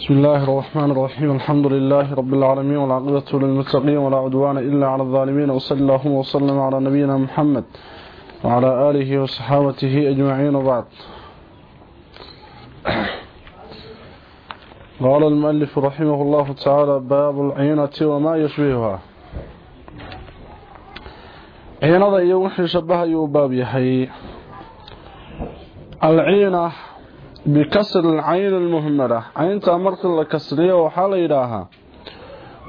بسم الله الرحمن الرحيم. الحمد لله رب العالمين والعقبة للمتقين ولا عدوان إلا على الظالمين. وصلى الله وسلم على نبينا محمد وعلى آله وصحابته أجمعين وبعد. قال المؤلف رحمه الله تعالى باب العينة وما يشبهها. عينة يوحي شبه يوباب يحيي. العينة بكسر العين المهملة. عينتا مرك لكسرية وحال إلها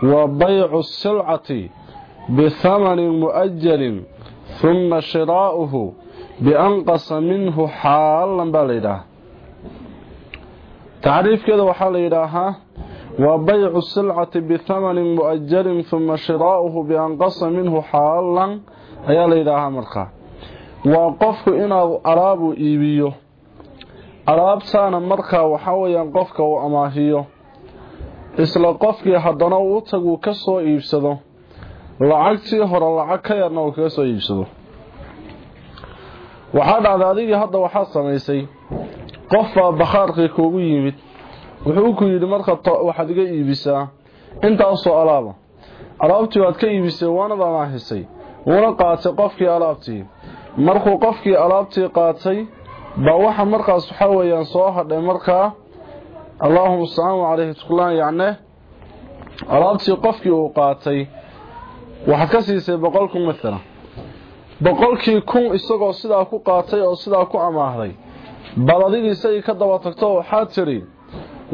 وبيع السلعة بثمن مؤجل ثم شراؤه بأنقص منه حالا بالإله تعريف كده وحال إلها وبيع السلعة بثمن مؤجل ثم شراؤه بأنقص منه حالا أيها الإله مركا وقفك إنه أراب إيبيه alaabtaana markaa waxaa weyaan qofka uu amaahiyo isla qofkii haddana uu taguu ka soo iibsado lacagtii hore lacag ka yarna uu kaga soo iibsado. Waxaa dhacday adigii hadda waxaa samaysay qofbaa bakhaarkii kuugu yimid. Wuxuu ku yidhi marka waxaad iga iibisaa intaasoo alaaba alaabtii waad ka iibisay waanad amaahisay wuuna qaatay qofkii alaabtii. Markuu qofkii alaabtii qaatay ba waxa markaas waxa weeyaan soo hadhay markaa allahumma salaamu calayhi tuqlaan yacne alaabtii qofkii uu qaatay waxaad ka siisay boqol kun maalan boqolkii kun isagoo sidaa ku qaatay oo sidaa ku amaahday bal adigii isagii ka daba tagto waxaad tidhi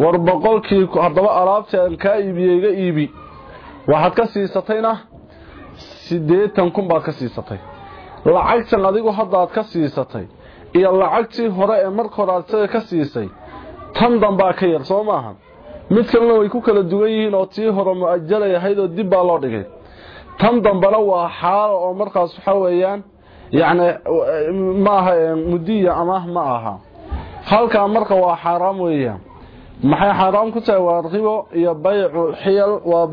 war boqolkii haddaba alaabtii aan kaa iibiyey iga iibi. Waxaad ka siisatayna? Siddeetan kun baad ka siisatay. Lacagtan adigu haddaad ka siisatay iyo lacagtii hore ee marka hore aad ka siisay tan dambaa ka yar soo maaha. Mid kalena way ku kala duwan yihiin oo tii hore mu'ajalay ahayd oo dib baa loo dhigay. Tan dambena waa xaalo oo markaas waxa weeyaan yacni maaha mudiya amaah ma aha. Halkaa marka waa xaaraam weeyaan. Maxay xaaraam ku tahay? Waa ribo iyo baycu xiyal waa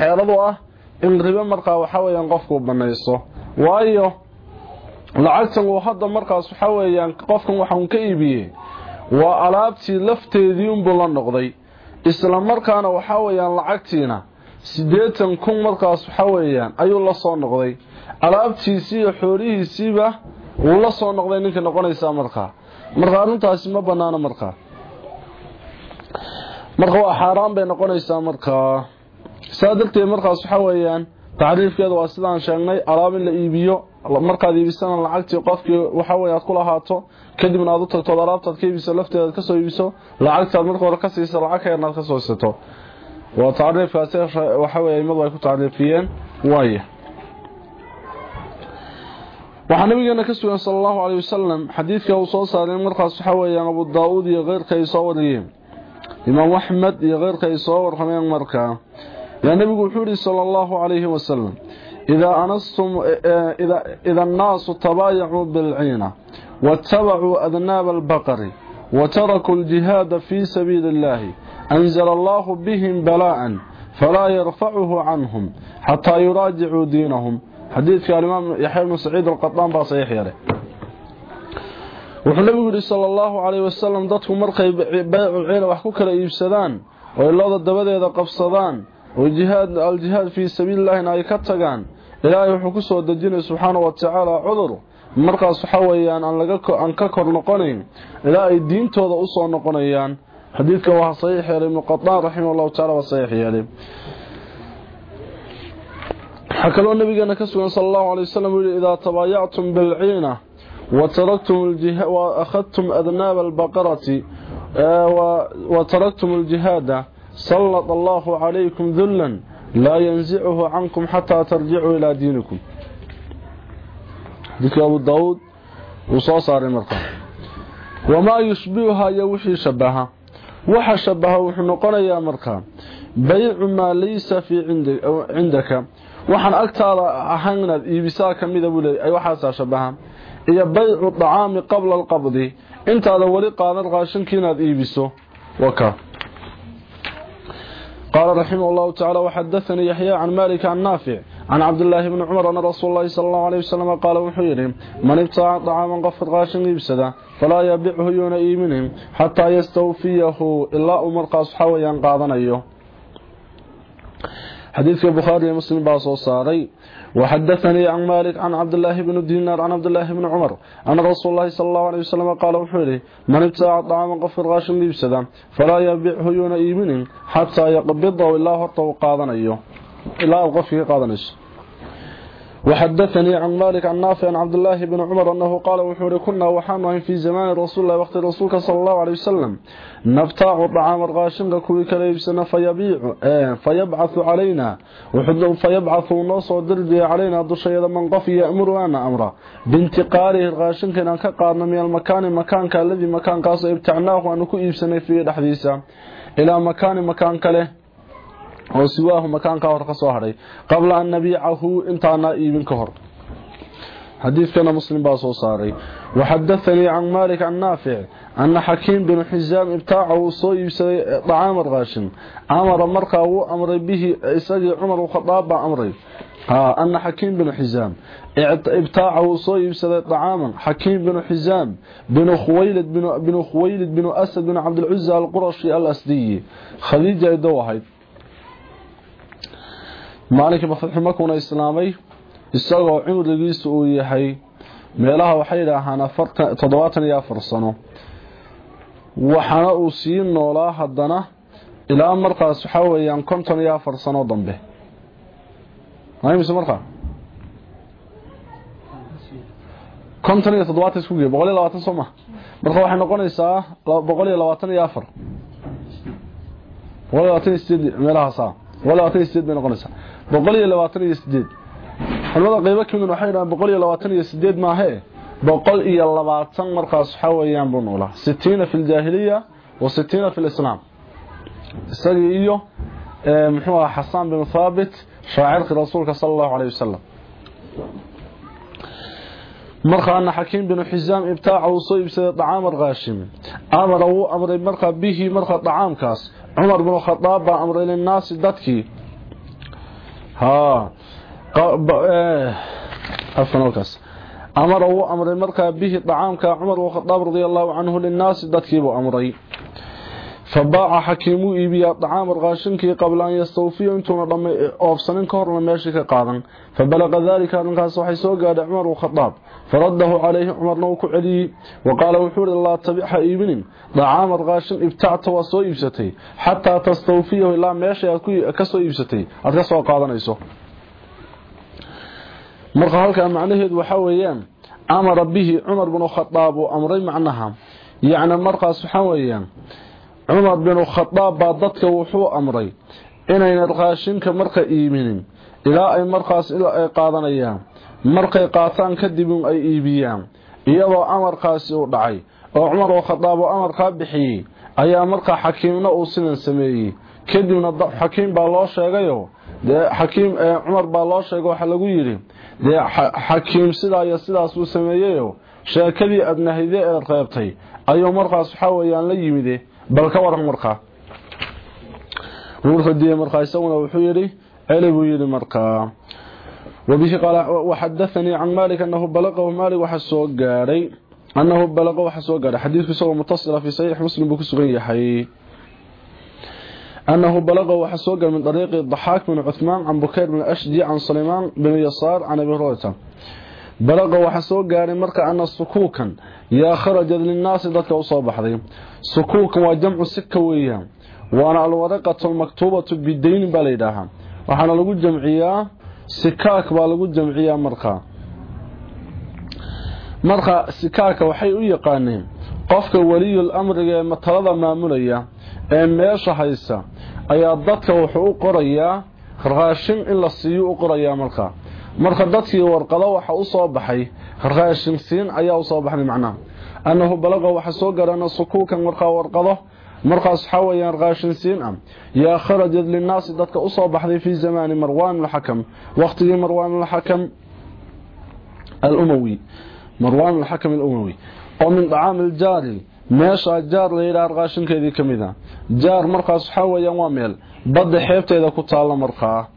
xeeladu ah in ribo markaa waxa weeyaan qofku banayso. Waayo lacagtan uu hadda markaas waxa weeyaan qofkan waxaan ka iibiyey waa alaabtii lafteedii unbuu la noqday. Isla markaana waxa weeyaan lacagtiina siddeetan kun markaas waxa weeyaan ayuu la soo noqday. Alaabtiisii iyo xoolihiisiiba wuu la soo noqday ninkii noqonaysaa markaa marka arrintaasi ma banaano markaa marka waa xaaraan bay noqonaysaa markaa saa darteed markaas waxa weeyaan tacriifkeeda waa sidaan sheegnay alaab in la iibiyo markaad iibisana lacagtii qofkii waxa wey aad ku lahaato kadibna aad u tagtood alaabtaad ka iibiso lafteedaad ka soo iibiso lacagtaad marka hore ka siisa lacag ka yarnaad ka soo iisato waa tacriifkaasi waxa wey ay ku tacriifiyeen waaya waxaa nabigeena ka sugan sala allahu caleyhi wasalam xadiidka uu soo saaray markaas waxa weeyaan abu daa-uud iyo keyrka ay soo wariyeen. Imaam axmed iyo keyrka ay soo warrameen markaa yaa nabigu wuxuu yihi sala allahu calayhi wasalam إذا أنستم إذا, إذا الناس تبايعوا بالعينة واتبعوا أذناب البقر وتركوا الجهاد في سبيل الله أنزل الله بهم بلاء فلا يرفعه عنهم حتى يراجعوا دينهم. حديث الإمام يحيى بن سعيد القطان بصيح يره allahu calayh wasalam dadku markay baycu ciina wax ku kala iibsadaan oo ilooda dabadeeda qabsadaan oo jihaad aljihaad fii sabiilillahina ay ka tagaan ilaahay wuxuu ku soo dejinay subxaana wa tacaala cudur markaas waxa weeyaan aan laga aan ka kor noqonayn ilaa ay diintooda u soo noqonayaan xadiidka waa saxiix yeelay ibnu qataan raximah allahu tacala waa saxiix yeelay waxaa kaloo nabigeena ka sugan sala allahu alay wasalam uu yihi idaa tabaayactum bilciina وتركتم وأخذتم أذناب البقرة وتركتم الجهاد سلط الله عليكم ذلا لا ينزعه عنكم حتى ترجعوا إلى دينكم. ذكر أبو داود وصاصار المرقى وما يشبهها يوحي شبهها. وحا شبهها وحنقنا يا مرقى بيع ما ليس في عندك, وحن أكتر أحننا إيبسا كميدا بولي أي وحاسا شبهها. iyo baycu dacaami qabla alqabdi intaada weli qaadan raashinkii inaad iibiso waka qaala raximah allahu tacala waxadaanii yaxya can malik can naafic عن عبد الله بن عمر أن رسول الله صلى الله عليه وسلم قال وحيري من ابتاع طعاما قفت غاشن يبسدا فلا يبيعه يون إيمنهم حتى يستوفيه إلا أمر قاس حويا قاضنا أيه حديث البخاري ومسلم باصو صاري وحدثني عن مالك عن عبد الله بن دينار عن عبد الله بن عمر أن رسول الله صلى الله عليه وسلم قال وحوله من ابتاع طعاما قفر غاشن ليبسدا فلا يبيعه يون إيمن حتى يقبضه هرطه قاضنا أيه إلا القفه قاضنش. وحدثني عن مالك عن نافع عن عبد الله بن عمر أنه قال وحوري كنا وحانوهم في زمان رسول الله وقت رسولك صلى الله عليه وسلم. نبتاع طعام الغاشنك كوي كليبسنا فيبيع آه فيبعث علينا. وحده فيبعث الناس ودربي علينا. دشيد من قف يأمر أنا أمره. بانتقاله الغاشنك أن كقارنا من المكان مكان الذي مكان قاس ابتعناه وأنه كيبسنا في الحديثة إلى مكان مكان كله. Oo siwaahu makaanka hor ka soo haray qabla an nabiicahu intaana iibin ka hor muslim baa soo saaray waxadathanii can malik can naafic ana xakiim bin xisaam ibtaaca uu soo iibsaday dacaam arkaashin amara markaa wuu amray bihi isagii cumar khadaab baa amray ana xakiim bin xisaam ibtaaca uu soo iibsaday dacaaman xakiim bin xisaam bin khuwaylid bin khuwaylid bin asad bin maalinkii fatxu markuuna islaamay isagoo cimrigiisu uu yahay meelaha waxay yidhaahaan toddobaatan iyo afar sano. Waxaana uu sii noolaa haddana ilaa markaas waxaa weeyaan konton iyo afar sano dambe. Mise markaa? Konton iyo toddobaatan isku gee boqol iyo labaatan soo ma? Marka waxay noqonaysaa boqol iyo labaatan iyo afar. Boqol labaatan iyo sideed meelahaasa ولا أعطيه سيد من قنصه بقول يا لواتن يا سيد حلوة قيبه كمن وحينا؟ بقول يا لواتن يا سيد ما هي؟ بقول يا لواتن مرخص حويان بنوله 60 في الجاهلية و60 في الإسلام. السجي سريو إيوه، آه، مخو حسان بن ثابت شاعر رسولك صلى الله عليه وسلم. مرخى أن حكيم بن حزام إبتاعه وصيب سيد طعام الغاشم أمره أمره مرخى به مرخى طعام كاس. Cumar binu khadaab baa amray linnaasi dadkii. Afkanolkaas amara wuu amray markaa bihi dacaamka cumar khadaab radia allahu canhu linnaasi dadkiibuu amray. Fabaaca xakiimuu iibiyaa dacaam arkaashinkii qabla an yastawfiya intuuna dhamma oobsanin ka horna meeshii ka qaadan. Fabalaqa daalika arrinkaas waxay soo gaadhay cumar khadaab faradahu calayhi cumarna uu ku celiyey. Wa qaala wuxuu ihi laa tabixa iibinin. Dacaam arkaashin ibtacta waa soo iibsatay. Xataa tastawfiyahu ilaa meesha aad ka soo iibsatay aad ka soo qaadanayso. Marka halkaa macnaheedu waxaa weeyaan amara bihi cumar binu khadaab uu amray macnaha. Yacni markaas waxaa weeyaan cumar binu khadaab baa dadka wuxuu amray inayna raashinka marka iibinin ilaa ay markaas ay qaadanayaan markay qaataan kadib ay iibiyaan. Iyadoo amarkaasi uu dhacay oo cumar oo khadaab oo amarkaa bixiyey ayaa markaa xakiimna uu sidan sameeyey. Kadibna xakiim baa loo sheegayo dee xakiim cumar baa loo sheegay waxa lagu yidhi dee xakiim sidaa iyo sidaas uu sameeyeyo sheekadii adnahide ee reebtay ayuu markaas waxaa la yimide bal ka waran markaa wuu radiyey markaa isaguna wuxuu yidhi celi buu yidhi markaa maalik annahu balaqahu maalik waxa soo gaadhay annahu balaqa waxa soo gaadhay xadiidku isagoo mutasila fi saxiix muslim buu ku sugan yahay أنه بلغ وحسوق من طريق الضحاك بن عثمان عن بكير بن أشجي عن سليمان بن يسار عن أبي هريرة. بلغ وحسوق قال مركا أن السكوكا يا خرج للناس ذاتك أصاب حضي سكوكا وجمع سكوية. وأنا الورقة المكتوبة بالدين بليدها. وحنا sikaak baa lagu jamciyaa markaa marka sikaaka waxay u yaqaaneen qofka weliyul amriga ee matalada maamulaya ee meesha haysa ayaa dadka wuxuu u qorayaa raashin in la siiyo u qorayaa markaa marka dadkii warqado waxa u soo baxay raashin siin ayaa u soo baxday macnaha. Annahu balaqo waxa soo garana sukuukan warqado مرقس حويا رغاشن سين أم. يا خرج للناس ددك اسو بخدي في زمان مروان الحكم. وقتي مروان الحكم الأموي. مروان الحكم الأموي. ومن طعام الجاري ماشا جار ليلى رغاشن كدي كميدا. جار مرقس حويا واميل. بد خيبتيده كوتال مرقا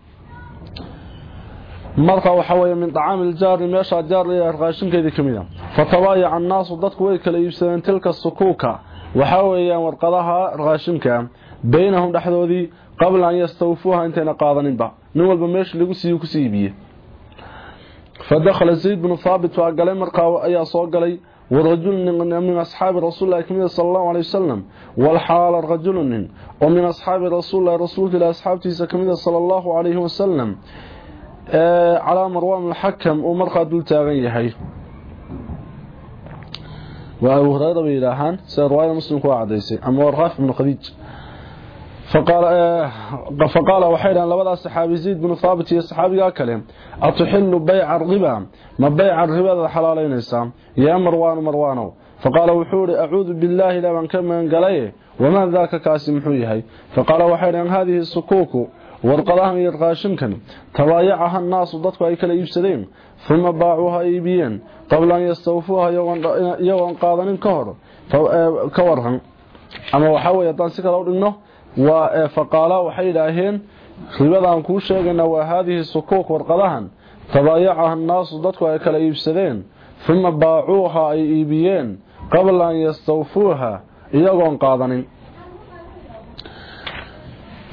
مرقا وحويا من طعام الجار. الجاري ماشا جار ليلى رغاشن كدي كميدا. فتبايع الناس ودك ويكلا يبسن تلك السكوكة. waxaa weeyaan warqadaha raashinka baynahum dhexdoodii qabla an yastawfuuha intayna qaadaninba. Nin walba meesha lagu siiyo ku sii iibiye. Fadakhala zayd bnu thaabit waa galay markaa ayaa soo galay warajulun min asxaabi rasuulilahi kamida sala allahu aley wasalam walxaala rajulunin oo min asxaabi rasuulilahi rasuulka ilahi asxaabtiisa kamida sala allahu calayhi wasalam calaa marwaan alxakam uu markaa dul taagan yahay. وأبو هريرة بإلهان سيرواية مسلم كوا عديسي. أما ورغاف بن خديج. فقال آه فقال وحيدا لبدا صحابي زيد بن ثابت يا صحابي كلام أتحل بيع الربا؟ ما بيع الربا حلالينيسا يا مروان مروانو. فقال وحوري أعوذ بالله لا من قليه وما ذاك كاسم حويهي. فقال وحيدا هذه السكوك warqadahan iyo raashinkan tabaayacaha naasu dadku ay kala iibsadeen uma baacuuha iibiyeen qabla an yastawfuuha iyagoon qaadanin ka hor ka waran ama waxaa weye haddaan si kale u dhigno waa faqaala waxay yidhaaheen ribadaan kuu sheegayna waa haadihi sukuuk warqadahan tabaayacaha naasu dadku ay kala iibsadeen uma baacuuha ay iibiyeen qabla an yastawfuuha iyagoon qaadanin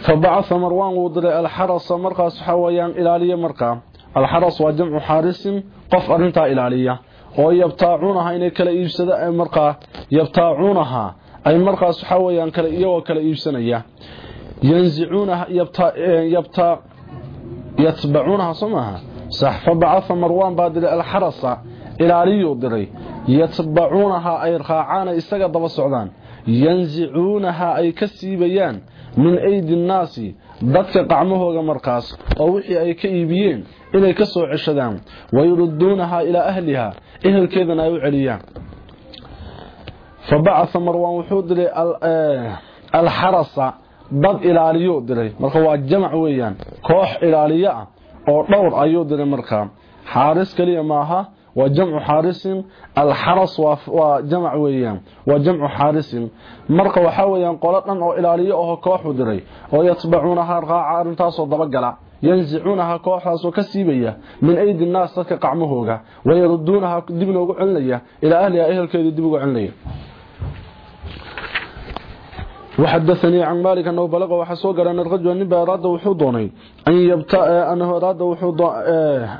fabacaa marwaan wuu diray alxarasa markaas waxaa weyaan markaa alxaras waa jamcu xaarisin qof arintaa ilaaliya. Oo yabtaacuunaha inay kala iibsada markaa yabtaacuunaha ay markaas waxaa weyaan kale iyagoo kala iibsanaya. Yanzicuunaha yatbacuunaha soo maaha sax fabacaa marwaan baa diray alxarasa ilaaliyuu diray. Yatbacuunaha ay raacaan ay isaga daba socdaan. Yanzicuunaha ay ka siibayaan min aydi nnaasi dadka qacmahooga markaas oo wixii ay ka iibiyeen inay ka soo ceshadaan. Wayuruduunaha ilaa ahliha ehelkeedana ay u celiyaan. Fabacaa marwaan wuxuu diray alxarasa. Dad ilaaliyuu diray marka waa jamac weeyaan. Koox ilaaliyo ah oo dhowr ayuu diray markaa xaaris keliya maaha. Waa jamcu xaarisin. Alxaras waa jamac weeyaan. Waa jamcu xaarisin. Marka waxaa weeyaan qolo dhan oo ilaaliyo aho kooxu diray oo yatbacuunaha raaca arrintaasoo dabagala yanzicuunaha kooxdaasoo ka siibaya min aydi nnaas dadka qacmahooga wayaruduunaha dibna ugu celinaya ilaa ahliha ehelkeedii dib ugu celinaya وحدثني عن مالك أنه بلغ وحسوق أن الرجل نبا أراد وحوضوني أن يبتاع أنه أراد وحوض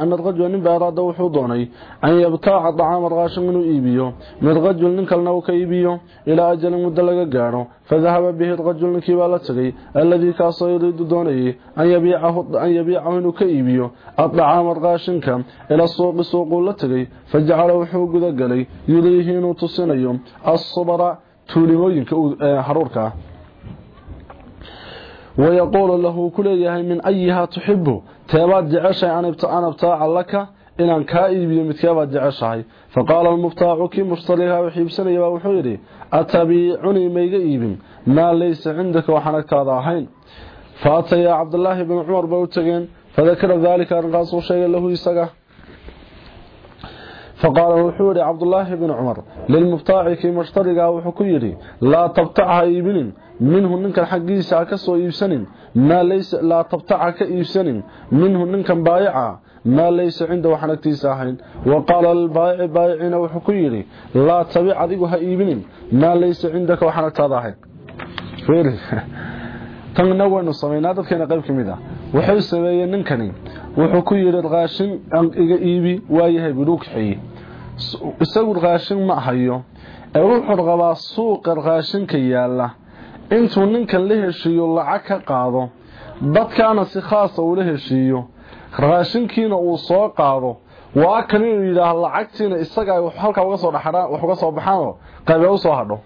أن الرجل نبا أراد وحوضوني أن يبتاع طعام الغاش منه إيبيو من الرجل ننكل نوك إيبيو إلى أجل مدلق قارو فذهب به الرجل نكيبالتغي الذي كاس يريد دوني أن يبيعه أن يبيعه نوك إيبيو الطعام الغاش كم إلى السوق سوق لتغي فجعل وحوق ذقلي يليهين تصنيهم الصبر tuulimooyinka haruurka ah. Wayaquulu lahu ku leeyahay min ayihaa tuxibu teebaad jeceshahay an abtaaca laka inaan kaa iibiyo midkeebaad jeceshahay. Faqaala almuftaacu kii mushtarigaa wax iibsanayabaa wuxuu yidhi atabiicunii mayga iibin? Maa laysa cindaka waxaan agtaada ahayn. Fa atayaa cabdulaahi bni cumar ba u tageen fadakara daalika arrinkaasuu sheegay lahu isaga faqaala wuxuu yidhi cabdulaahi bni cumar lilmubtaacikii mushtarigaa wuxuu ku yidhi laa tabtac ha iibinin minhu ninkan xaggiisa ha ka soo iibsanin laa tabtaca ka iibsanin minhu ninkan baayaca maa laysa cinda waxaan agtiisa ahayn. Wa qaala lilbaayici baayiciina wuxuu ku yidhi laa tabic adigu ha iibinin maa laysa cindaka waxaan waynu samaynaa dadkeena qayb ka mid ah. wuxuu sameeyey ninkani wuxuu ku yidhi raashin iga iibi waayahay buuduu kaxeeye isagu raashin ma hayo. Ee wuxuu rabaa suuqa raashinka yaalla intuu ninkan la heshiiyo lacag ka qaado dadkaana si khaas ah ula heshiiyo. Raashinkiina uu soo qaado. Waa kan inuu yidhaah lacagtiina isaga halka uga soo dhaxadhaan wax uga soo baxaanoo qaybe u soo hadho.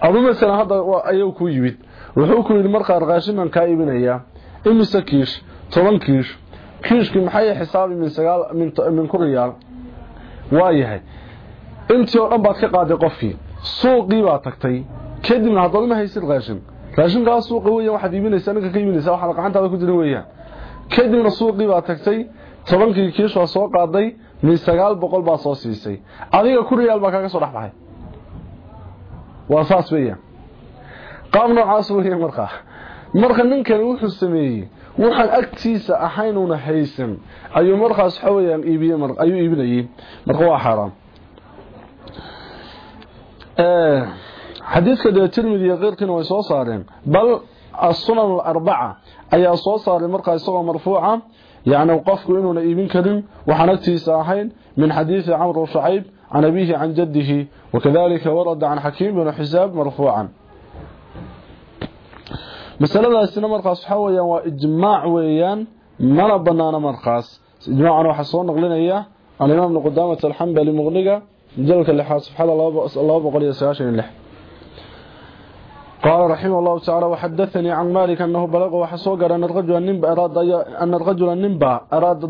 Adu masalan hadda ayuu ku yimid. Wuxuu ku yidhi markaa raashinkan kaa iibinayaa imise kiish toban kiish. Kiishkii maxay xisaabi min sagaal min ku riyaal waayahay. Intii oo dhan baad ka qaaday qofkii suuqii baad tagtay. Kadibna haddana ma haysid raashin. Raashinkaa suuqa weeyaan waxaad iibinaysaa ninka ka iibinaysaa waxaad gacantaada ku jirin weeyaan. Kadibna suuqii baad tagtay tobankii kiish waa soo qaaday min sagaal boqol baa soo siisay. Adiga ku riyaal baa kaaga soo dhex baxay. Waa saas weeyaan. Qaab noocaas weeyaan markaa. Marka ninkani wuxuu sameeyey waxaan agtiisa ahaynuuna haysan ayuu markaas waxa weeyaan iibiye ayuu iibinayay marka waa xaraam xadiidka dee tirmidi iyo keyrkiina way soo saareen bal السنن الأربعة أي صوصار مرقى يسوى مرفوعة يعني قفك إنه نئيبين كريم وحنكتي ساحين من حديث عمرو شعيب عن أبيه عن جده وكذلك ورد عن حكيم بن حساب مرفوعا مسألة السنة مرقى صحويا وإجماع ويان من بنانا مرقاس إجماعا وحصون نقلنا إياه عن الإمام قدامة الحنبلي مغنقة جلك اللي حاسب حال الله بقول يساشن اللح قال رحمه الله تعالى وحدثني عن مالك أنه بلغ وحسوق أن الرجل النبا أراد, أن الرجل النبا أراد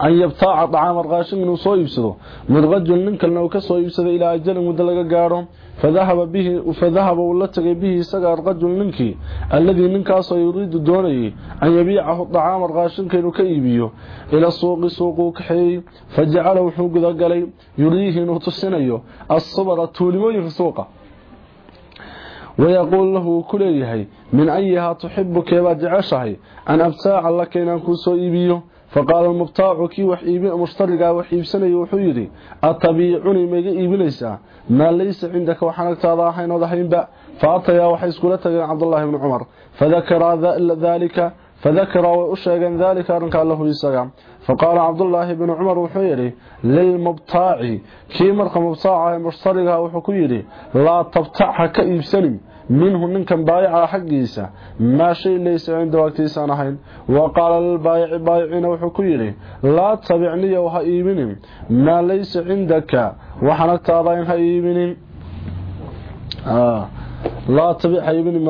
الضوني أن يبتاع طعام الغاشم من سو يبسده من رجل ننك أنه كسو يبسده إلى أجل مدلق قاره فذهب به فذهب ولتغي به سقى الرجل ننكي الذي ننكاسو يريد دوني أن يبيعه الطعام الغاشم كي نكيبيه إلى السوق سوق كحي. فجعله حوق ذا قلي يريه نوتسنيه الصبر التولمي في faqaala almubtaacu kii wax mushtarigaa wax iibsanaya wuxuu yidhi atabiicuni maiga iibinaysaa maa laysa cindaka waxaan agtaada ahaynood ahaynba fa atayaa waxay iskula tageen cabdullaahi bni cumar fadakaraa daalika fadakaraa way u sheegeen daalika arrinkaa lahu isaga faqaala cabdullaahi bni cumar wuxuu yidhi lilmubtaaci kii marka mubtaaca mushtarigaha wuxuu ku yidhi laa tabtac ha ka iibsanin minhu ninkan baayaca xaggiisa maa shay laysa cindahu agtiisaan ahayn. Wa qaala lilbaayici baayiciina wuxuu ku yidhi laa tabicniyow ha iibinin. Maa laysa cindaka waxaan agtaada in ha iibinin. Ah, laa tabic ha iibinin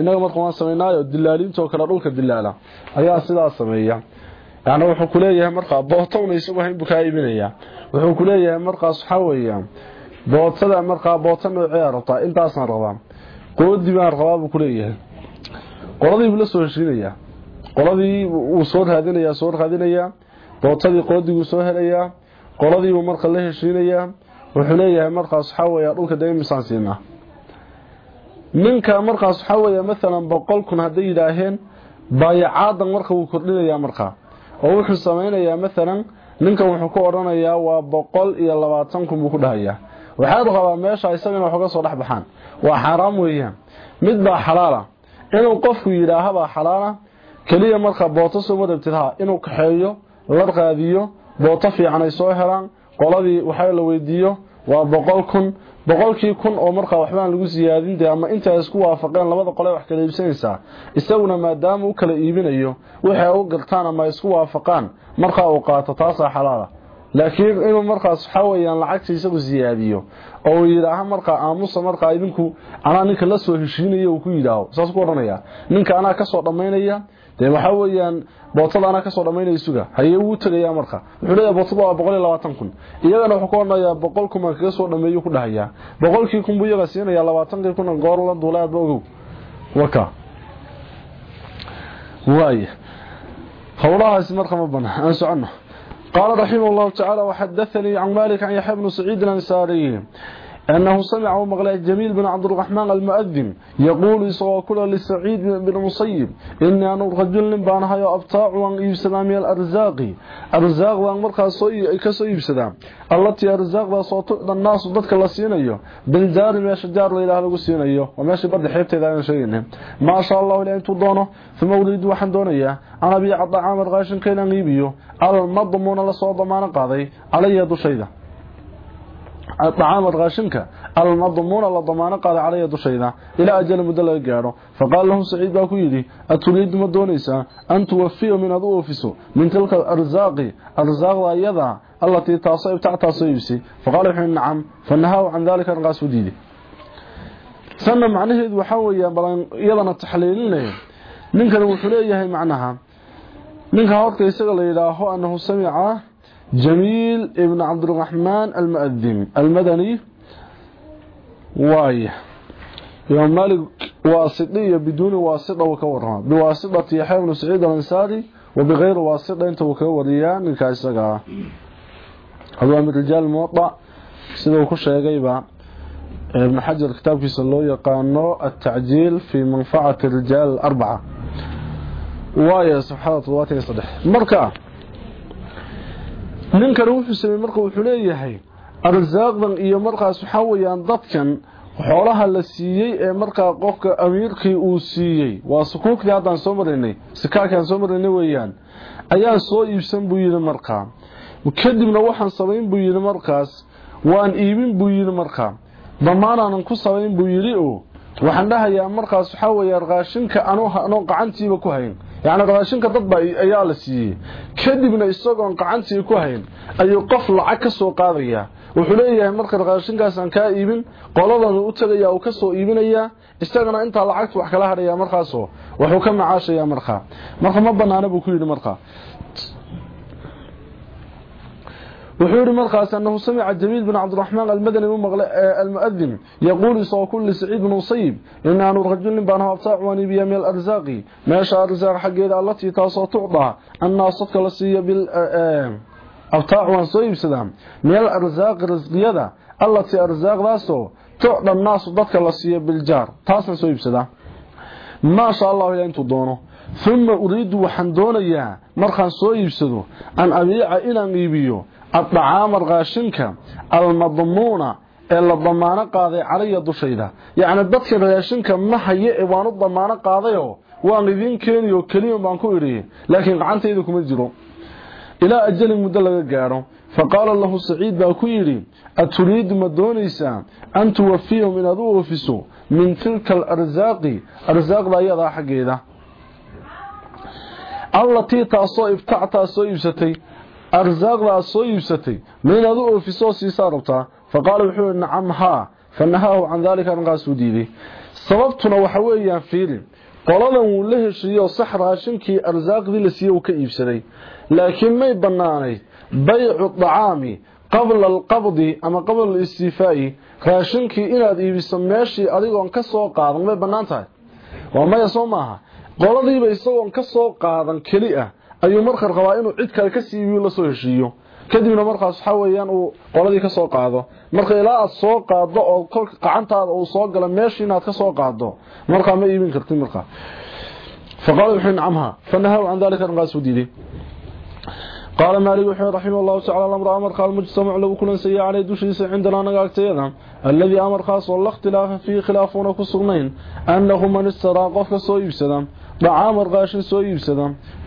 inaga marka waan sameynayo dilaaliintoo kale dhulka dilaala ayaa sidaa sameeya. Yani wuxuu ku leeyahay markaa bootowna isagu hayn buu kaa iibinayaa wuxuu ku leeyahay markaas waxaa weeyaan bootada markaa boota noocee rabtaa? Intaasaan rabaa. Qoodii baan rabaa ku leeyahay. Qoladii la soo heshiinayaa. Qoladii wuu soo raadinayaa soo raadinayaa. Bootadii qoodiguu soo helayaa. Qoladiibuu marka la heshiinayaa. Wuxuu leeyahay markaas waxaa weeya dhulka dee siinaa. Ninka markaas waxaa weeye maalan boqol kun hadday yidhaaheen baayacaadan marka wuu kordhinayaa markaa. Oo wuxuu samaynayaa maalan ninkan wuxuu ku odhanayaa waa boqol iyo labaatan kun buu ku dhahayaa waxaad qabaa meesha isagana wax uga soo dhex baxaan waa xaaraam weeyaan mid baa xalaala inuu qofku yidhaahabaa xalaala keliya marka booto sooma rabtid ha inuu kaxeeyo la qaadiyo booto fiican ay soo helaan qoladii waxaa la weydiiyo waa boqol kun boqolkii kun oo markaa waxbaan lagu siyaadin de ama intaa isku waafaqeen labada qole wax kala iibsanaysaa. Isaguna maadaama u kala iibinayo waxay u gartaan ama isku waafaqaan markaa uu qaato taasaa xalaala. Laakiin inuu markaas waxaa weyaan lacagta isagu siyaadiyo oo uu yidhaaha markaa aamusa markaa idinku anaa ninka la soo heshiinaya uu ku yidhaaho. Saas ku odhanaya ninka anaa ka soo dhammaynaya de waxa weeyaan bootadaana ka soo dhamaynaya suga hayee wuu tegayaa marka. Wuxuu leeyahay bootadu waa labaatan kun. Iyagana wuxuu ka odhanayaa boqol kunaan kaga soo dhameeyu ku dhahayaa. Boqolkii kun buu iyaga siinayaa labaatankii kunan goor la duula aadba ogow. Warka. Waay howlahaasi marka ma bana aan soconno. Qaala raximah llahu tacaala waxadaanii can maalik can yaxya bnu saciidin ansaariyi أنه سمع مغلى جميل بن عبد الرحمن المؤذن يقول إسوا كل لسعيد بن مصيب إني أنا رجل بانها يا أبطاع وأن يبسدا من الأرزاق. أرزاق وأن مرقى كسو يبسدا التي أرزاق صوت الناس ضدك الله سينيو. بالجار ما شجار لإله لغو سينيو. وماشي برد حيبتي ذا شيئين ما شاء الله لأن تدونه ثم أريد وحن دونيا أنا بيع الطعام الغاشن كينا نيبيو المضمون لصوت ضمان قاضي. علي يد شيدا. الطعام الغاشنك المضمون لضمان قال علي دشيدا. إلى أجل مدل غاaro فقال له سعيد باكو يدي. أتريد ما دونيسا. أن توفي من اضوفسو من تلك الأرزاق. أرزاق أيضا التي تصيب تعتصيبسي فقال نعم. فنهوا عن ذلك الغاس وديدي. سنة معناه waxa weeyaan balan iyadana taxliilinay ninkan wuxuu leeyahay macnaha ninka horta isaga la yiraahdo annahu sami'a جميل ابن عبد الرحمن المؤذن. المدني واي. يوم مالك واسطية بدون واسطة وكورها. بواسطة يحيى بن سعيد الانساري وبغير واسطة أنت وكوريان نكايسقا هذا من رجال الموطأ siduu ku sheegayba ibn xajar kitaabkiisa loo yaqaano atacjiil fii manfacati rijaal arbaca waayo safxada toddobaatan iyo saddex marka ninkani wuxuu sameeyey marka wuxuu leeyahay arsaaqdan iyo markaas waxaa weeyaan dadkan xoolaha la siiyey ee markaa qofka amiirkii uu siiyey. Waa sukuukdii haddaan soo maraynay sikaakaan soo maraynay weeyaan ayaan soo iibsan buu yidhi markaa kadibna waxaan samayn buu yidhi markaas waan iibin buu yidhi markaa damaanaanan ku samayn buu yidhi oo waxaan dhahayaa markaas waxaa weeya raashinka anoo gacantiiba ku hayn yacni raashinka dadba ayaa la siiyey. Kadibna isagoon gacantii ku hayn ayuu qof lacag ka soo qaadayaa. Wuxuu leeyahay marka raashinkaasaan kaa iibin qoladanu u tegaya uu ka soo iibinayaa isagana intaa lacagta wax kala hadhaya markaasoo wuxuu ka macaashaya markaa. Marka ma banaana buu ku yidhi markaa wuxuu yidhi markaas annahu samica jamiil bin cabdiraxmaan almadani u maqlay almuadin yaquulu isagoo kulli saciid bin usayib inaanu rajulin baan habtaac waan iibiya meel arsaaqi meesha arsaaq xaggeeda allatii taasoo tucdaa annaas dadka la siiya bil abtaac waan soo iibsadaa meel arsaaqi risqiyada allatii arsaaqdaasoo tucda annaasu dadka la siiya biljaar taasaan soo iibsadaa maasha allahu ilaa intuu doono uma uriidu waxaan doonayaa markaan soo iibsado an dushayda yacni dadka raashinka ma haye ee waan u damaano qaadayoo waan idiin keeniyo keliyan baan ku idhi laakiin gacantayda kuma jiro ilaa ajalin muddo laga gaadho faqaala lahu saciid baa ku yidhi aturiidu ma doonaysaa an tuwafiyahum inaad u oofiso min tilka alarsaaqi arsaaqda ayadaa xaggeeda allatii taasoo ibtactaa soo iibsatay arsaaqda aad soo iibsatay ma inaad u oofisoo siisaa rabtaa faqaala wuxuu yihi nacam haa fa nahaahu can daalika arrinkaasuu diiday sababtuna waxa weeyaan fiili qoladan wuu la heshiiyey oo sax raashinkii arsaaqdii la siiyey uu ka iibsaday laakiin may bannaanayd baycu dacaami qabla alqabdi ama qabla alistiifaa'i raashinkii inaad iibiso meeshii adigoon ka soo qaadan may bannaan tahay waa maya soo maaha qoladiiba isagoon ka qaadan keli ah ayuu marka rabaa inuu cid kale ka siibiyo la soo heshiiyo kadibna markaas waxa weeyaan uu qoladii ka soo qaado marka ilaa aad soo qaado oo kolka gacantaada uu soo galo meeshii inaad ka soo qaado markaa ma iibin kartid markaa faqaala wuxuu nacamha fanahaw can dalika arrinkaasuu diiday قال مالك وحي رحمه الله تعالى الأمر أمر قال مجتمع لو كل سيء عليه دوشيس عندنا نقاكتينا الذي أمر خاص والله اختلاف فيه خلافون كسرنين أنه من استرى قفك dhacaam warqaashin soo iibsada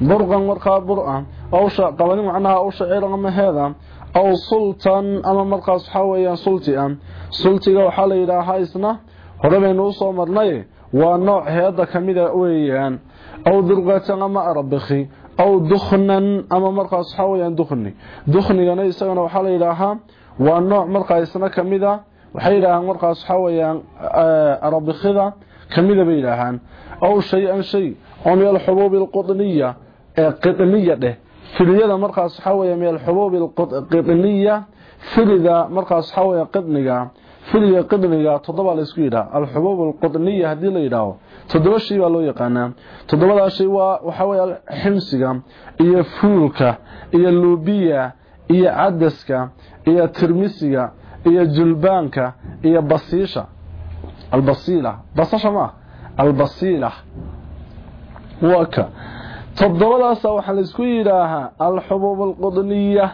burqan markaa bura qabadin macnaha aw shaciiran ama heeda aw sultan ama markaas waxa weyaan sulti a sultiga waxaa la yidhaahaa isna hore baynu u soo marnay waa nooc heeda kamida weeyaan. Aw durqatan ama arabikhi aw dukhnan ama markaas waxaa weyaan dukhni. Dukhnigana isagana waxaa la yidhaahaa waa nooc markaa isna kamida waxay yidhaahaan markaas waxaa eh, arabikhida arbakhida kamida bay yidhaahaan aw shay-an shay oo meel xubuubi alqudniya ee qidniya dheh filiyada markaas waxaa weeya meel xubuubi alqidniya filida markaas waxaa weeya qidniga filiga qidniga toddoba la isku yidhaha alxubuub alqudniya haddii la yidhaaho toddoba shay baa loo yaqaanaa toddobadaa shay waa waxaa weeye ximsiga iyo fuulka iyo luubiya iyo cadaska iyo tirmisiga iyo julbaanka iyo basiisha albasiila basasha ma albasiila. Waka toddobadaasa waxaa la isku yidhaahaa alxubuub alqudniya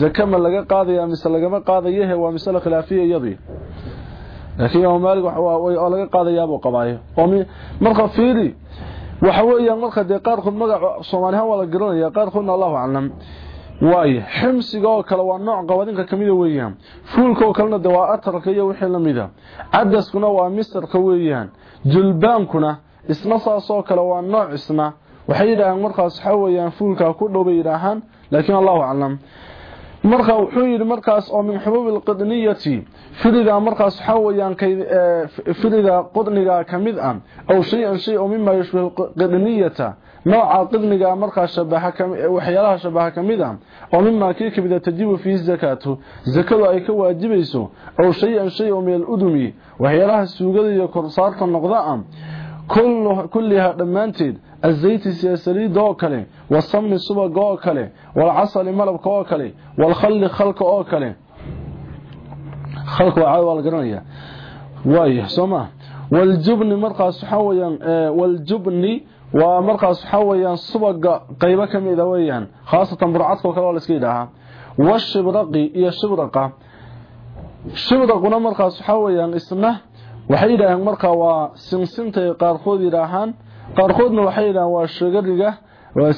zaka ma laga qaadaya mise lagama qaadayahe waa misale khilaafiya iyadii laakiin imaam maalik waa laga qaadayaabuu qabaayo marka fiiri waxa weeyaan marka dee qaarkood magaca soomaalihaan waa la garanaya qaarkoodna allahu aclam waaye ximsiga oo kale waa nooc qabadinka kamida weeyaan. Fuulka oo kalena de waa atarka iyo wixii lamida cadaskuna waa misarka weeyaan. Julbaankuna isna saasoo kale waa nooc isna. Waxay yidhaahaan markaas waxa weeyaan fuulkaa ku dhow bay yidhaahaan laakiin allahu aclam marka wuxuu yidhi markaas oo min xubuubi alqidniyati filida markaas waxaa weeyaan filida qudniga ka mid ah aw shay-an shay oo mima yushbihu qidniyata nooca qidniga markaas shabaha waxyaalaha shabaha ka mid ah oo mima kii kamida tajibu fiihi zakaatu zakadu ay ka waajibayso aw shay-an shay oo min aludumi waxyaalaha suugada iyo korsaarta noqda ah kulliha dhammaanteed الزيت سيسريد oo kale والسمن سبق oo kale والعسل ملبك oo kale والخل خلق oo kale khalku waa caadi waa la garanaya waaya soo maa waljubni markaas waxaa weyaan waljubni waa markaas waxaa weyaan subaga qaybo ka mida weyaan khaasatan burcadka oo kale waa la iska yidhaahaa washibraqi iyo shibraqa shibraquna markaas waxaa weyaan isna waxay yidhaaheen markaa waa sinsintay qaarkood yidhaahaan qaarkoodna waxay yidhahaan waa shagariga waa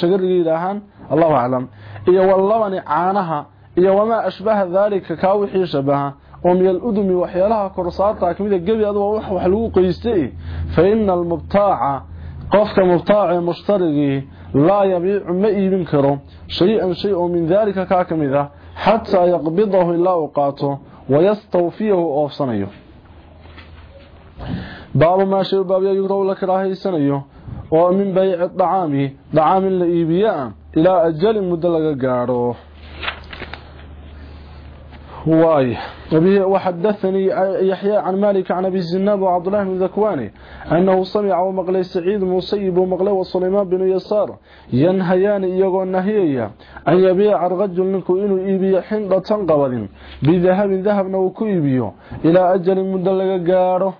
shagariga yidhaahaan allahu aclam. Iyo walabani caanaha iyo wamaa ashbaha daalika kaa wixii shabaha oo min aludumi waxyaalaha korsaarta kamida gebi aduga wax wax lagu qoystay fa ina almubtaaca qofka mubtaaca mushtarigii laa yabiicu ma iibin karo. Shay-an shay oo min daalika kaa ka mid ah xataa yaqbidahu ilaa uu qaato wayastawfiyahu oofsanayo baabu maa shay baabya yugrow la karaahaysanayo oo min bayci dacaami dacaam in la iibiyaa ilaa ajalin muddo واي. وحدثني يحيى عن مالك عن أبي الزناد وعبد الله بن ذكواني أنه سمع ومقلي سعيد مصيب ومقلي وسليمان بن يسار ينهيان إيغو النهيية أن يبيع الرجل منكو إنو إيبيا حندة تنقبض بذهب ذهب نوكو إيبيو. إلى أجل مدلق قاره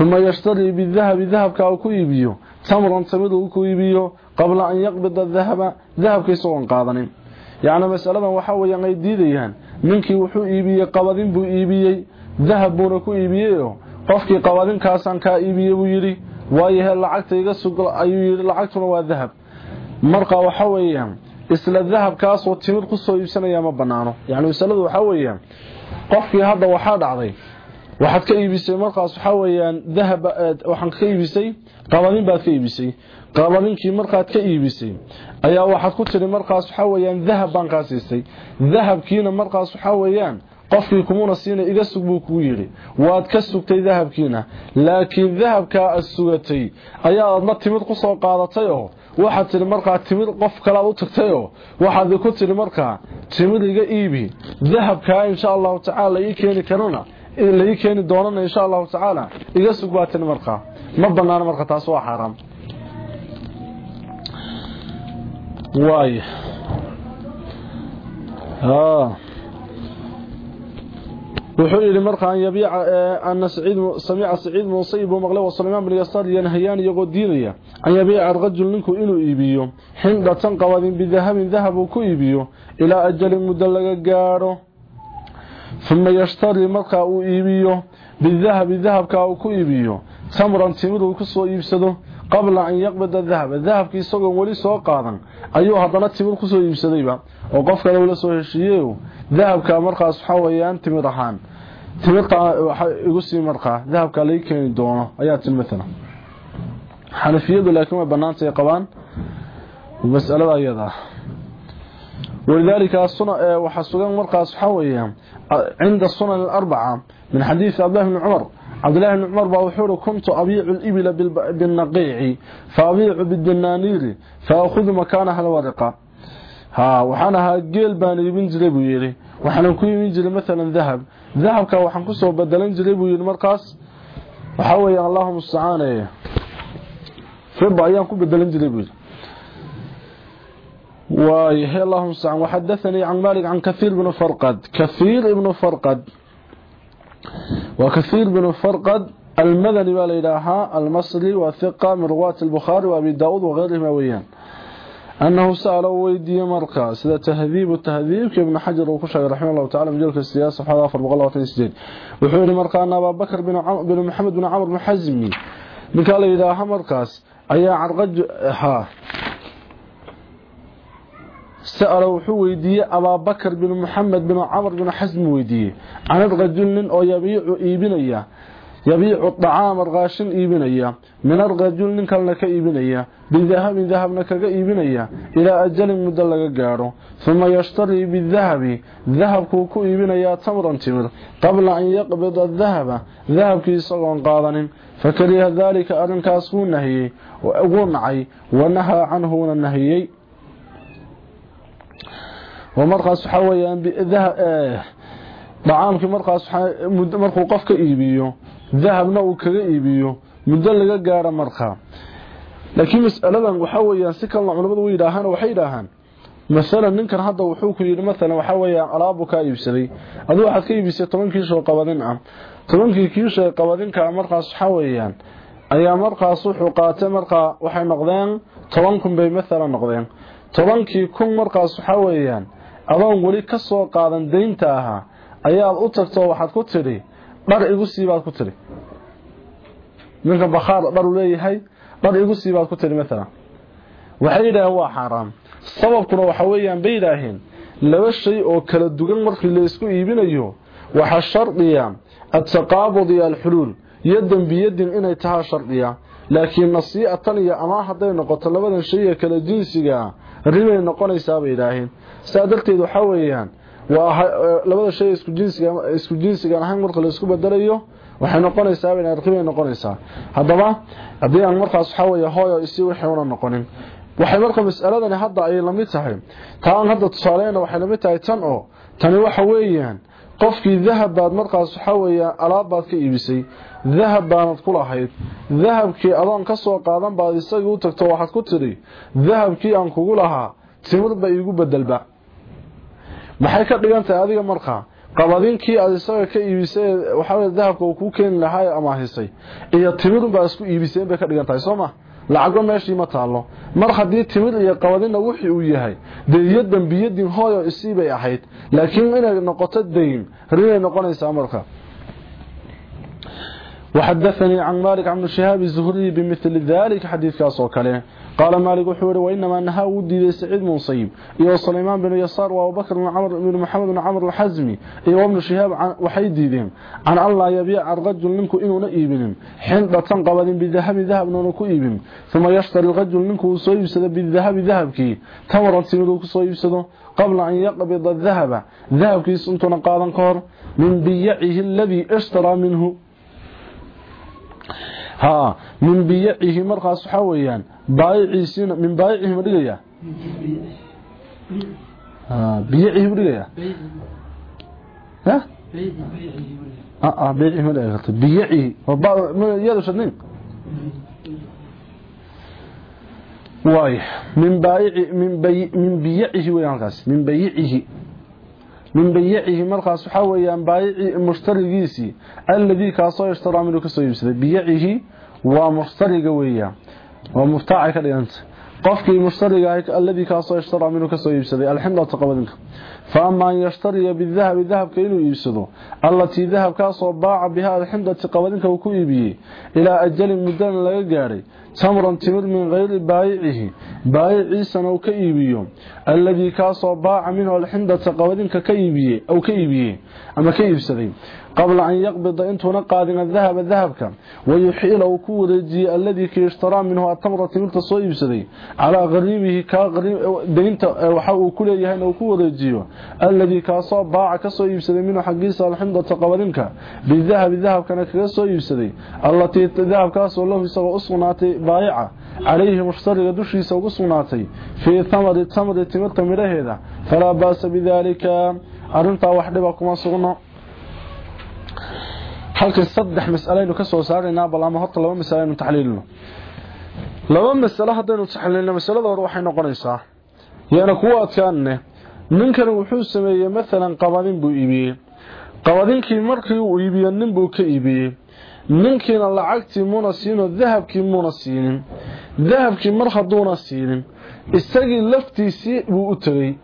uma yashtarii bidahabi dahabka uu ku iibiyo. Tamran tamid uu ku iibiyo. Qabla an yaqbida dahaba dahabka isagoon qaadanin. Yacni masaladan waxaa weeyaan ay diidayaan. Ninkii wuxuu iibiyey qabadin buu iibiyey dahab buuna ku iibiyeyoo qofkii qabadinkaasaan kaa iibiyey buu yidhi waayahe lacagta iga sug ayuu yidhi lacagtuna waa dahab marka waxa weeyaan isla dahabkaasoo timid ku soo iibsanaya ma bannaano. Yacni masaladu waxaa weeyaan qofkii hadda waxaa dhacday waxaad ka iibisay markaas waxaa weyaan dahab waxaan ka iibisay qabadin baad ka iibisay. Qabadinkii markaad ka iibisay ayaa waxaad ku tiri markaas waxaa weyaan dahab baan kaa siisay dahabkiina markaas waxaa weyaan qofkii kumuna siina iga sug buu kuu yidhi. Waad ka sugtay dahabkiina laakiin dahabkaa ad sugatay ayaa adna timid ku soo qaadatay oo waxaad tihi markaa timid qof kalead u tagtay oo waxaad ku tihi markaa timid iga iibi. Dahabkaa insha allahu tacaala ii keeni karana lai keeni doonana insha allahu tacaala. Iga sug baa tiri markaa. Ma banaano marka taas waa xaaraam. Waay. Wuxuu yidhi markaa ana samiica saciid musayib uu maqlay wasuleymaan bin yasaar yanhayaan iyagoo diidaya an yabiica rajul ninku inuu iibiyo. Xindhatan qabadin bidahabin dahab uu ku iibiyo. Ilaa ajalin muddo laga gaadho uma yashtari markaa uu iibiyo bidahabi dahabkaa uu ku iibiyo. Tamran timir uu ku soo iibsado qabla an yaqbida dahaba dahabkii isagoon weli soo qaadan ayuu haddana timir ku soo iibsadayba. Oo qof kale ula soo heshiiyey dahabka markaas waxaa weyaan timir ahaan. Timirta waxa igu sii markaa dahabka laga keeni doono. Ayaa tin maalan xanafiyadu laakiin way banaantay qabaan. Masalada iyada ولذلك السنة وحسوغان مرقى صحوية عند السنن الأربعة من حديث عبد الله بن عمر. عبد الله بن عمر بوحور كنت أبيع الإبل بالنقيع فأبيع بالدنانير فأخذ مكانها الورقة. ها وحانها قيل بان يبين جريبو يري وحانا كوي من جري مثلا ذهب. ذهب كا وحان كسو بدلان جريبو يري مرقاس وحاوية اللهم السعانة فضع أيام كو بدلان جريبو يري ويهي اللهم استعان وحدثني عن مالك عن كثير بن فرقد. كثير بن فرقد. وكثير بن فرقد المدني والإلهة المصري وثقة من رواة البخاري وأبي داود وغيرهم ويان أنه سأل ويدي مرقى سيدة تهذيب التهذيب كابن حجر وكشعي رحمه الله تعالى مجلك السياسة صفحة آخر بغلوة وتنسجين وحول مرقى أن أبا بكر بن, عم... بن محمد بن عمر بن حزمي من قال إلهة مرقى أي عرقج ها. سأل وحو ويدية أبا بكر بن محمد بن عمر بن حزم ويدية. عن الرجل أو يبيع إيبنية. يبيع الطعام الغاشن إيبنية. من الرجل كان لك إيبنية. بالذهب ذهب لك إيبنية. إلى أجل مدلق قاره ثم يشتري بالذهب. ذهب كوكو إيبنية تمرا تمر. قبل أن يقبض الذهب. ذهب كي صغن قاضن فكره ذلك أرنكاس نهي. ونعي ونهى عنه oo markaas waxa weeyaan dhacaamkii eh, markaas markuu qofka iibiyo dahabna uu kaga iibiyo muddo laga gaaro markaa laakiin masaladan waxa weeyaan si kalena culimmadu way yidhaahaan waxay yidhaahaan masalan ninkan hadda wuxuu ku yidhi maalan waxaa weeyaan alaabu kaa iibsaday. Aduu waxaad ka iibisay toban kiishoo qabadin ah. Tobankii kiishoo qabadinkaa markaas waxaa weeyaan ayaa markaas wuxuu qaatay markaa waxay noqdeen toban kun bay maalan noqdeen. Tobankii kun markaas waxaa adoon weli ka soo qaadan daynta ahaa ayaad u tagto waxaad ku tidhi dhar igu siibaad ku tidhi. Ninka bakhaar dharu leeyahay dhar igu siibaad ku tidhi maalan waxay yidhaaheen waa xaaraam. Sababkuna waxa weeyaan bay yidhaaheen laba shay oo kala duwan markii la isku iibinayo waxaa shardiya ataqaabud iyo alxuluul yadan biyadin inay tahaa shardiya laakiin nasiicatan iyo amaa hadday noqoto labadan shay ee kala jinsiga ribay noqonaysaa bay yidhaaheen sidaa darteed waxaa weeyaan waa labada shay isku jinsiga isku jinsigan ahayn marka la isku bedelayo waxay noqonaysaa bay ribay noqonaysaa. Haddaba haddii aan markaas waxaa weeye hooyo isi wixii una noqonin. Waxay marka mas'aladani hadda ay la mid tahay. Taan hadda tusaaleena waxay la mid tahay tan oo tani waxa weeyaan qofkii dahab baad markaas waxa weeyaan alaab baad ka iibisay dahab baanad ku lahayd. Dahabkii adoon ka soo qaadan baad isagii u tagto waxaad ku tidhi dahabkii aan kugu lahaa timir ba iigu bedelba maxay ka dhigan tahay adiga markaa qabadinkii aad isaga ka iibisay waxa weeye dahabka uu kuu keeni lahaa ee amaahisay iyo timirun baa isku iibiseen bay ka dhigan tahay lacago meeshii ma taalo mar haddii timir iyo qabadina wixii uu yahay dee yadan biyadin hooyo isii bay ahayd laakiin inay noqoto dayn ribay noqonaysaa marka وحدثني عن مالك عن شهاب الزهري بمثل ذلك حديث كاسو كله قال مالك وحوري وإنما نهى ودي سعيد بن صيب إيو سليمان بن يسار وابو بكر بن عمر بن محمد بن عمر الحزمي. إيو ابن شهاب عن وحيديدين عن الله يبيع الرجل منكم إنو نئيبن حين تنقبض بالذهب ذهب نونكو إيبن ثم يشتري الرجل منكم سيبسد بالذهب ذهبك تمرا تمدوك سيبسده قبل أن يقبض الذهب. ذهبك سنتنا قادا كور من بيعه الذي اشترى منه. ها من بيعه baayihi madhigaya ha biyaihi madhigaya ha ah ah biyaihi madhigaya biyaihi waba yadu shadnin waay min baayici min bay min biyaihi weeyaan halkaas min bayihi من بيعه مرخص weeyaan baayici mushtarigiisi alladii kaasoo ishtara minuu kasoo iibsaday biyacihi waa mushtariga weeyaan waa muftaaca ka dhiganta qofkii mushtariga alladii kaasoo ishtara minuu kasoo iibsaday alximlata qabadinka فأما يشتري بالذهب ذهب كإنه يبسده التي ذهب كاسو باع بها تمرا تمر من غير بايعه. بايعي سنو كإيبيه الذي كاسو باع منه الحمدة قبل أن يقبض انتو نقادن الذهب ذهبك ويحيل وكورجي الذي كيشترى منه التمرة تمرت صيبسده على غريبه كغريب دينت وحاو كليه انه كورجيه الذي كاسو باع كسو يبسدي منه حقيسه الحمد تقبلنك. بالذهب الذهب كان كسو يبسدي التي الذهب كاسو له سو اسناتي بايعة. عليه دشيسه ugu sugnaatay fi thamari tamri timirta miraheeda fala baas bidalika arinta wax dhiba kuma sugno halka saddex mas'alaynu ka soo saarayna bal ama horta laba mas'alaynu taxliilno. Laba mas'ala hadaynu taxliilno mas'alada hore waxay noqonaysaa yana kuwa adkaanne ninkan wuxuu sameeyey maalan qabadin buu iibiyey. Qabadinkii markii uu iibiyey nin buu ka iibiyey. Ninkiina lacagtii muuna siinoo dahabkii muuna siinin. Dahabkii mar hadduuna siinin. Isagii laftiisii buu u tegey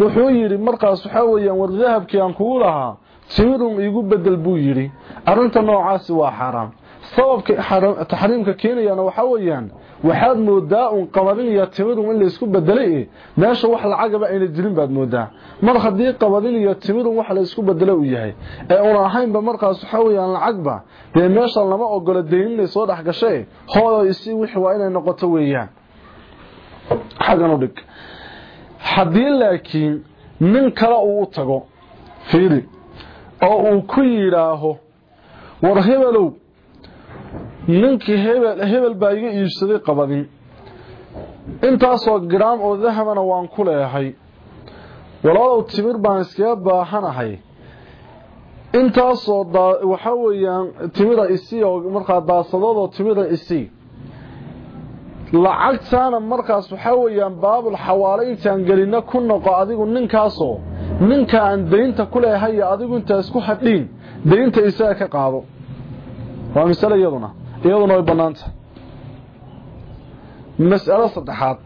wuxuu yidhi markaas waxaa weeyaan war dahabkii aan kugu lahaa timirun iigu bedel buu yidhi arrinta noocaasi waa xaaraam sababka taxriimka keenayana waxaa weeyaan waxaad moodaa un qabadin iyo timirun in laysku bedelay meesha wax lacagaba ayna jirin baad moodaa. Mar haddii qabadin timirun wax laysku bedelo uu yahay ee una ahaynba markaas waxaa weyaan lacagba dee meesha lama ogola dayn inay soo dhex gashay hooyo isi wixii waa inay noqoto weeyaan. Xaggan dhig. Haddii laakiin nin kale uu u tago fiiri oo uu ku yidhaaho war hebelow ninkii hebel hebel baa iga iibsaday qabadin intaasoo garaam oo dahabana waan ku leehay. Walaalow timir baan iskaga baahanahay. Intaasoo waxaa weeyaan timira isi oo markaa daasadoodoo timira isi lacagtaana markaas waxaa weeyaan baabul xawaale intaan gelina ku noqo adigu ninkaasoo ninka aan daynta ku leehay adigu intaa isku hadhiin daynta isaga ka qaado. Waa masale iyaduna iyaduna way bannaanta. Mas'alo saddexaad.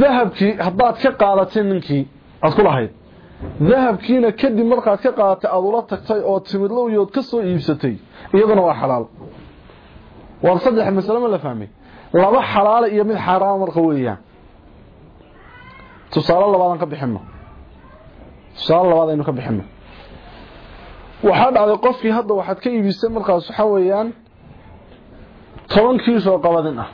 Dahabkii haddaad ka qaadatay ninkii aad ku lahayd. Dahabkiina kadib markaad ka qaadatay aad ula tagtay oo timirlowyood ka soo iibsatay iyaduna waa xalaal. War saddex masale ma la fahmay. Laba xalaala iyo mid xaaraama marka weeyaan tusaale labaadaan ka bixino tusaale labaad aynu ka bixino waxaa dhacday qofkii hadda waxaad ka iibisay markaas waxaa weeyaan toban kiisoo qabadin ah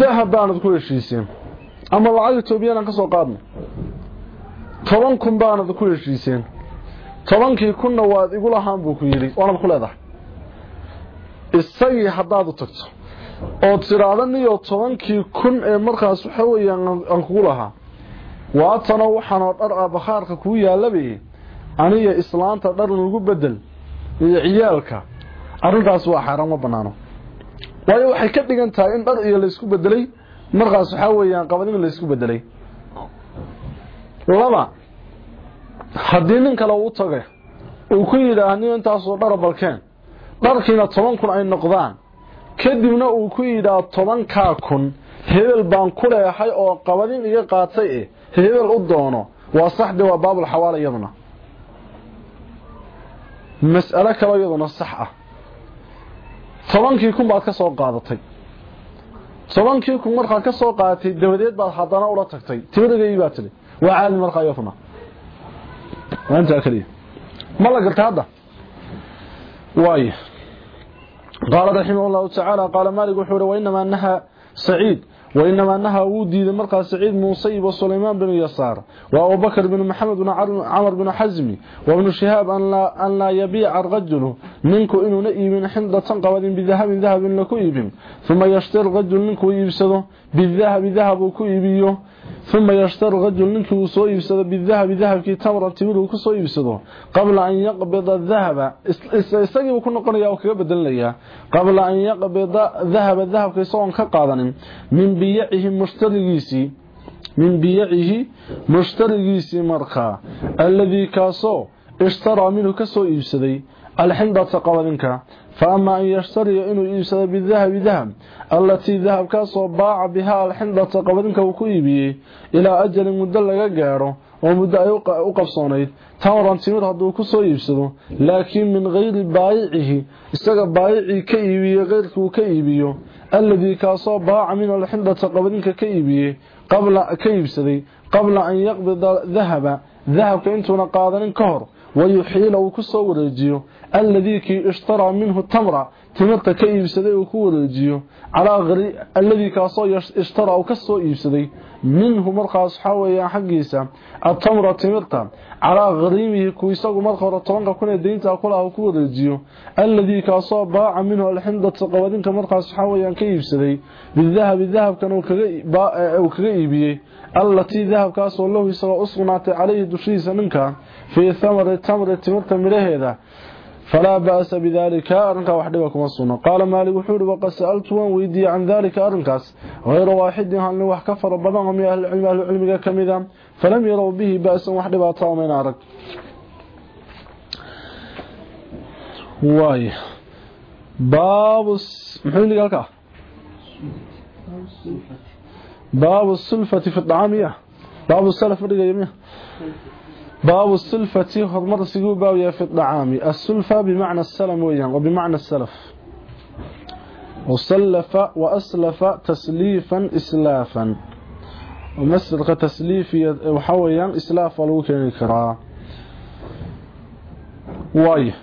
dahab baanad ku heshiiseen. Ama lacag etoobiyaan aan ka soo qaadno. Toban kun baanad ku heshiiseen. Tobankii kunna waad igu lahaan buu ku yidhi waanad ku leedahay. Isagii haddaad u tagto ood tiraahdo niyo tobankii kun ee markaas waxa weeyaan aan kugu lahaa. Waatanoo waxaanoo dhar ah bakhaarka kuu yaalabe aniga islaanta dhar lagu bedel iyo ciyaalka. Arrintaas waa xaaraan ma banaano waayo waxay ka dhigan tahay in dhar iyo laysku bedelay markaas waxaa weeyaan qabadin laysku bedelay. Laba haddii nin kale uu taga uu ku yidhaah nin intaasoo dhara balkeen dharkiina toban kun ay noqdaan kadibna uu ku yidhaa tobankaa kun hebel baan ku leexay oo qabadin iga qaatay eh hebel u doono. Waa saxde waa baabul baabulxawaala iyaduna. Mas'alo kaloo iyaduna sax ah. Tobankii kun baad ka soo qaadatay. Tobankii kun markaad ka soo qaadatay dabadeed baad haddana ula tagtay. Tibadagii baa tidhi waa caali markaa iyaduna. Waa intaa ma la galtay hadda? Waay قال رحمه الله تعالى قال مالك وحوره وإنما نهى سعيد وإنما نهى ودي مرقى سعيد موسيب وسليمان بن يسار وأبو بكر بن محمد بن عمر بن حزمي وابن شهاب أن لا, أن لا يبيع الرجل منكو إنه نئي من حندة قبل بذهب ذهب لكو إبن ثم يشتري الرجل منكو يبسده بالذهب ذهب كو إبيه ثم يشتري الرجل منكو سو يبسده بالذهب ذهب كي تمر تمره كو سو يبسده. قبل أن يقبض الذهب استجيب كنا قرية وكذا بدل ليا قبل أن يقبض ذهب الذهب كي سوى كقاضن. من بيعه مشتريسي من بيعه مشتريسي مرخا الذي كاسو اشترى منه كسو يبسدي. الحنطة قوادنك فأما أن يشتري إنه يبسد بالذهب ذهب التي ذهب كاسو باع بها الحنطة قوادنك وكيبيه إلى أجل مدلق قاره ومدة أقبصونيد تمرا تمر هدو كسو يبسدو لكن من غير بايعه استقى بايعي كيبيه غيرك كيبيه الذي كاسو باع من الحنطة قوادنك كيبيه قبل كيبسدي قبل أن يقبض ذهب ذهب كإنتنا قادن كهر ويحيل وكسو ورجيو الذي كي اشترى منه التمر تمرت كيبسدي وكو ورجيو على غري الذي كاسو اشترى وكسو يبسدي منه مرقى صحاويا حقيسا التمر تمرت. على غريمه كويساغو مرقى رطوانك كنا دينتا كلها وكو ورجيو الذي كاسو باع منه الحندة قوادنك مرقى صحاويا كيبسدي بالذهب الذهب كانوا إيبيه التي ذهب كاسو الله يسوى أصغنات عليه دشيسا منك. في ثمر التمر تمرت مرهيدا فلا بأس بذلك. أرنك وحدكم الصنة قال مالك وحور وقد سألت ويدي عن ذلك أرنكاس. غير واحد هل وح كفر بضغم من أهل العلم أهل العلم كمذا؟ فلم يروا به بأسا وحدك طاومين أرك. واي. باب محمد قالك؟ باب السلفة في الطعام باب السلف فرق يميه باب السلفة هرمر سيقول باب في الطعام السلفة بمعنى السلم ويان وبمعنى السلف وسلف وأسلف تسليفا إسلافا ومسرق تسليفي وحويا إسلاف ولوكين الكراء واي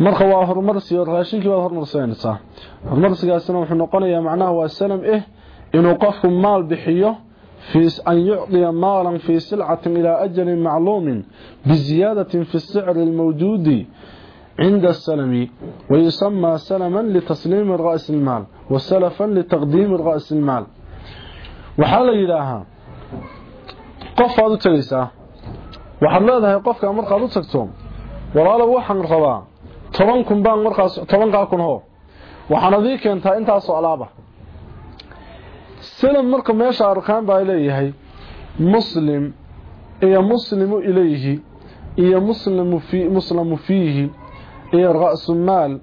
marka waa horumarsi raashinkii waa horumarsanaysaa horumarsigaasina wuxuu noqonayaa macnaha waa salam eh inuu qofku maal bixiyo في أن يعطي مالا في سلعة إلى أجل معلوم بزيادة في السعر الموجود عند السلم ويسمى سلما لتسليم رأس المال وسلفا لتقديم رأس المال. وحال إلىها قف هذا تليسا وحال هذا قفك أمر قادو تكتوم. ولا له وحن toban kun baan markaas tobankaa kun hoo waxaan adii keentaa intaasoo alaaba salam marka meesha arkaan baa leeyahay muslim iyo muslimu ilayhi iyo muslimu fi muslamu fiihi iyo ra'su maal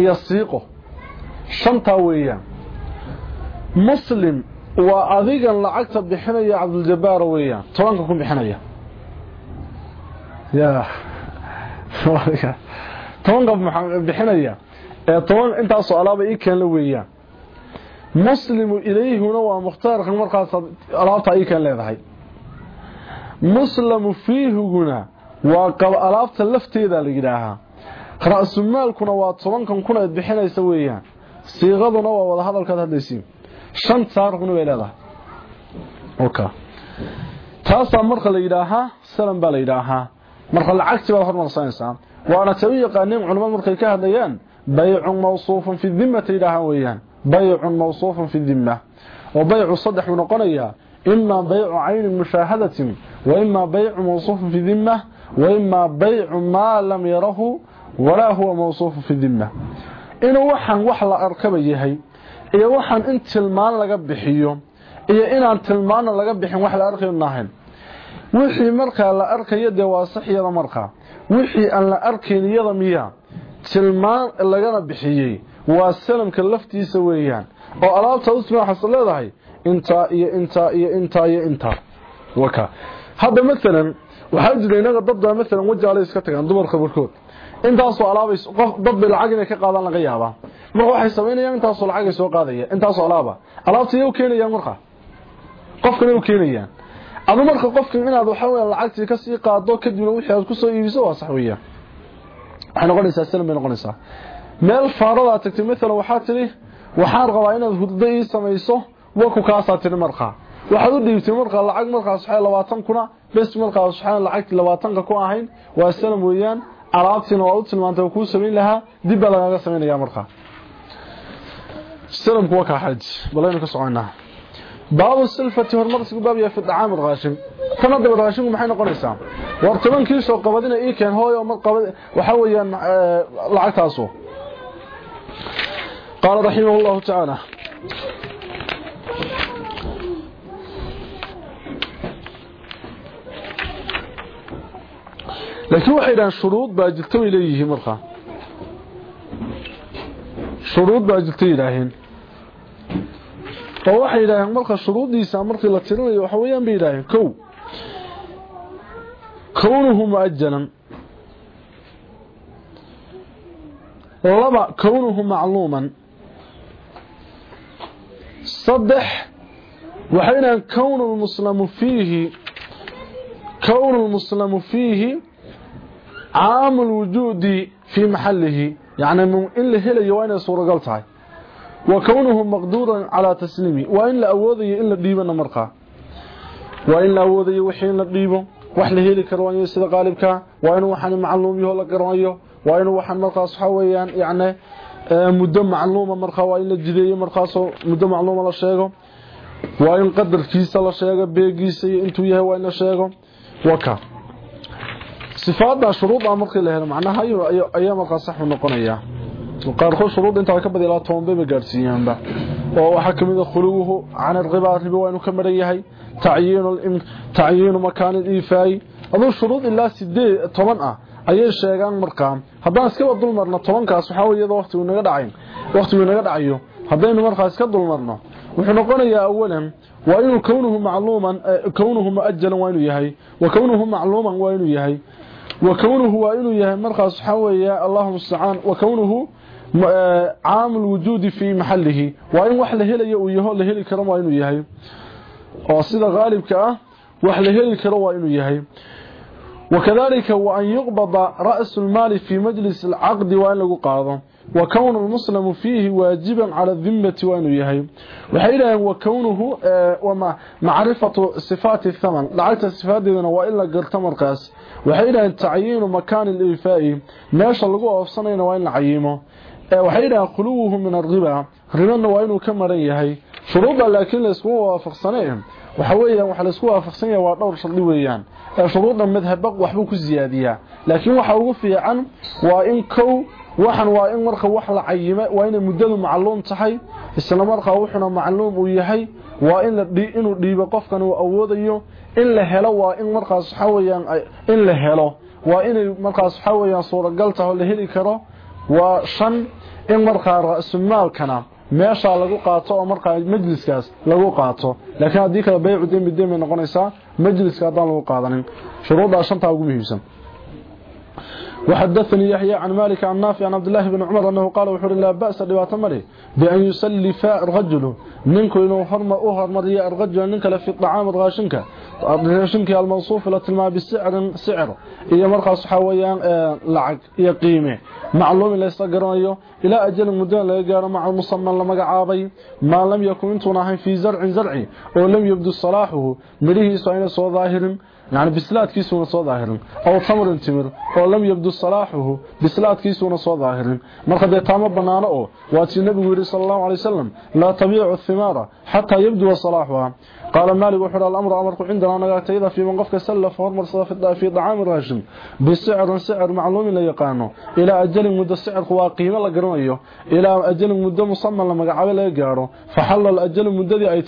iyo siiqo. Shantaa weeyaan. Muslim waa adigan lacagta bixinaya cabduljabaar weeyaan. Tobanka ku bixinaya. Ya tobanka. Bixinaya? Ee toban intaasoo alaaba ii keen la weeyaan muslimu ilayhuna waa mukhtaarka markaas alaabta ii keen leedahay muslamu fiihiguna waa alaabta lafteeda la yidhaahaa ra-sumaalkuna waa tobankan kun eed bixinaysa weeyaan siiqaduna waa wada hadalkaad hadlaysiin shan saarkuna bay leedahay taasaa marka la yidhaahaa salam baa la yidhaahaa marka lacagtii baad hormarsanaysaa waana ta u yaqaaneen culamad markay ka hadlayaan baycun mawsuufun fi dimata yidhaahaan weeyaan baycun mawsuufun fi dimma. Oo baycu saddex buu noqonayaa. Imaa baycu caynin mushaahadatin wa imaa baycu mawsuufun fi dimma wa imaa baycu maa lam yarahu walaa huwa mawsuufun fi dimma. Inuu waxaan wax la arkaba yahay iyo waxaan in tilmaan laga bixiyo iyo inaan tilmaana laga bixin wax la arkaynahayn wixii markaa la arkayo dee waa saxyada markaa. Wixii aan la arkayn iyada miya tilmaan lagana bixiyey waa salamka laftiisa weeyaan. Oo alaabta usma waxaas leedahay intaa iyo intaa iyo intaa iyo intaa. Waka. Hadda maalan waxaa jira inaga dadbaa maalan wajaale iska tagaan dumarka barkood. Intaasoo alaabay qof dad bay lacag inay ka qaadaan laga yaabaa. Marka waxay samaynayaan intaasoo lacagay soo qaadaya intaasoo alaaba. Alaabta iyay u keenayaan marka. Qofkan u keenayaan. Adu marka qofkan inaad waxa weeyaan lacagtii ka sii qaado kadibna wixii aad ku soo iibiso waa sax weeyaan. Waxay noqonaysaa salam bay noqonaysaa meel faarada tagtay maalan waxaa tiri waxaan rabaa inaad hurdo ii samayso waku kaasaa tiri markaa. Waxaad u dhiibtay markaa lacag markaas labaatan kuna bes markaas waxaan lacagtii labaatanka ku ahayn. Waa salam weeyaan alaabtiina waa u tilmaantay oo kuu samayn dib lagaaga samaynayaa markaa. Salamku waa kaa xaji balaynu ka soconaa baabu silfati horumarsigu baab yahay fi dacaam raashin tan hadaba raashinku maxay noqonaysaa? War tobankii soo qabadina ii keen hooyo mar qabad waxa weeyaan lacagtaasu قال رحمه الله تعالى. لكن واحدة شروط باجلتوا إليه مرخا شروط باجلتوا إلهين فواحد إلهين مرخا شروط ديسا مرخي لترون يوحويا بإلهين كو. كونه مؤجلا. لبا كونه معلوما. صدح وحين كون المسلم فيه كون المسلم فيه عام الوجود في محله يعني من إلا هلا يوانا سورة قلتها وكونه مقدورا على تسليمه وإلا أوضي إلا ديبنا مرقا وإلا أوضي وحين لديبه وحل هلا كروانيه سيدة غالبكا وإنو وحن معلومي هلا كروانيه وإنو وحن مرقا صحويا يعني muddo macluuma markaa waa in la jideeyo markaasoo muddo macluuma la sheego. Waa in qadarkiisa la sheego beegiisa iyo intuu yahay waa in la sheego. Waka sifaadda shuruuda markii la helo macnaha ayaa markaas sax u noqonayaa qaarkood shuruudda intaa ka badilaa toban bayba gaadhsiiyaanba. Oo waxaa ka mid a khuluguhu can waa inuu ka maran yahay. Tacyiinu makaani liifaayi aduu shuruud ilaa sideed toban ah ayay sheegaan markaa hadaan iskaba dulmarno tobankaas waxaa wey iyadoo watigu naga dhacayn wakhtigu inaga dhacayo hadaynu markaa iska dulmarno wuxuu noqonayaa awalan waa inuu kownuhu macluuman eh, kownuhu muajalan wa inuu yahay wa kownuhu macluuman waa inuu yahay wa kownuhu waa inuu yahay markaas waxaa weeye allahuma stacaan wa kownuhu eh, caamul wujuudi fii maxalihi waa in wax la helayo uu yaho la heli karo waa inuu yahay oo sida qaalibka ah wax la heli karo waa inuu yahay. وكذلك وأن يقبض رأس المال في مجلس العقد وإن لقو قاضه وكون المسلم فيه واجبا على الذمة وإنه يهي وحيلا وكونه وما معرفة صفات الثمن. لعلت الصفات دينا وإلا قلت مرقاس وحيلا تعيين مكان الإيفاء. ماشا لقو أفصنين وإن لعيمه waxay yidhahaan khuluwuhu min ariba ribana waa inuu ka maran yahay shuruudda laakiin layskuga waafaqsaneen waxa weeyaan waxa shuruudda madhaba waxbuu ku siyaadiyaa laakiin waxa ugu fiican waa in kow waxan waa in marka wax la cayime waa inay muddadu macluum tahay isla markaa wuxuna macluum uu yahay waa in la inuu dhiibo qofkan uu awoodayo in la helo waa in markaas waxa weeyaan in la helo waa inay markaas waxa weeyaan suuragal tahay la heli karo waa shan in markaa ra'sumaalkana meesha lagu qaato oo markaa majliskaas lagu qaato. Laakiin haddii kale baycu demi demi noqonaysaa majliska haddaan lagu qaadanin. Shuruuddaa shantaa ugu muhiimsan وحدثني يحيى عن مالك عن نافع عن عبد الله بن عمر أنه قال وحر لا بأس دبات مري بأن يسلف الرجل منك إنه حرم أهر مريا الرجل منك لفي الطعام الغاشنك. الغاشنك الموصوف لتلمى بالسعر سعر. إيا مرقى صحويان لعق إيا قيمة معلوم لا يستقرأيه إلى أجل مدان لا يقار مع المصمم لما عابي ما لم يكن انتنا في زرع زرعي. ولم يبدو صلاحه. مريه سوى ظاهر. يعني بسلاد كيسونا سو ظاهرين أو تمر التمر أو لم يبدو صلاحه بسلاد كيسونا سو ظاهرين ما قد تامه بنانه أو واجب النبي صلى الله عليه وسلم لا تبيع الثمار حتى يبدو صلاحها. قال مالك وحر الأمر أمرك عندنا نغاتيدا في من قفك سلف هرمر في طعام الراشم بسعر سعر معلوم لا يقانو إلى أجل مدة سعر هو قيمة لقرنيه إلى أجل مدة مصمم لما قعب لا يقارو فحل الأجل مدة دي أي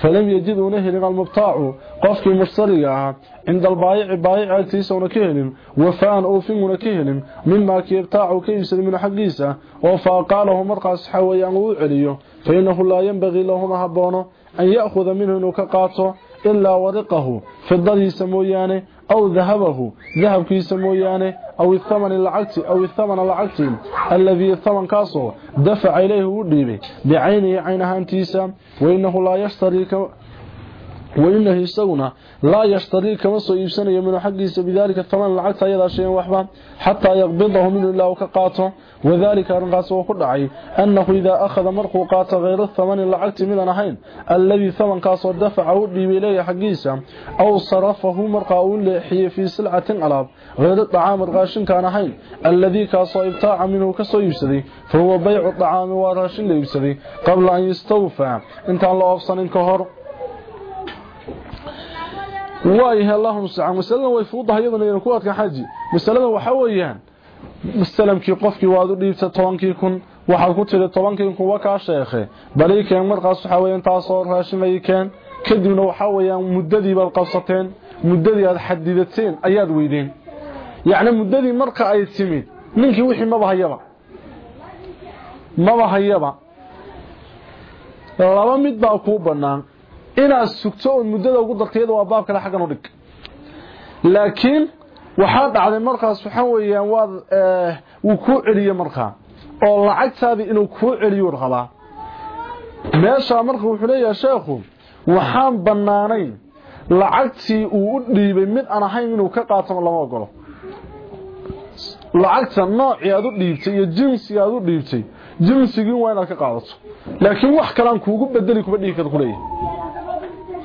فلم يجدوا نهل المبتاع. قفك مشتريها. عند البايع بايع أكتيسون كهلم وفان أوفين كهلم مما كيبتاع كيسر من حقيسة. وفاقاله مرقص حويا وعليه فإنه لا ينبغي لهم هبونه أن يأخذ منه كقاطه إلا ورقه فضله سمويانه أو ذهبه. ذهب كي سمويانه أو الثمن العكت أو الثمن العكت الذي الثمن كاسو دفع إليه وديبه بعينه عينها انتيسا وإنه لا يشتري وإنه يسونا لا يشتري كما سو يبسنيه من حقيسه بذلك الثمن العكت أيضا شيء وحبا حتى يقبضه منه الله كقاطه وذلك أرنقاس وكدعي أنه إذا أخذ مرقو قات غير الثمن العكت من أنهين الذي ثمن كاس ودفعه إليه حقيسه أو صرفه مرقاو لحي في سلعة ألاب غير الطعام الغاشن كان هين الذي كاس إبتاع منه كسو يبسدي فهو بيع الطعام وراشن ليبسدي قبل أن يستوفى. انت الله أفصل انكهر waayahay allahuma mustacaan masalada way fuudahay iyaduna inaan ku adka xaji masalada waxa weeyaan mustalamkii qofkii waad u dhiibta tobankii kun waxaad ku tiri tobankii kun waa kaa sheekhe balii keen markaas waxa weeyaan taasoo raashinayay keen kadibna waxa weeyaan muddadii baad qabsateen muddadii aad xadidateen ayaad weydeen yacni muddadii marka ay timid ninkii wixii maba hayaba maba hayaba laba mid baa kuu bannaan inaad sugto oo muddada ugu dartayada waa baab kale xaggan u dhig. Laakiin waxaa dhacday markaas waxa weeyaan waad wuu kuu celiye markaa oo lacagtaadii inuu kuu celiyo rabaa. Meeshaa marka wuxuu sheekhu waxaan bannaanayn. Lacagtii uu u dhiibay mid aan ahayn inuu ka qaatama lama ogolo. Lacagta noocii aad u dhiibtay iyo jinsiga aad u dhiibtay jinsigii waa inaad ka qaadato. Laakiin wax kalaan kuugu bedeli kuma dhihi karo kuleeyahay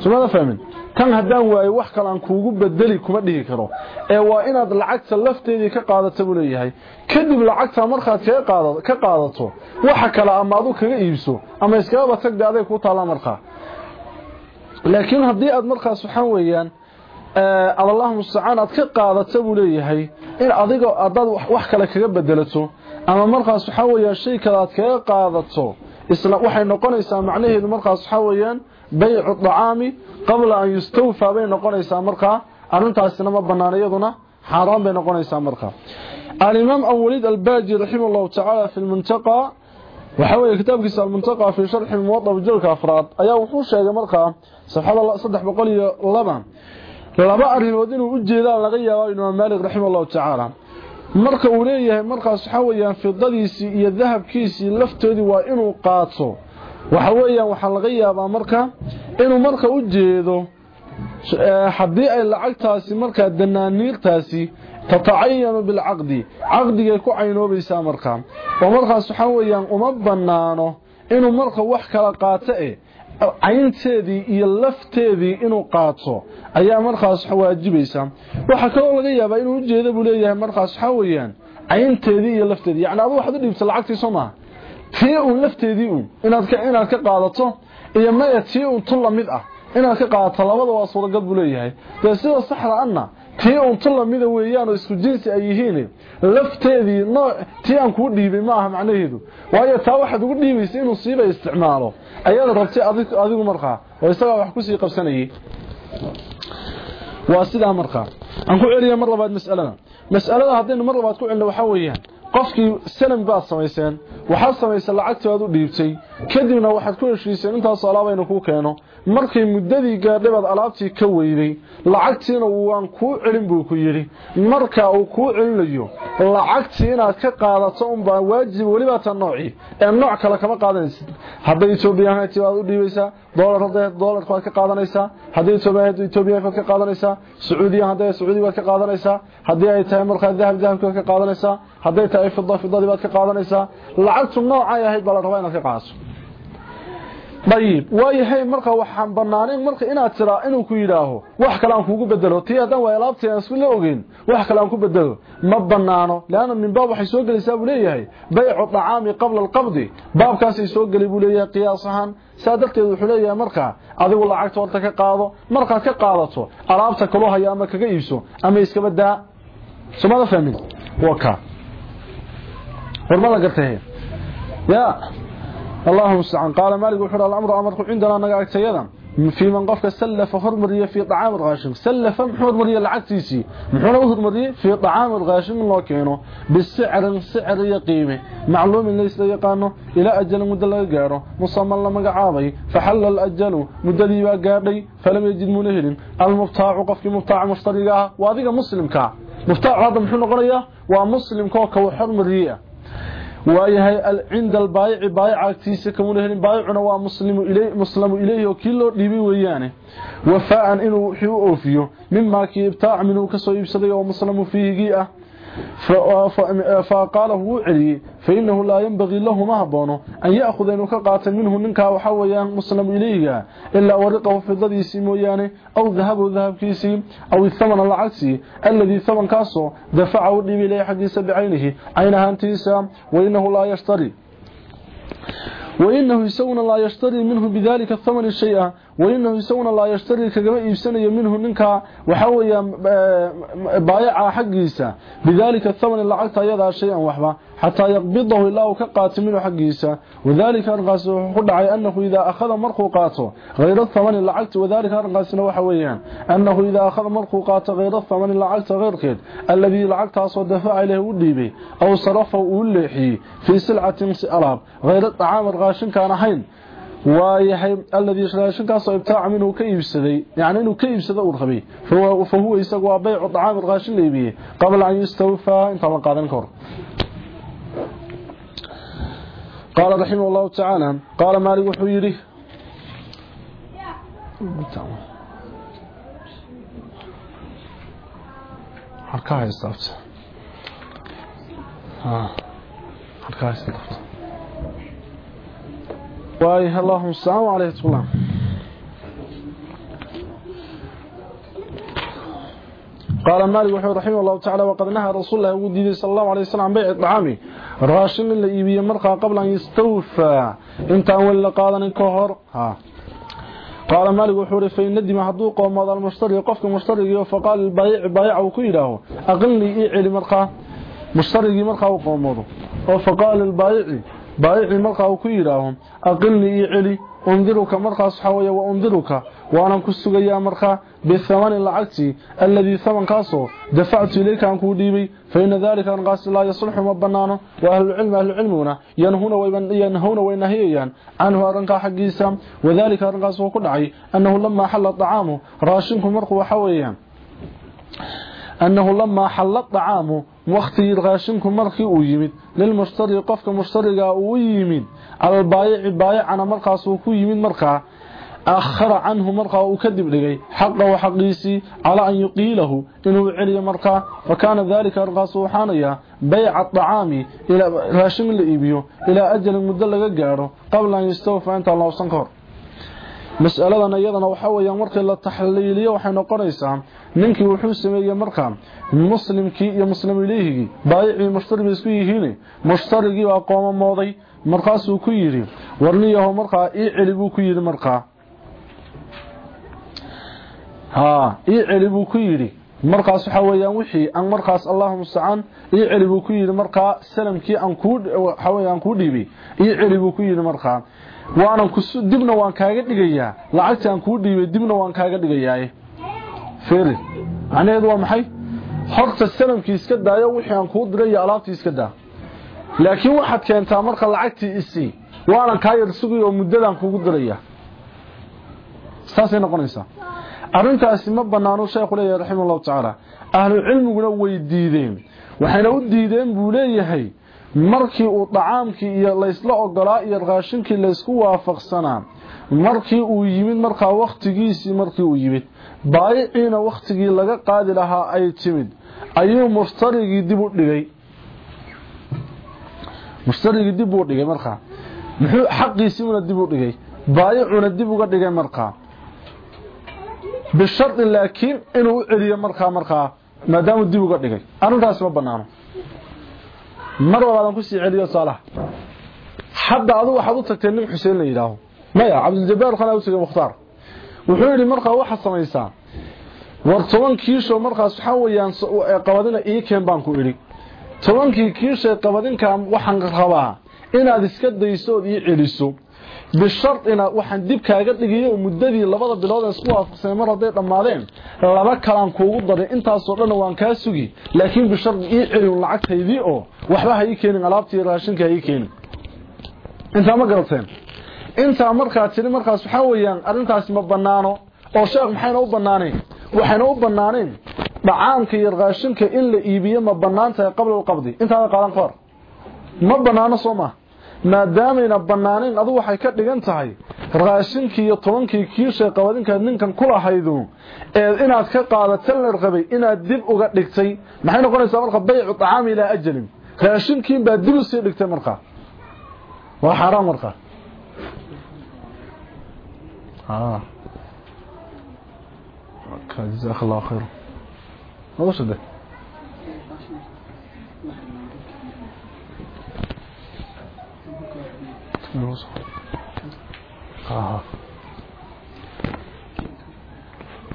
sumada fahmin. Tan haddaan waayo wax kale aan kuugu bedeli kuma dhihi karo. Ee waa inaad lacagta lafteedii ka qaadata buu leeyahay. Kadib lacagta markaad ka qaadato waxa kale ama kaga iibso ama iskagaba tagda aday kuu taallaa markaa. Laakiin haddii aad markaas waxaan weeyaan adallahu mustacaan aad ka qaadata buu leeyahay in adiga adaad wax kale kaga bedelato ama markaas waxaa weeyaan shay kale aad kaga qaadato isla waxay noqonaysaa macnaheedu markaas waxaa weeyaan بيع الطعام قبل أن يستوفى بين قريسة مركة أرنت على السلامة بناريضنا حرام بين قريسة مركة الإمام أبو وليد الباجي رحمه الله تعالى في المنطقة. وحوالي كتاب كيسا المنطقة في شرح الموطة بجلك أفراد أيا وحوشة يا مركة سبحان الله صدح بقلي لبا. لبا أرهي ودينه أجي ذا لغي يا مالك رحمه الله تعالى. مركة أوليه مركة صحويا في الضديس يذهب كيسي لفتة دي وإنه قاتصه waxa weeyaan waxaa laga yaabaa marka inuu marka u jeedo haddii ay lacagtaasi markaa danaaniirtaasi tatacayanu bilcaqdi caqdigay ku caynoobaysaa markaa oo markaas waxaa weeyaan uma bannaano inuu marka wax kala qaato eh caynteedii iyo lafteedii inuu qaato ayaa markaas waajibaysa waxaa kaloo laga yaabaa inuu ujeeda buu leeyahay markaas waxaa weeyaan caynteedii iyo lafteedii. Yani adu waxaad u dhiibta lacagtii ka qaadato iyo maya tii uun tu lamid ah inaad ka qaadato labada waa suuragal buu leeyahay dee sida saxda anna tii untu lamida weeyaan oo isku jinsi ay yihiin lafteedii nooc tii aan kuu dhiibay ma aha macnaheedu waayo taa waxaad ugu dhiibaysa inuu siiba isticmaalo ayaad rabtay adigu markaa oo isagaa wax kusii qabsanayay waa sidaa markaa aan ku celiya mar labaad mas'alada mas'alada haddaynu mar labaad ku celino waxaa weeyaan qofkii salam baad samayseen waxaad samaysay lacagtii aad u dhiibtay kadibna waxaad ku heshiiseen intaasoo alaaba inuu kuu keeno markay muddadii gaadhay baad alaabtii ka weyday lacagtiina waan kuu celin buu ku yidhi. Marka uu kuu celinayo lacagtii inaad ka qaadato unbaa waajib welibaa ta noocii. Ee nooc kale kama qaadanaysid. Hadday etoobiyaanti waad u dhiibaysaa doolarka waad ka qaadanaysaa. Hadday etoobiya etoobiyaanka waad ka qaadanaysaa. Sacuudiya hadday sacuudi waad ka qaadanaysaa. Haddii ay tahay markaa dahab dahabki waad ka qaadanaysaa. Hadday tahay fida fidadii baad ka qaadanaysaa. Lacagtu noocay ahayd baa la rabaa inaad ka qaadato dayib waayahay marka waxaan banaanayn marka inaad tiraa inuu ku yidhaaho wax kale aan kuugu bedelo tii haddaan waa alaabtii aan isku la ogeyn wax kale aan ku bedelo ma banaano leanna min baab waxay soo gelaysaa buu leeyahay. Baycu dacaami qabla alqabdi. Baabkaasay soo gelay buu leeyahay qiyaas ahaan. Saa darteed wuxuu leeyahay markaa adigu lacagta horta ka qaado. Markaad ka qaadato alaabta kaloo haya ama kaga iibso. Ama iskaba daa. Somada fahmin? Waka. Hormada gartay. Ya اللهم استعان قال مالك وحر الأمر أمرك عندنا نقا أكتيدا في من قفك سلف هرمرية في طعام الغاشم سلف محور مرية العكسيسي محور هرمرية في طعام الغاشم الله كينو بالسعر السعر يقيمه معلوم ليس يقانه إلى أجل مدى قاره مصمم لما قعابي فحل الأجل مدى لي قاري فلم يجد منهل المبتاع قفك مبتاع مشتريها وهذه مسلم كا مبتاع هذا محور قرية ومسلم كوكا وحرمرية waayahay cinda albaayici baayica agtiisa kamuna helin baayicuna waa muslamu ilayhi oo kii loo dhiibay weeyaane. Wafaa'an inuu wixii u oofiyo mimaa kii ibtaaca minhu ka soo iibsaday oo muslamu fiihigii ah فقال هو علي فإنه لا ينبغي له مهبونه أن يأخذ أنه قاتل منه أو وحويا مسلم إليه إلا ورقه في ذلك سيمويانه أو ذهب ذهب كيسي أو الثمن العكسي الذي ثمن كاسو دفعه ديب إليه حديث بعينه أينها انتيسا وإنه لا يشتري. وإنه يسون لا يشتري منه بذلك الثمن الشيئة وإنه يسونا لا يشتري كما يبسني منه منك وحوي بايع حقيسا بذلك الثمن لعقت يدا شيئا وحبا حتى يقبضه الله كقات منه حقيسا وذلك أرغاس خدعي أنه إذا أخذ مرقوقاته غير الثمن لعقت وذلك أرغاس وحويان أنه إذا أخذ مرقوقاته غير الثمن لعقت غير كيد الذي لعقت صدفع إليه وديبي أو صرفه وليحي في سلعة ألاب غير الطعام الغاشن كان حين. ويحي الذي يشلاشن كاسو ابتاع منه كيبسدي يعني إنه كيبسدي ورخبي فهو, فهو يسوى بيع طعام الغاشن ليبيه قبل أن يستوفى انت الله قادم كور قال رحمه الله تعالى قال مالي وحويري حركاها يستفت حركاها يستفت وايه اللهم السلام عليه السلام قال مالك رحمه الله تعالى وقد نهى رسول الله وديده صلى الله عليه وسلم بيع الطعام. راشن اللي يبي مرقى قبل أن يستوفى. انت ولا قادن كهر. ها. قال مالك وحوري فإن ندم حدوق ومضى المشتري قفك مشتري فقال البيع بايع وكيله. أقلني إيه علي مرقى؟ مشتري مرقى وقومضه فقال البيع. بايعي markaa uu ku yiraaho aqilni ii celi undiruka markaas waxa weeye waa undiruka waanan ku sugayaa markaa bithamani lacagti alladii thamankaasoo dafactu ilayka aan kuu dhiibay faina dalika anqaas laa yaslixu ma banaano wa ahlucilmi ahlucilmiguna yanhuna way nahiyayaan canhu arrinkaa xaggiisa wadalika arrinkaas wuu ku dhacay annahu lamaa xalla acaamu raashinku markuu waxa weeyaan waqtigii raashinku markii uu yimid lilmushtari qofka mushtariga uu yimid albaayici baayacana markaas uu ku yimid markaa akhara canhu markaa uu kadib dhigay xaqahu xaqiisii calaa an yuqiilahu inuu celiyo markaa fa kaana daalika markaas waxaanayaa bayca acaami raashin la iibiyo ilaa ajalin muddo laga gaadho qabla an yustawfa intaan la hobsan mas'aladan iyadana waxa weeyaan markii la taxliiliyo waxay noqonaysaa ninkii wuxuu sameeyay markaa muslimkii iyo muslim ilayhi baayici mushtari isku yihiin mushtarigii waa qooma mooday markaasuu ku yiri warniyaho markaa ii celi buu ku yiri markaa ha ii celi ku yiri markaas waxa weeyaan wixii aan markaas Allahu musta'an iyo celi buu ku yiri markaa salamkii aan ku waxa ku dhiibay iyo celi buu ku yiri markaa waana ku dibna waan kaaga dhigayaa. Lacagta aan ku dhiibay dibna waan kaaga dhigayaa. Fiiri anayd waa maxay? Horta salamkii iska daayo wixii aan ku diray alaabtii iska daa. Laakiin waxaad keentaa marka lacagtii isi waana kaa yar sugay oo muddadan kugu diraya saasay noqonaysaa. Arrintaasi ma banaano sheekhu leeyahay raximahullahu tacaala. Ahlu cilmiguna way diideen. Waxayna u diideen buu leeyahay markii uu dhacaamkii iyo laysla ogolaa iyo raashinkii laysku waafaqsanaa markii uu yimid markaa wakhtigiisii markii uu yimid baayiciina wakhtigii laga qaadi lahaa ay timid ayuu mushtarigii dib u dhigay. Mushtarigii dib uu dhigay markaa. Muxuu xaqiisiina dib u dhigay. Baayicuna dib uga dhigay markaa. Bishardi laakiin inuu u celiyo markaa markaa maadaamuu dib uga dhigay. Arrintaasi ma banaano mar walbaadan kusii celiyo saalaha hadda adu waxaad u tagtay nin xuseen la yidhaaho maya cabdiljabaar khanaa u tagay mukhtaar wuxuu yidhi markaa waxaad samaysaa war toban kiisho markaas waxaa weeyaan qabadina ii keen baan ku idhi tobankii kiishay qabadinkaa waxaan rabaa inaad iska dayso ii celiso bishardina waxaan dib kaaga dhigiyo muddadii labada bilood ee isku waafaqsay mar hadday dhammaadeen laba kalaan kuugu daray. Intaasoo dhanna waan kaa sugi laakiin bishardi ii celin lacagtaydii oo waxba ha keenin alaabtii raashinka ha keenin. Intaa ma garateen intaa markaa tiri markaas waxaa weeyaan arrintaasi ma banaano oo sheekh maxayna u banaaneen waxayna u banaaneen dhacaamka iyo raashinka in la iibiyo ma bannaan tahay qabla alqabdi intaada qaadan hor? Ma banaano soo maa maadaamayna banaanayn adu waxay ka dhigan tahay raashinkii iyo tobankii kiishay qabadinkaad ninkan ku lahaydu ee inaad ka qaadata la rabay inaad dib uga dhigtay maxay noqonaysaa marka baycu طacaami ilaa ajalin raashinkii baa dib u sii dhigtay markaa waa xaaraan markaa جزاك الله خير والله شده آه.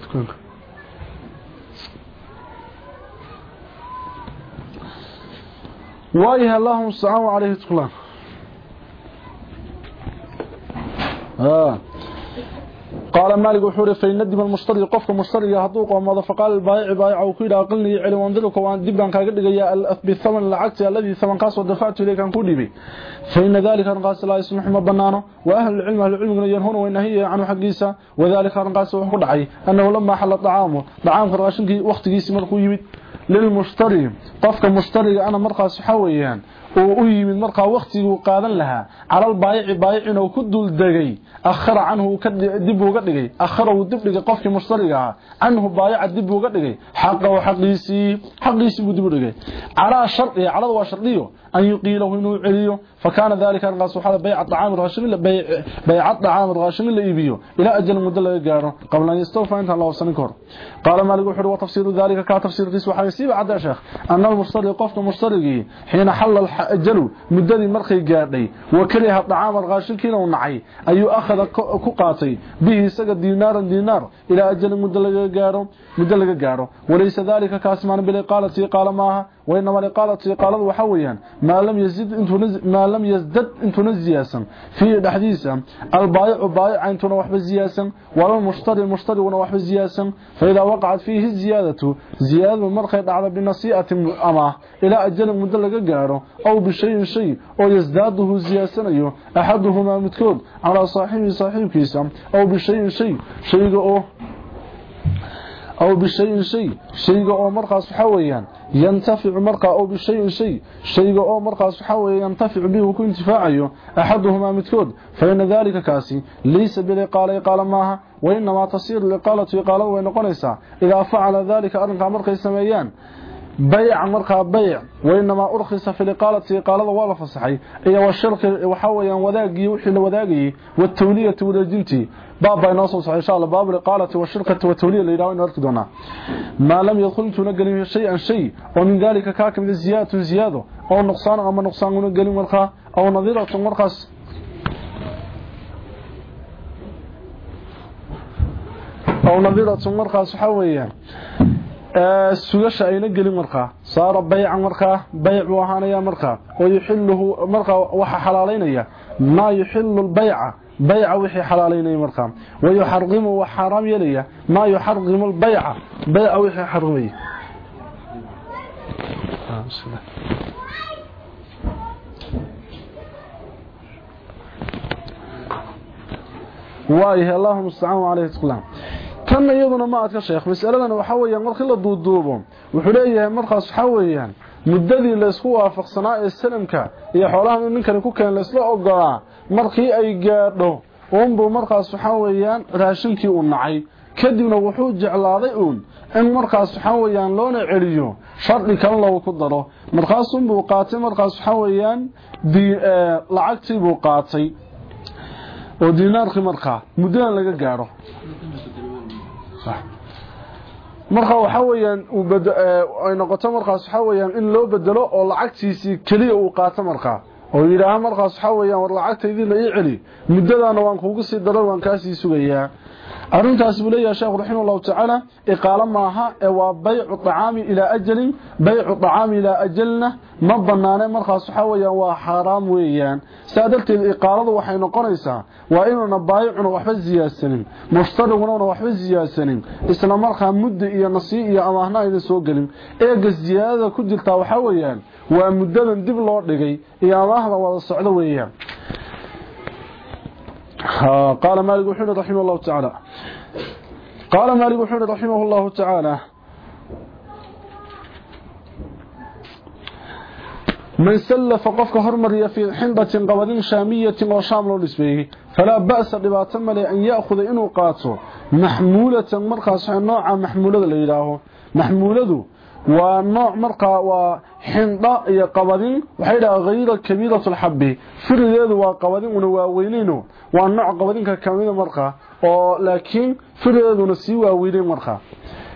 تكون. وايه اللهم السلام عليه تقلان آه. قال مالك وحوري ندم المشتري قفك مشتري هدوق وماذا فقال البائع بائع وكيدا أقلني علي وانذلك وان دبان كاقل لغايا بالثمن العكسي الذي ثمن قاس ودفعت إليك أن كودي فإن ذلك أنقاس لا يسمح ما وأهل العلم أهل العلم ينهون وإن هي عنه حقيسة وذلك أنقاس وحكو دعي أنه لما حل طعامه طعام فراشنك وقت قيسي مرقو يمد للمشتري قفك مشتري أنا مرقى سحويان oo u yimid markaa waqtigii qaadan lahaa calal baayici baayicina uu ku dul degay akhara canhu dib uga dhigay akhara uu dib dhigay qofkii mushtariga ahaa canhu baayica dib uga dhigay xaqa wa xaqiisii xaqiisii buu dib u dhigay calaa shardi calada waa shardiyo an yuqiilahu inuu celiyo فكان ذلك القاس وحال بيع الطعام الغاشم بيع الطعام الغاشم اللي يبيو إلى أجل مدة لا غارو قبل أن يستوفى أنت الله كور. قال مالك وحر وتفسير ذلك كا تفسير قيس وحا يسيب عدا شيخ ان المشتري قف مشتري حين حل الاجل مددي مرخي غادhay وكره الطعام الغاشم كينا ونعي. أخذ ku qaatay bihi isaga diinaar diinaar ila ajal muddo laga gaaro muddo laga gaaro walaysa dalika kaasman bil qalati qala maaha لقالت قالت وحويا ما لم يزد انتو نز... ما لم يزدد انتو نزياسا في الحديث البائع بائع انتو نوحب زياسا ولا المشتري المشتري ونوحب زياسا فإذا وقعت فيه الزيادة زيادة مرخي على بنصيئة أماه إلى أجل مدلق قاره أو بشيء شيء. أو يزداده زياسا أيوه. أحدهما متكود على صاحب صاحب كيسا أو بشيء شيء. شيء أو أو بشيء شيء شيء أو مرقص حويا ينتفع مرقى أو بشيء شيء. شيء أو مرقص حويا ينتفع به وكو انتفاعه. أحدهما متكود فإن ذلك كاسي. ليس بالإقالة قال ماها وإنما تصير الإقالة إقالة وإنقنيسا إذا فعل ذلك أرنق مرقى سميان بيع مرقى بيع وإنما أرخص في الإقالة إقالة ولا فصحي إيا والشرق وحويا وذاقي وحل وذاقي والتولية والجنتي باب بين صوص إن شاء الله باب القاله والشركة والتولية اللي يراوي نرك دونا ما لم يدخل تنقل شيئا شيء ومن ذلك كاك من زيادة زيادة أو نقصان اما نقصان نقل مرخا أو نظيره مرخص أو نظيره مرخص حويا. Sugasha ayna gelin markaa saara baycan markaa bayc buu ahaanaya markaa wayuxiluhu markaa waxa xalaalaynaya maa yuxilu lbayca bayca wixii xalaalaynaya markaa wayuxarimu wax xaaraam yeelaya maa yuxarimu lbayca bayca wixii xarimaya waayahay allahuma mustacaan caleyhi tqlaan tanna iyaduna ma adka sheekh. Masaladan waxa weeyaan markii la duuduubo wuxuu leeyahay markaas waxa weeyaan muddadii la isku waafaqsanaa ee sanamka iyo xoolahan ninkani ku keen la isla ogolaa markii ay gaadho uunbuu markaas waxa weeyaan raashinkii u nacay. Kadibna wuxuu jeclaaday uun in markaas waxa weeyaan loona celiyo shardi kale loogu ku daro. Markaasunbuu qaatay markaas waxa weeyaan lacagtii buu qaatay. Oo diinaarkii markaa muddadan laga gaadho marka waxa weeyaan ay noqoto markaas waxa weeyaan in loo bedelo oo lacagtiisii keliya uu qaato markaa oo yidhaaha markaas waxa weeyaan war lacagtaydii la ii celi muddadaana waan kuugu sii daran waan kaasii sugayaa arrintaas buu leeyahay sheekhu raximah allahu tacaala iqaalo maaha ee waa baycu acaami ilaa ajalin baycu acaami ilaa ajalna ma banaane markaas waxa weeyaan waa xaaraam weeyaan. Saa darteed iqaaladu waxay noqonaysaa waa inuuna baayicuna waxba siyaadsanin mushtariguna una waxba siyaadsanin isla markaa muddi iyo nasii iyo amaahna ayna soo gelin. Eega siyaadada ku jirtaa waxaa weeyaan waa muddadan dib loo dhigay iyo amaahda wada socdo weeyaan قال مالك وحين رحمه الله تعالى. قال مالك وحين رحمه الله تعالى من سلف قفك هرمريا في حنبة قوادين شامية وشام لو نسبيه فلا بأس لبات ملي أن يأخذ إنه قاته محمولة مرقى نوعا محمولة لإله محمولة waa nooc markaa waa xindha iyo qabadin waxay dhaha hayra kabiirat lxabi firigeedu waa qabadin una waaweyneyno waa nooc qabadinka kamida markaa oo laakiin firigeeduna sii waaweyneyn markaa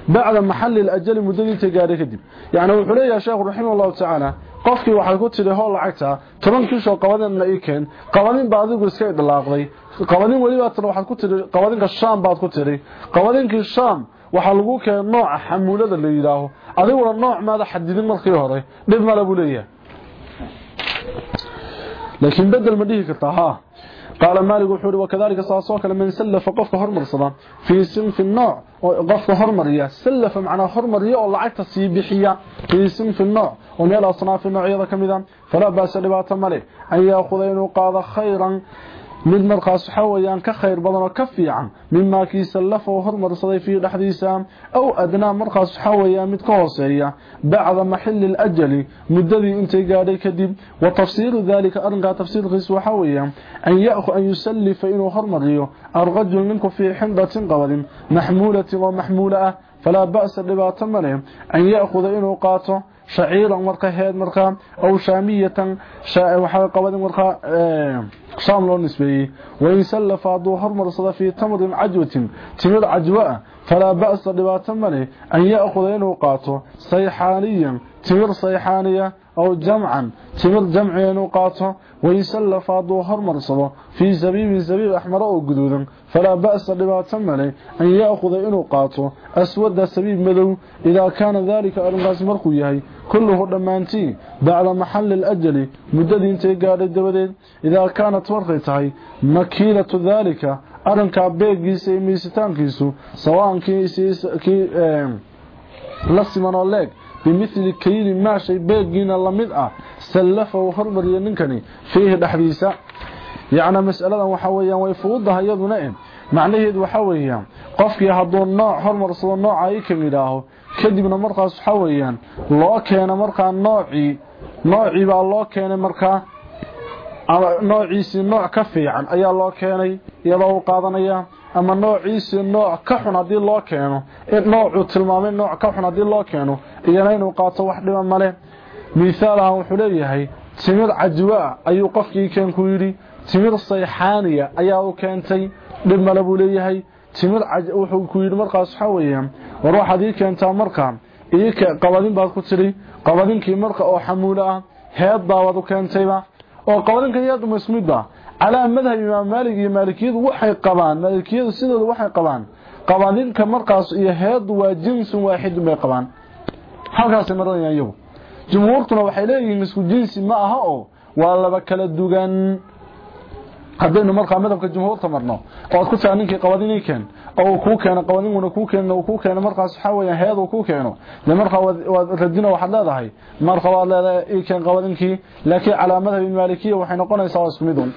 bacda maxali lajali muddadiinta gaadhay kadib. Yani wuxuu leeyaha sheekhu raximah tacaala qofkii waxay ku tidhi hoo lacagta toban kiishoo qabadinna ii keen. Qabadin baa adigu iska idhlaaqday qabadin welibaa tan waxaad ku tihi qabadinka shaam baad ku tidhi. Qabadinkii shaam waxa lagu keenay nooca xamuulada la yiraaho adiguna nooc maada xadidin markii hore dib mala buu leeyahay. Laakiin ma ha قال مالك وحوري وكذلك صاصوك لمن سلف قفك هرمرصدا في سنف النوع قفك هرمريا سلف معنا هرمريا والله عكت سيبحيا في سنف النوع وميال أصناف النوع يضا كمذا فلا باس لباتا ملي أن يأخذ إنه قاض خيرا من مرقاس حويان كخير بدن وكفي عن مما كيسلف وهرمر صديفي دحديسا أو أدنى مرقاس حويان مد كوسيا بعد محل الأجل مددي أنت غادي كديب وتفسير ذلك ارغا تفسير قيس وحويا أن يأخذ أن يسلف إنه هرمريو ارغد منك في حنده قود محمولة ومحمولة. فلا بأس بباتمنه أن يأخذ إنه قاطه شعيرا مركا هيد مركا أو شامية وحاول قواد مركا شام لو نسبيه وإن سلف عضو هرمر صدا في تمر عجوة. تمر عجوة فلا بأس لباتا منه أن يأخذ إنه قاته صيحانيا تمر صيحانية أو جمعا. تمر جمعيا نقاطه وإن سلف عضو هرمر صدا في زبيب زبيب أحمر أو قدودا فلا بأس لباتا منه أن يأخذ إنه قاته أسود سبيب مدو إذا كان ذلك أرنقاس مركو يهي كله دمانتي بعد محل الأجل مدد انتي قال الدبدين. إذا كانت مرقيتهي مكيلة ذلك أرنكا بيقيسي ميستانكيسو سواء كيسي كي لسمن الليك بمثل كيل ماشي بيقين اللمدأة سلفه وحرمر ينكني. فيه دحديثة يعني مسألة وحويا ويفوضها يدنا معنيه وحويا qofkii hadduu nooc hormarsado nooca ay ka midhaaho kadibna markaas waxa weeyaan loo keeno markaa noocii noocii baa loo keenay markaa noociisii nooc ka fiican ayaa loo keenay iyadoo u qaadanaya ama noociisii nooc ka xun haddii loo keeno noocuu tilmaamay nooc ka xun haddii loo keeno iyana inuu qaato wax dhiba male mihaalahan wuxuu leeyahay timir cajwaa ayuu qofkii keenku yidhi timir sayxaaniya ayaa u keentay dhib male buu leeyahay timir wuxuu ku yidhi markaas waxa weeyaan war waxaad ii keentaa markaa ii qabadin baad ku tidhi qabadinkii marka oo xamuulo ah heed baabaad u keentayba. Oo qabadinka iyaduma ismidba calaa madhab imaam maalig iyo maalikiyadu waxay qabaan maalikiyadu sidooda waxay qabaan qabaninka markaas iyo heedu waa jinsun waaxidun bay qabaan. Halkaasay maranayaan iyagu. Jumhuurtuna waxay leeyihiin isku jinsi ma aha oo waa laba kala dugan haddaynu markaa madhabka jumhuurta marno ood ku taa ninkii qabadinii keen oo kuu keeno qabadinguna kuu keen uu kuu keeno markaas waxaa weeyaan uu kuu keeno dee markaa waad radina waxaad leedahay marka waad leedahay ii keen qabadinkii laakiin calaa madhabi maalikiya waxay noqonaysaa waa isku mid un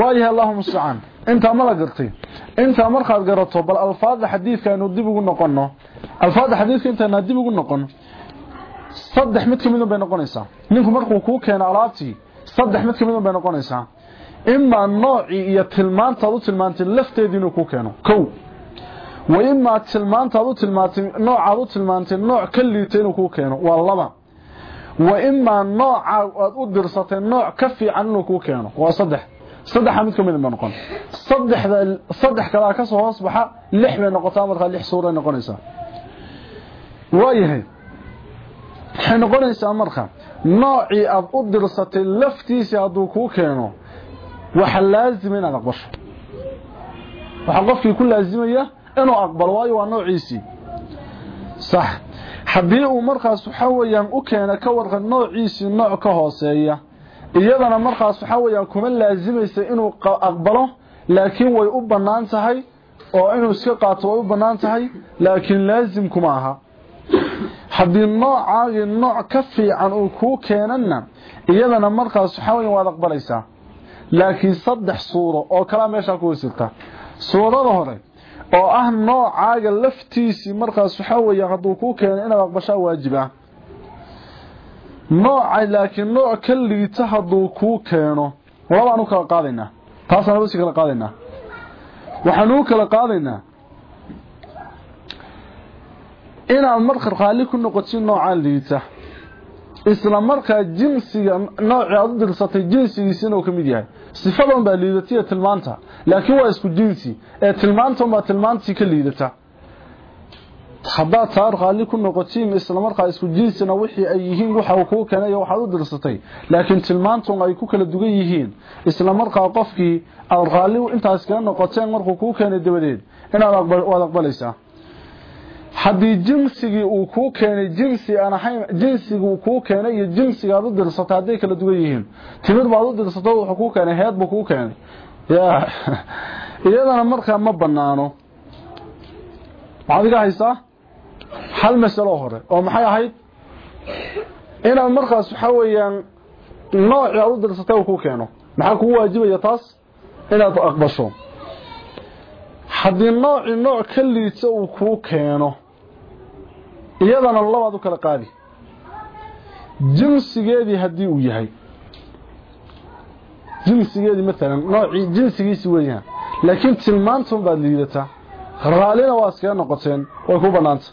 waayahay allahu mustacaan intaa ma la gartay intaa markaad garato bal alfaada xadiidka aynu dib ugu noqono alfaada xadiidka intaynaa dib ugu noqon saddex mid ka midun bay noqonaysaa ninku markuu kuu keeno alaabtii saddex mid ka midun bay noqonaysaa tilmaantay noocaad u tilmaantay nooc ka liita inuu kuu keeno waa laba wa imaa nooca aad u dirsatay nooc ka fiican inuu kuu keeno waa saddex saddexa mid ka mid ba noqon saddexda saddex kale ka soo hoos baxa lix bay noqotaa markaa lix suura noqonaysaa waayahay waxay noqonaysaa marka noocii aad u dirsatay laftiisii hadduu kuu keeno waxa laazima inaad aqbasho. Waxa qofkii ku laazimaya inuu aqbalo waayo waa noociisii sax. Haddii uu markaas waxa weeyaan u keena ka warqan noociisii nooc ka hooseeya iyadana markaas waxa weeyaan kuma laazimaysa inuu aqbalo laakiin way u bannaan tahay oo inuu iska qaato way u bannaan tahay laakiin laazim kuma aha. Haddii noocaagii nooc ka fiican uu kuu keenana iyadana markaas waxa weeyaan waad aqbalaysaa laakiin saddex suuro oo kala meesha ku wasirta suurada hore oo ah noocaaga laftiisii markaas waxa weeye hadduu ku keeno inaad aqbashaa waajib ah. Nooca laakiin nooc ka liita hadduu kuu keeno labaan u kala qaadaynaa taasaan laba si kala qaadaynaa waxaan u kala qaadaynaa inaad marka raalli ku noqotid nooca liita isla markaa jinsiga noocii aad u dirsatay jinsigiisa inuu ka mid yahay. Sifadan baa liidatiya tilmaanta laakiin waa isku jinsi. Ee tilmaantan baa tilmaantii ka liidata. Haddaad taa raalli ku noqotiin isla markaa isku jinsina wixii ay yihiin waxa uu kuu keenay waxaad u dirsatay laakiin tilmaantun ay ku kala dugan yihiin isla markaa qofkii aad raalli intaas kala noqoteen markuu kuu keenay dabadeed. Inaad waad aqbalaysaa haddii jinsigii uu kuu keenay jinsi aan ahayn jinsiguu kuu keenay iyo jinsiga aad u dirsatay hadday kala duwan yihiin timir baad u dirsato wuxuu kuu keenay heed buu kuu keenay. Ya iyadana markaa ma banaano waxaad iga haysaa? Hal masalo hore oo maxay ahayd? Inaad markaas waxaa weeyaan noocii aad u dirsatay uu kuu keeno. Maxaa kugu waajibaya taas? Inaad aqbasho haddii noocii nooc ka liita uu kuu keeno iyadana labaad u kala qaadi. Jinsigeedii haddii uu yahay jinsigeedii maalan noocii jinsigiisi weeyaan laakiin tilmaantun baad liidataa raallina waa iskaga noqoteen way ku bannaanta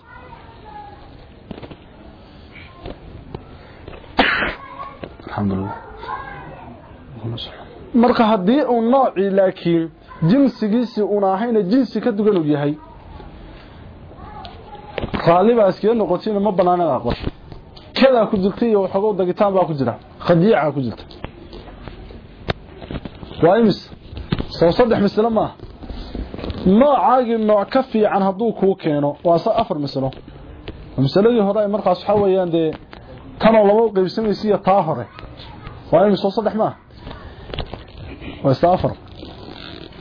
alxamdulilah marka haddii uu noocii laakiin jinsigiisii una ahayna jinsi ka dugan uu yahay raalli baa iskaga noqotiin ma bannaan inaad aqbasho kadaa ku jirta iyo waxoogow dagitaan baa ku jira khadiica ku jirta waa imis soo saddex masalo maaha noocaagii nooc ka fiican hadduu kuu keeno waa se afar masalo masaladii hore ay markaas waxaa weeyaan dee tanoo laba u qaybsamaysa iyo taa hore waa imis soo saddex maaha waa ista afar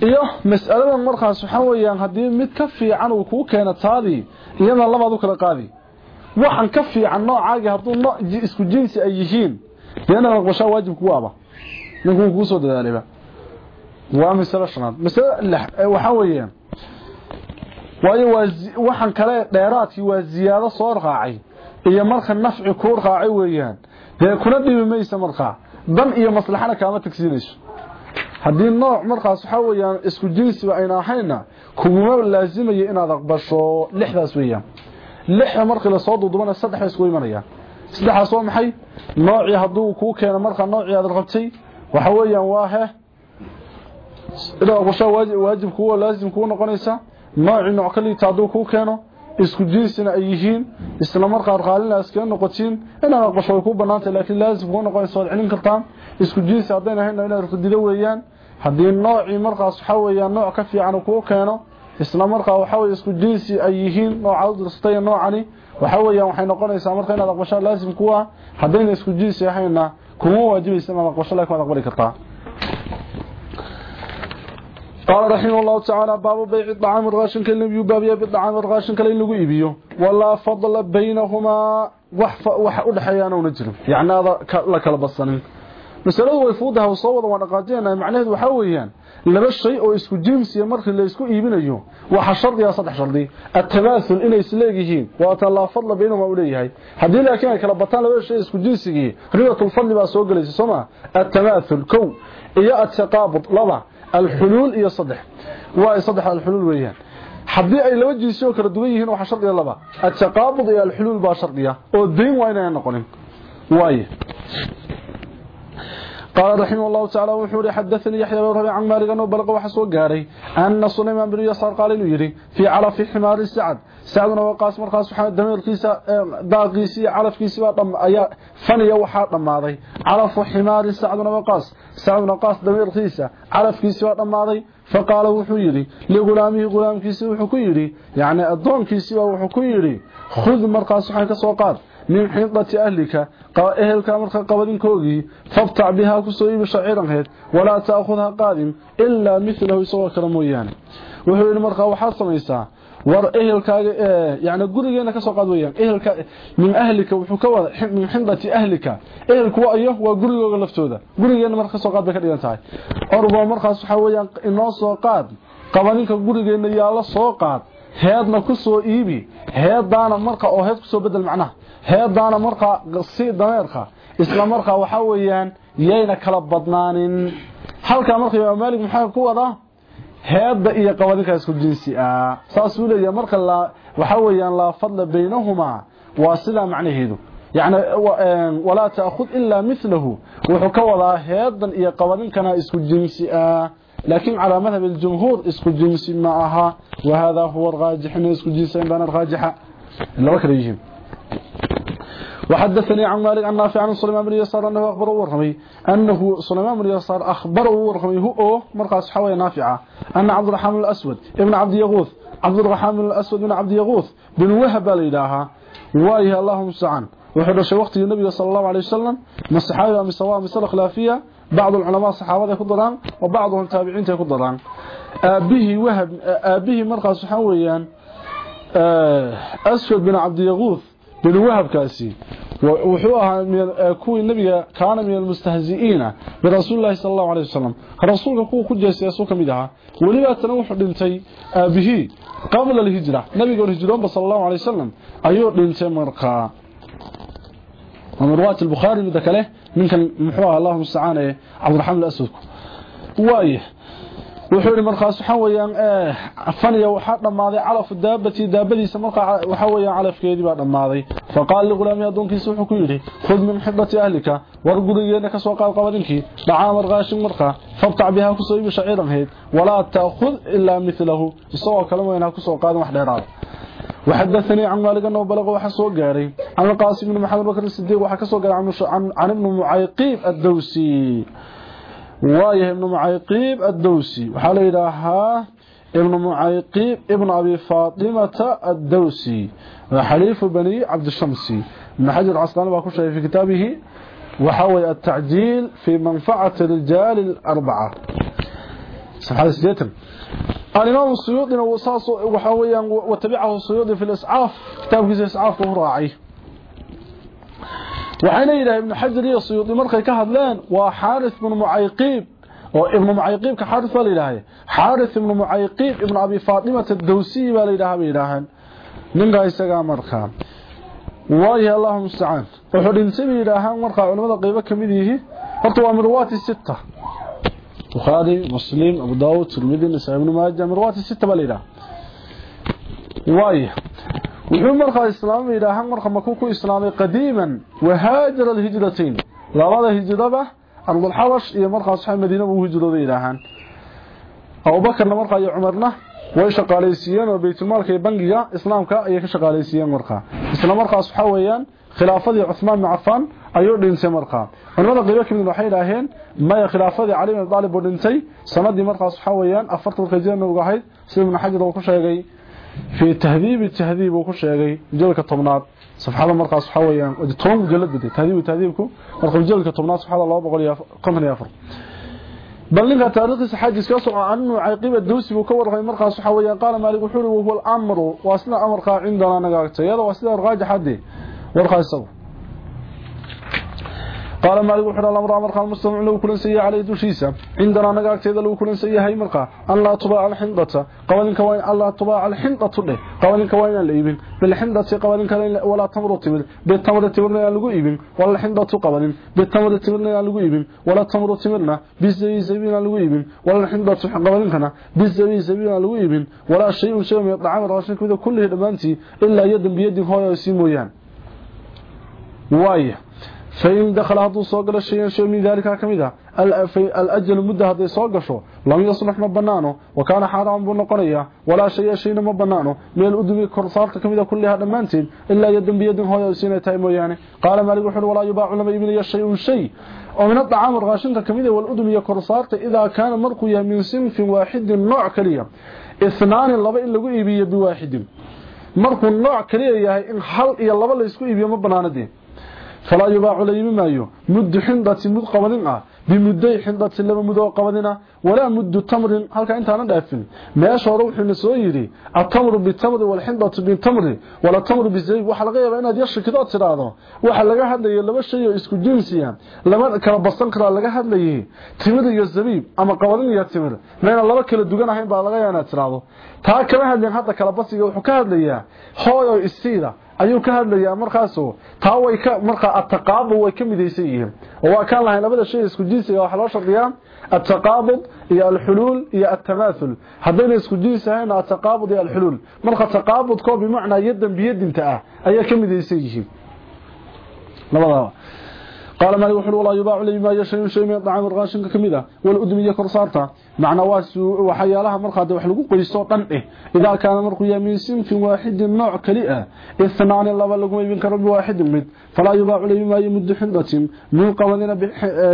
iyo mas'aladan markaas waxa weeyaan haddii mid ka fiican uu kuu keeno taadii iyadana labaad u kala qaadi waxan ka fiican noocaagii hadduu nooc isku jinsi ay yihiin dee inaad aqbashaa waajib kugu aba ninkuu kuu soo dadaalayba waa masalo shanaad masalo lix waxa weeyaan waayo waa waxan kale dheeraadkii waa ziyaado soo raacay iyo marka nafci kuu raacay weeyaan dee kuna dhibi maysa markaa dan iyo maslaxana kaama tagsiinayso haddii nooc markaas waxa weeyaan isku jinsiba ayna ahayna kuguma laazimayo inaad aqbasho lixdaas weeyaan lixda markii lasoo duudubana saddex bay isku imanayaan saddexdaas waa maxay noocii hadduu kuu keeno markaa noocii aad rabtay waxa weeyaan waa he inaad aqbasho waajib kuwa laazim kugu noqonaysa noocii nooc ka liita hadduu kuu keeno isku jinsina ay yihiin isla markaa qaalina iskaga noqotiin inaad aqbasho way ku banaantay laakiin laazim kugu noqonaysa waad celin kartaan isku jinsi haddayna hayna inaad rudido weeyaan haddii noocii markaas waxa weeyaan nooc ka fiican kuu keeno isla markaa waxa weeye isku jinsi ay yihiin nooca u dirstay noocani waxa weeyaan waxay noqonaysaa marka inaad aqbasho laasim ku ah haddayna isku jinsi ahayna kuma waajibaysa inaad aqbasho laakiin waad aqbali kartaa قال رحمه الله تعالى باب بيع الطعام الراشن كالنبي باب يبيع الطعام الراشن كالنبي لغو إيبيو ولا فضل بينهما وح وح أدحيانا ونجرم يعني هذا لك البصنين masaladu way fuudaha soo wada waan dhaqaajinayna macnaheedu waxa weeyaan laba shay oo isku jinsi markii la isku iibinayo waxa shardiya saddex shardi. At-tamaathul inay isleeyihiin waa ta la fadla baynahuma u leeyahay. Hadii laakiin ay kala bataan laba shay isku jinsigii ribatul fadli baa soo galaysa soma at-tamaathul kow iyo at-taqabud laba al-hulul iyo saddex. Waa saddex al-hulul weeyaan. Hadii ay laba jinsi oo kala duwan yihiin waxa shardiya laba. At-taqabud iyo al-hulul baa shardiya oo deyn waa inay noqonin. Waaye قال رحمه الله تعالى وحوري حدثني يحيى بن ربيع عن مالك أنه بلغ وحسو غاري أن سليمان بن يسار قال إنه يري في علف حمار السعد سعدنا وقاس مرقاس سبحانه دميركيسا داقيسي علفكيسي با دم أيا فنيا وحا دماداي علف حمار سعدنا وقاس سعدنا وقاس دميركيسا علفكيسي با دماداي فقال وحو يري لغلامه غلامكيسي وحو كو يري يعني ادونكيسي وحو كو يري. خذ مرقاس سبحانه كسو قاد من حيطة أهلك أهلك مرخى قبضين كوغي فابتع بها كسوئي بشعيرا هيد ولا تأخذها قادم إلا مثله يسوى كرمويان وحو المرخى وحاصم إيسا war ehelkaaga yani gurigeena ka soo qaad weeyaan ehelka min ahlika wuxuu ka wada min xindati ahlika ehelku waa iyo waa gurigooga laftooda gurigeena marka soo qaad bay ka dhigan tahay orbo markaas waxa weeyaan inoo soo qaad qabaninka gurigeena yaa la soo qaad heedna ku soo iibi heedaana marka oo heed ku soo bedel macnaha هيدانا مرقى قصي دميرقى. إسلام مرقى وحويا يينا كلب بضنان هل كان مرقى مالك محاق قوة ده هيدا إيا قوادك يسكو الجنسي آه، ساسولة يا مرقى وحويا لا فضل بينهما واسلا معنى هيدو. يعني آه، ولا تأخذ إلا مثله. وحكوة لا هيدا إيا قوادك يسكو الجنسي آه، لكن على مذهب الجمهور اسكو الجنسي معها. وهذا هو الغاجح انه اسكو الجنسي بان الغاجحة الله أكبر يجيب. وحدثني عن مالك عن نافع عن سليمان بن يسار أنه أخبره ورحمي أنه سليمان بن يسار أخبره ورحمي هو مرقص حوية نافعة أن عبد الرحمن الأسود ابن عبد يغوث عبد الرحمن الأسود بن عبد يغوث بن وهب لإلها وايه اللهم استعان. وحدش وقت النبي صلى الله عليه وسلم من الصحابة من سواء مسألة خلافية بعض العلماء الصحابة يكدران وبعضهم تابعين يكدران أبيه وهب أبيه مرقص حويا أسود بن عبد يغوث بن وهب كاسي وحوها من كوي النبي كان من المستهزئين برسول الله صلى الله عليه وسلم رسولك كو كجيسي اسو كميدها ولبا تنوح دنتي به قبل الهجرة نبي قال الهجرة صلى الله عليه وسلم ايو دنتي مرقا ومن رواية البخاري له من كان محوها الله المستعان عبد الرحمن الأسود وايه wuxuu markaas waxa weeyaan ee afaniya waxa dhamaaday calaf daabati daabadiisa marka waxa weeyaan calafkeedii baa dhamaaday faqaal ligulaami adoonkiisa wuxuu ku yiri khud min xibati ahlika war gurigeena ka soo qaad qabadinkii dhacaamar qaashin marka fabtac biha ku soo iibi shaciiran hayd wala taakhud illa mithlahu isoo kale weena ku soo qaadan wax dheeraad وحدثني عن مالك انه بلغ waxa soo gaaray عن القاسم بن محمد بكر الصديق waxa ka soo gaaray عن ابن معيقيب الدوسي واية ابن معيقيب الدوسي. وحال إلىها ابن معيقيب ابن أبي فاطمة الدوسي. حليف بني عبد الشمسي. ابن حجر العسقلاني باكو شيء في كتابه. وحاول التعجيل في منفعة الرجال الأربعة. صحيح سجيتم الإمام السيوطي وصاص وحاويا وتبعه السيوطي في الإسعاف. كتاب كيس إسعاف وهو وحين إلى ابن حجر يصيود مرخي كهدلان وحارث بن معيقيب وابن معيقيب كحارث الالهي حارث بن معيقيب ابن أبي فاطمة الدوسي والالهي بيراهن من قيسة مرخا وايه اللهم استعان. وحرين سبي الالهان مرخا علمات قيبة كمده فرطوا مروات الستة. بخاري مسلم أبو داود سلمدين سعيد بن ماجة مروات الستة بالالهان وايه wuxuu markaa islaamay yidhaahaan marka makuu ku islaamay qadiiman wahaajara alhijratain labada hijraba ardulxabash iyo markaas waxa madiina uu hijrooday yidhaahaan. Abubakarna markaa iyo cumarna way shaqaalaysiiyeen oo baytulmaalka iyo bangiga islaamka ayay ka shaqaalaysiiyeen markaa. Isla markaas waxa weeyaan khilaafadii Uthman ibn Affan ayuu dhintay markaa. Culimada qaybo ka mid waxay yiraahdeen maya khilaafadii Ali ibn Talib oo dhintay. Sanadii markaas waxa weeyaan afartan qajeen ugu ahayd sida ibn Hajar uu ku sheegay في تهذيب التهذيب sheegay jalka tobnaad safxada markaas waxa weeyaan toban jalad baday tahdiib tahdiibku marka jalka tobnaad safxada 254 بلغ تاريخ حاجز كسو عنه عقيب الدوسي بو كورقay markaas waxa weeyaan qaal maalik wuxuu ri huwa al-amru wasna amarka cindana naga قال مالك wuxuu yiri الأمر أمر قال مجتمع loo kulansan yahay عليه dushiisa عندنا annaga agteenna loo kulansan yahay marka أن لا تباع الحنطة. qamandiga waa inaan la تباع الحنطة له qamandiga waa inaan la iibin بالحنطة qamandiga ولا تمر تمر بالتمر تمر na loo iibin ولا الحنطه qamandina. بالتمر تمر na loo iibin ولا تمر تمر na بزبيب sabiibna loo iibin ولا الحنطه qamandigana بزبيب sabiibna لو شيء الا دخل هذا صوغل شيئا شيء من ذلك كميدا الأجل مدة هذا صوغشو لم يصلح مبنانه وكان حرام بنقرية ولا شيء شيء مبنانه من الأدمي كرصارك كميدا كلها دمانتين إلا يد بيد هو يسين تايمو يعني. قال مالك وحر ولا يباع لما يبني الشيء شيء. ومن الطعام الغاشنك كميدا والأدمي كرصارك إذا كان مرقيا من صنف واحد نوع كليا اثنان اللبا إن لقوا إيبيا بواحد مرقو النوع كليا يهي إن حل إيا اللبا اللي يسكو إيبيا falaa yubaacu layimi maayo muddu xindati mud qabadin ah. Bimudday xindatin laba mud oo qabadina. Walaa muddu tamrin. Halkaa intaana dhaafin. Meesha hore wuxuuna soo yidhi atamru bitamri walxindatu bitamri walatamru bizayb waxaa laga yaabaa inaad yashikido tidhaahdo. Waxaa laga hadlayo laba shay oo isku jinsiya lama kala basan karaa laga hadlayay. Timir iyo zabiib ama qabadin iyo timir. Meynaan laba kala dugan ahayn baa laga yaabaa inaad tidhaahdo. Taa kama hadleen hadda kala basiga wuxuu ka hadlayaa hooy isiida ayuu ka hadlayaa markaas taa way ka marka ataqaabud way ka midaysan yihiin oo waa kan lahayn labada shay isku jinsiga waxa loo shardiyaa ataqaabud iyo alxulul iyo atamathul hadayna isku jinsi ahayn ataqaabud iyo alxulul marka taqaabud ko bi macna yadan biyadinta ah ayaa ka midaysan yihiin labada قال ما يوحل ولا يباع لي ما يشيء شيء من طعام الراشن كميدا والادميه كرسارتا معنى واسو وحيالها مرخا wax lagu qoysto dhan eh ida kaana marku yaminsin fi waahid nooc kaliya ithnaan laba lagu iibin karo waahid mid fala yubaac lay ma yumud hindatin min qawadina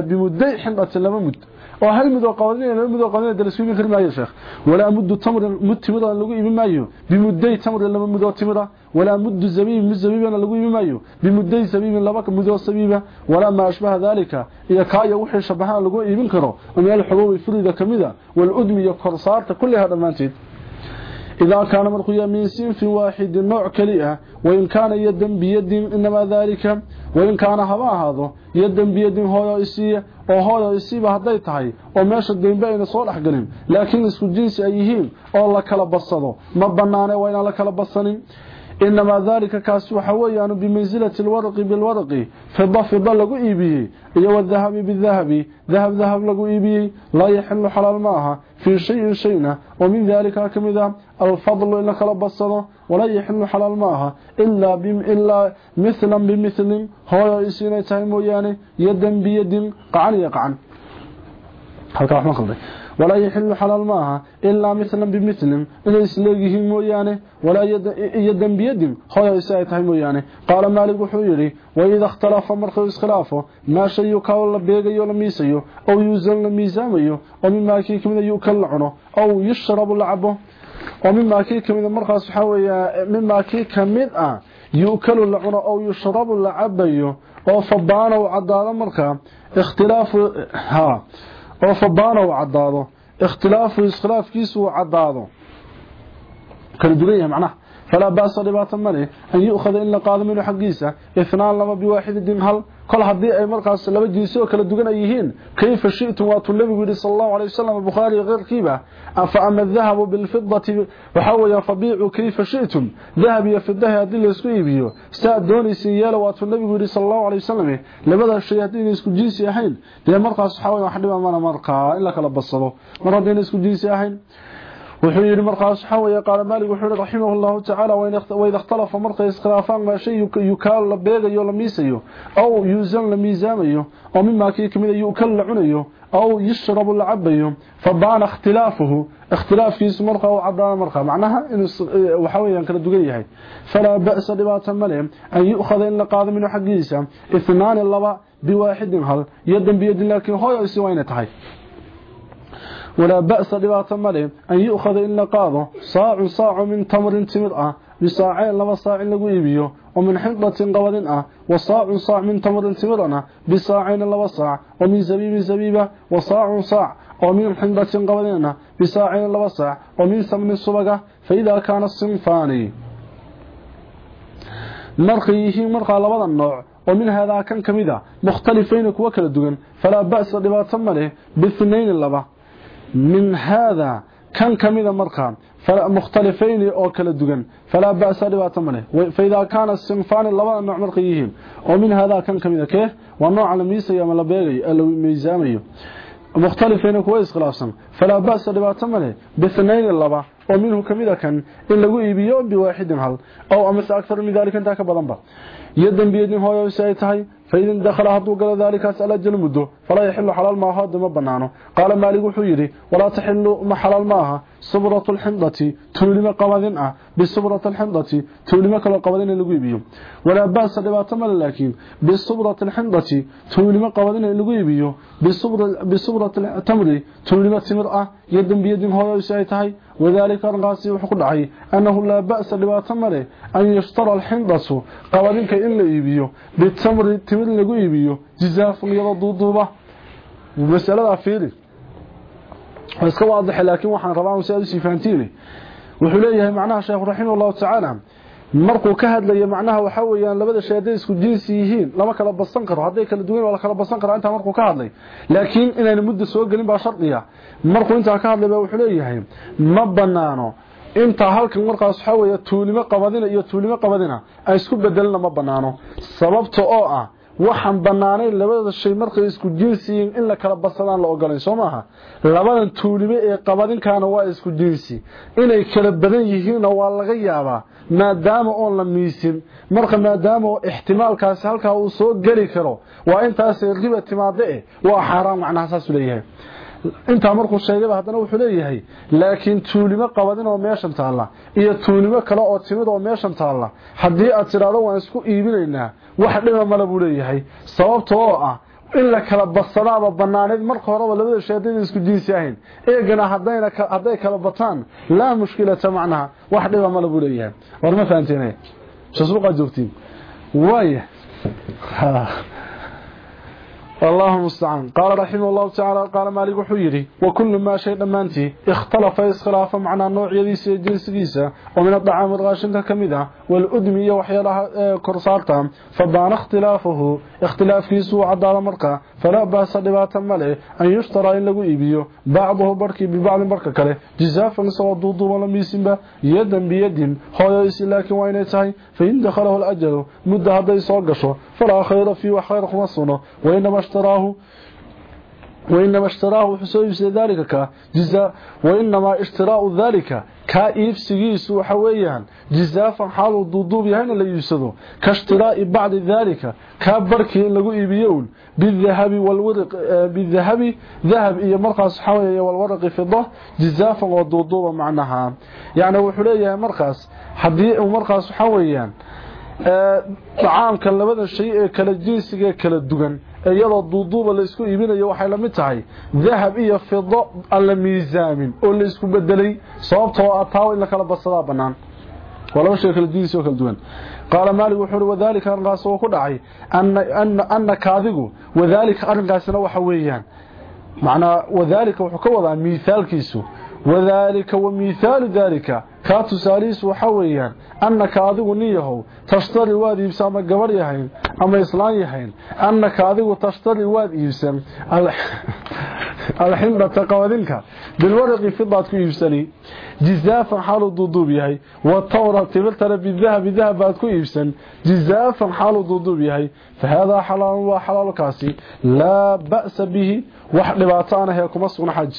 bimudday hindatin laba mud oo hal mid oo qawadina laba mid oo qawadina dalasku iibin karmaayo sheekh wala mud tamr mud timida lagu iibin maayo bimudday tamr laba mud oo timida ولا مد زبيب مد زبيب أنا لغو يمايو بمدي زبيب لبا مدو زبيب. ولا ما أشبه ذلك. يا كايا وحي شبهان لغو يبين كرو. ومن الحبوب فريده كميدة. والادميه كرصارت كلها دمانتيد إذا كان مرقيا من سنف واحد نوع كليئة. وإن كان يدا بيد إنما ذلك وإن كان هبا هذا يدا بيد هو إسية أو هو إسيبة هدي تهي وماشا الدين بين صالح قلم لكن إسكو جنس أيهين أو الله كلا بصده. ما بنانه وإن الله كلا بصنين إنما ذلك كاس وحويان بمنزلة الورق بالورق. فضة فضة لقو إيبيه. إيو الذهب بالذهب. ذهب ذهب لقو إيبيه. لا يحل حلال wala yaxilu xalaal ma aha ilaa mithlan bimithlim hooyo isi inay tahay mooyaane. Yadan biyadin qacan iyo qacan halka wax ma qalday walaa yaxilu xalaal ma aha ilaa mithlan bimithlim inay isleegyihiin mooyaane. Walaa yadan biyadin hooyo isi ay tahay mooyaane. Qaala maalig wuxuu yidhi waida ikhtalafa markuu iskhilaafo maa shay yukaal la beegayo la miisayo ow yuusan la miisaamayo oo mimaakii kamida ah yukal la cuno ow yushrabu la cabo ومما كي كمد مرخص حوية مما كي كمد يؤكل اللعنة أو يشرب اللعب أو فبانا وعدادا مرخا اختلاف ها أو فبانا وعدادا اختلاف واسخلاف كيس وعدادا كالدرية معناه فلا بأس لباتا مليه أن يؤخذ إلا قادم إلى حقيسة إثنان لما بواحد دمهل kol hadii ay markaas laba jinsi oo kala duwan ay yihiin kayfa shi'tum wa tulabi bi sallallahu alayhi wasallam bukhari ghayrkiba afa amma dhahab bil fiddati wa hawaya fabi'u kayfa shi'tum dhahab ya fiddaha hadii la isku iibiyo saa doonaysin yeela wa tulabi bi sallallahu alayhi wasallam labada shay hadii isku jinsi ahayn dee markaas waxa wax dhiba mana markaa in la kala basado mar hadii isku jinsi ahayn wa idha ikhtalafa marqa iskhilaafan ma shay yukaal la beegayo la miisayo aw yuzan la miisaamayo oo mimma kii kamid yukal la cunayo aw yashrabu la cabayo fabana ikhtilaafuhu ikhtilaafkiisu marqa oo cadaan marqa macnaha inuu waxa weeyaan kala dugan yahay fala ba'sa dhibatan male an yu'khadha in la qaado min xaqiisa ithnan laba biwaahidin hal yadan biyadin laakin hooyo isi wayna tahay ولا بأس لبات ملي أن يؤخذ إلا قاضه صاع صاع من تمر تمر بصاعين لما صاع إيبيو ومن حنطة قوض أه وصاع صاع من تمر تمر بصاعين لما صاع. ومن زبيب زبيبة. وصاع صاع. ومن حنطة قوض أه بصاعين لما صاع. ومن سمن الصبقة فإذا كان الصنفاني مرقيه مرقى لبضا النوع ومن هذا كان كمذا. مختلفين كوكل الدقن. فلا بأس لبات ملي باثنين اللبا min haadaa kan ka mida markaa mukhtalifayni oo kala dugan falaa ba'sa dhibaato maleh faidaa kaana sinfaani labada nooc markay yihiin oo min haadaa kan ka mida kee waa nooca la miisayo ama la beegayo ee la miisaamayo. Mukhtalifayni kuwa iskhilaafsan falaa ba'sa dhibaato maleh bithnayni laba oo minhu ka mida kan in lagu iibiyo biwaaxidin hal ow amase akharu min daalika ka badanba iyo dembiyadin si ay tahay فإذا دخل هدو قال ذلك أسأل أجل مدو فلا يحل حلال ما هذا ما بنانه قال مالك وحيري ولا تحل ما حلال ماها صبرة الحمضة تولم قوادين أه. بصبرة الحمضة تولم كلا قوادين اللقوي ولا بأس لبات مال لكن بصبرة الحمضة تولم قوادين اللقوي بيو. بصبرة, التمر تولم تمر أه. يدن بيدن هو يسايتهي وذلك القاسي وحق دعي أنه لا بأس لبات ماله أن يشترى الحمضة قوادينك إلا يبيو بالتمر تمر iibiyo jizaafun iyadoo duuduuba masalada fiiri iska waadix laakiin waxaan rabaa in saad sifaantiini wuxuu leeyahay macnaha sheekh raximahullahu ta'ala markuu ka hadlayo macnaha waxa weeyaan labada shay isku jinsi yihiin lama kala basan karo. Haday kala duwan wala kala basan karo inta markuu ka hadlay. Laakiin inaan muddo soo galin baa shardiya markuu inta ka hadlay wuxuu leeyahay ma banaano inta halkan markaas waxa weeye tuulimo qabadina iyo tuulimo qabadina ay isku bedelna ma banaano sababta oo ah waxaan banaanayn labada shay markay isku jinsiyiin in la kala basadaan la ogolayn soo maaha? Labadan tuulime ee qabadinkaana waa isku jinsi inay kala badan yihiinna waa laga yaabaa maadaama oon la miisin. Marka maadaama ixtimaalkaasi halkaa uu soo geli karo waa intaas riba timaade eh waa xaaraan macnaha saasuu leeyahay. Intaa markuu sheegayba haddana wuxuu leeyahay laakiin tuulimo qabadin oo meeshan taalla iyo tuulimo kale oo timid oo meeshan taalla haddii aad tidhaahdo waan isku iibinaynaa wax dhiba male buu leeyahay. Sababta oo ah in la kala basadaaba banaaneed marka horeba labada shay hadayna isku jinsi ahayn. Eegana hadday kala bataan laa mushkilata macnaha wax dhiba male buu leeyahay. War ma fahanteen shasuuqa joogtiin. Waaya والله المستعان. قال رحمه الله تعالى قال مالك wuxuu yiri وكل ما شيء dhammaantii اختلف is خلاف معنى نوع iyadiis جنس kiisa ومن الطعام raashinka ka mid ah والأدمية waxyaalaha karsaarta فبان اختلافه اختلاف kiisu caddaado marka فلا بأس dhibaato ma leh أن يشترى in lagu iibiyo بعضه barkii ببعض marka kale. جزافا سوى الضوضو ولميسنبا يدا بيد هو لكن وينيتهي فإن دخله الأجل مدة haddii ay soo gasho فلا خير فيه wax خير ah ma sugna. وإنما اشتراه وإنما اشتراه حسويس ذلك. كجزاء وإنما اشتراء ذلك. كإفسجيس وحويان. جزافا حال الضوضوب هنا اللي يسدو. كاشتراء بعد ذلك. كبركي لغو إيبيون بالذهب والورق بالذهب. ذهب إيا مرقص حوية والورق فضة جزافا والضوضوب معناها. يعني وحلية مرقص. حديء ومرقص حويان. طعامka labada shay ee kala jinsiga kala duwan iyadoo duuduuba laysku iibinayo waxay la mid tahay dahab iyo fido aan la miisaamin oo laysku bedelay sababtoo ah taawa in la kala badsadaa bannaan. Waa laba shay kala diidiisoo kala duwan. Qaala maalik wuxuu uhi wadaalika arrinkaas oo ku dhacay annaka adigu wadaalika arrinkaasina waxa weeyaan. Macnaa wadaalika wuxuu ka wadaa miihaalkiisu wadaalika wa mihaalu daalika kaa tusaalihiis waxa weeyaan annaka adigu nin yahow tashtari waad iibsan ama gabarh yahayn ama islaan yahayn annaka adigu tashtari waad iibsan alxindata qawadinka bilwaraqi fidaad ku iibsani jizaafan xaaluu duuduub yahay watawra timirtana bidahabi dahab baad ku iibsan jizaafan xaaluu duuduub yahay fahaadaa xalaalun waa xalaalkaasi laa ba'sa bihi wax dhibaataanahee kuma sugna xaj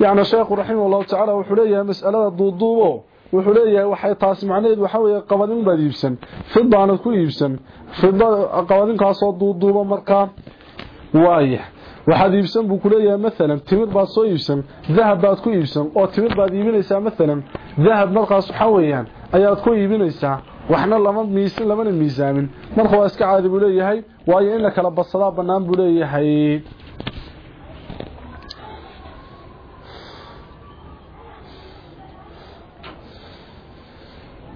يعني شيخ رحمه الله تعالى wuxuu leeyahay mas'alada duuduubo wuxuu leeyahay waxay taas macnaheed waxa weeye qabadin baad iibsan fidaana ku iibsan fida qabadin ka soo duuduubo marka waaya waxaad iibsan buu ku leeyahay mesela timir baad soo iibsan dahab baad ku iibsan oo timir baad iibinaysaa mesela dahab markaas waxa weeyaan ayaad ku iibinaysaa waxna lama miisan lamana miisaamin marka waa iska caadi buu leeyahay waayo in la kala badsadaa bannaan buu leeyahay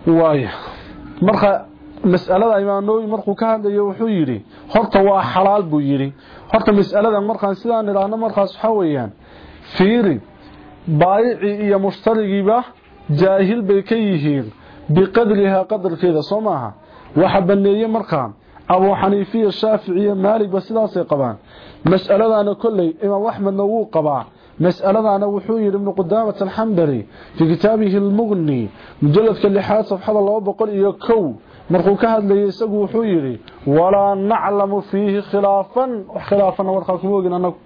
waaya marka mas'alada imaanooyi markuu ka hadlayo wuxuu yidhi horta waa xalaal buu yidhi. Horta mas'aladan markaan sidaan idhaahno markaas waxaa weeyaan fiiri baayicii iyo mushtarigiiba jaahil bay ka yihiin biqadrihaa qadarkeeda soo maaha. Waxa baneeye markaa abuu xaniifiya shaaficiya maaligba sidaasay qabaan. Mas'aladaana kolley imaam axmedna wuu qabaa fii kitaabihi almuqni mujaladka lixaad safxada laba boqol iyo kow markuu ka hadlayay isagu wuxuu yidhi walaa naclamu fiihi khilaafan wax khilaafana warkaa kuma ogin anagu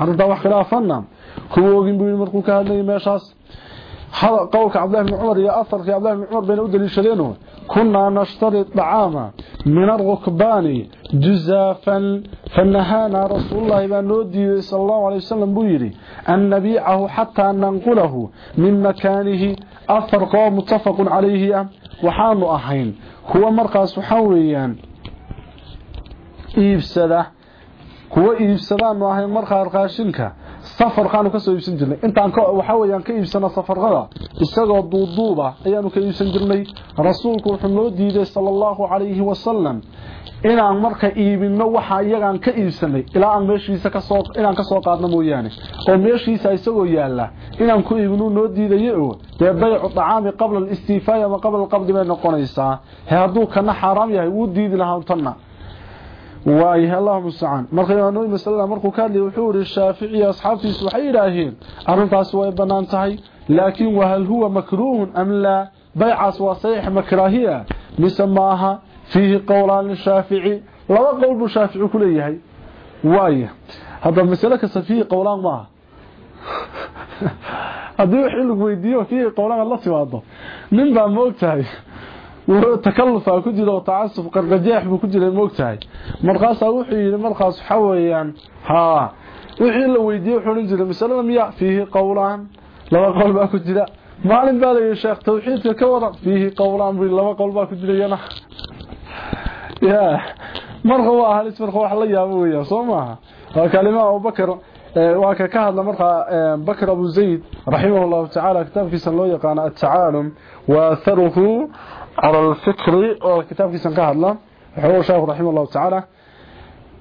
arrintaa wax khilaafana kuma ogin buu yidhi markuu ka hadlayay meeshaas qowlka cabdillahi bni cumar iyo aharkii cabdillahi bni cumar bayna u daliishadeeno كنا نشتري الطعام من الركبان جزافا فنهانا رسول الله بأن نودي صلى الله عليه وسلم بويري أن نبيعه حتى أن ننقله من مكانه. أثر متفق عليه وحان أحين هو مرقص حوليا. إيبسده هو إيبسده أنه أحين مرقص حوليا safarkaanu ka soo iibsan jirnay. Intaan waxa weeyaan ka iibsana safarada isagoo duuduuba ayaanu ka iibsan jirnay. Rasuulku wuxuu noo diiday sala allahu calayhi wasalam inaan marka iibino waxa iyagaan ka iibsanay. Ilaa aan meeshiisa ka soo inaan ka soo qaadno mooyaane. Oo meeshiisa isagoo yaalla inaan ku iibino noo diidayo oo dee baycu dacaami qabla alistiifaai ama qabla alqabdi bay noqonaysaa. He hadduu kana xaaraam yahay wuu diidi lahaa واي الله مستعان مرخي النبي صلى الله عليه وسلم مرخو كان لي وحور الشافعي واصحابه سحيراه ارنتاس واي بنانتahay لكن وهل هو مكروه ام لا بيع سوى صحيح مكراهيه مسماها فيه قولان الشافعي لو قول الشافعي كله يحيى واي هذا مساله كسفي قولان ما هذا حلو ويديو فيه قولان الله سواده من بعد موت هاي takalufaa ku jira oo tacasuf qarqajeex buu ku jiray moogtahay markaasaa wuxuu yidhi markaas waxa weeyaan haa wixii la weydiiyey wuxuu odhan jiray masalada miya fiihi qowlaan laba qowl baa ku jira maalin baa layidhi sheekh tawxiidka ka waran fiihi qowlaan buu laba qowl baa ku jirayana ya marka waa halis marka wax la yaabo weeyaan soo maaha waa kalima abubakar waa ka ka hadla markaa bakr abu zayd raximah llahu tacaala kitaabkiisa loo yaqaano atacaalum waatharuhu على الفكر وكتاب كيسان كهدلا وحوه الشيخ رحمه الله تعالى.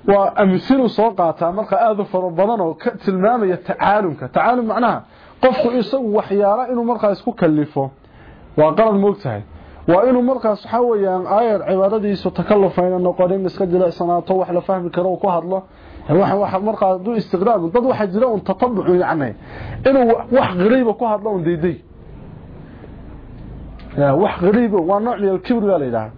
وأمثل سوقاتا مرقى آذو فربضان وتلمامي التعالم تعالم معناها قفق إسو وحيارا إنه مرقى يسكو كلفه. وقال الموقتها وإنه مرقى صحويا آية عبادة يسو تكلف إنه نقرين مسكجل إساناته وحلا فهم كرو كهدلا waxa waxa markaa du istiqraab dad waxa jira un tatabuc yaani inuu wax qariib ku hadlo un diiday wax qariib waa nooc min al-kibr la ilaaha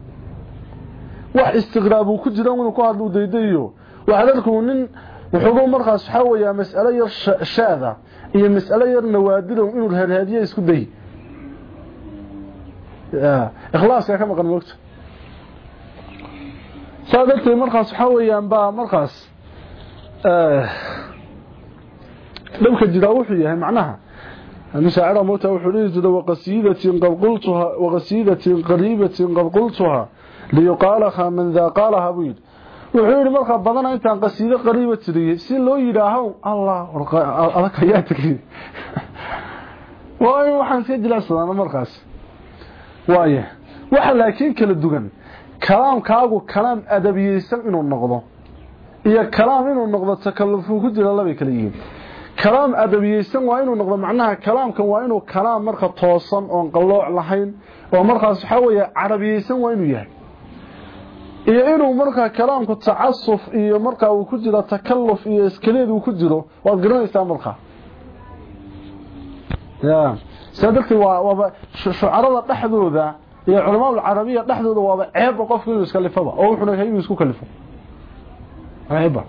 wax istiqraab ku jira inuu ku hadlo deedayo waxa dadku nin wuxuu markaas waxa weeyaa mas'alo yar shaada iyo mas'alo yar nawaadida inuu herhadiyo isku day ya ikhlaas ka maqan waqti saadatu markaas waxa weeyaan ba markaas ee dhabka jira wuxuu yahay macnaha المشاعر موتى وحريزة وقسيدة قد قلتها وقسيدة قريبة قد قلتها ليقالها من ذا قالها بيد وحيري مرخى بدنا انت قسيدة قريبة تريه سي لو يراهو الله أذك ياتك واي وحان سيد الأسل أنا مرخص واي وحان لكن كلا دوغن كلام كاغو كلام أدبيسان إنو النقضو إيا كلام إنو النقضو تكلفو كجل الله بكليين Kalaam adabiyeysan waa inuu noqdo macnaha kalaamkan waa inuu kalaam marka toosan oon qallooc lahayn oo markaas waxa weeye carabiyeysan waa inuu yahay iyo inuu markaa kalaamku tacasuf iyo markaa uu ku jiro takalluf iyo iskaleed uu ku jiro waad garanaysaa markaa ya sidaa darteed waa waaba shucarada dhexdooda iyo culamaadu carabiya dhexdooda waaba ceebba qofku inuu iska lifaba oo wuxuu inuu isku kalifo ceebba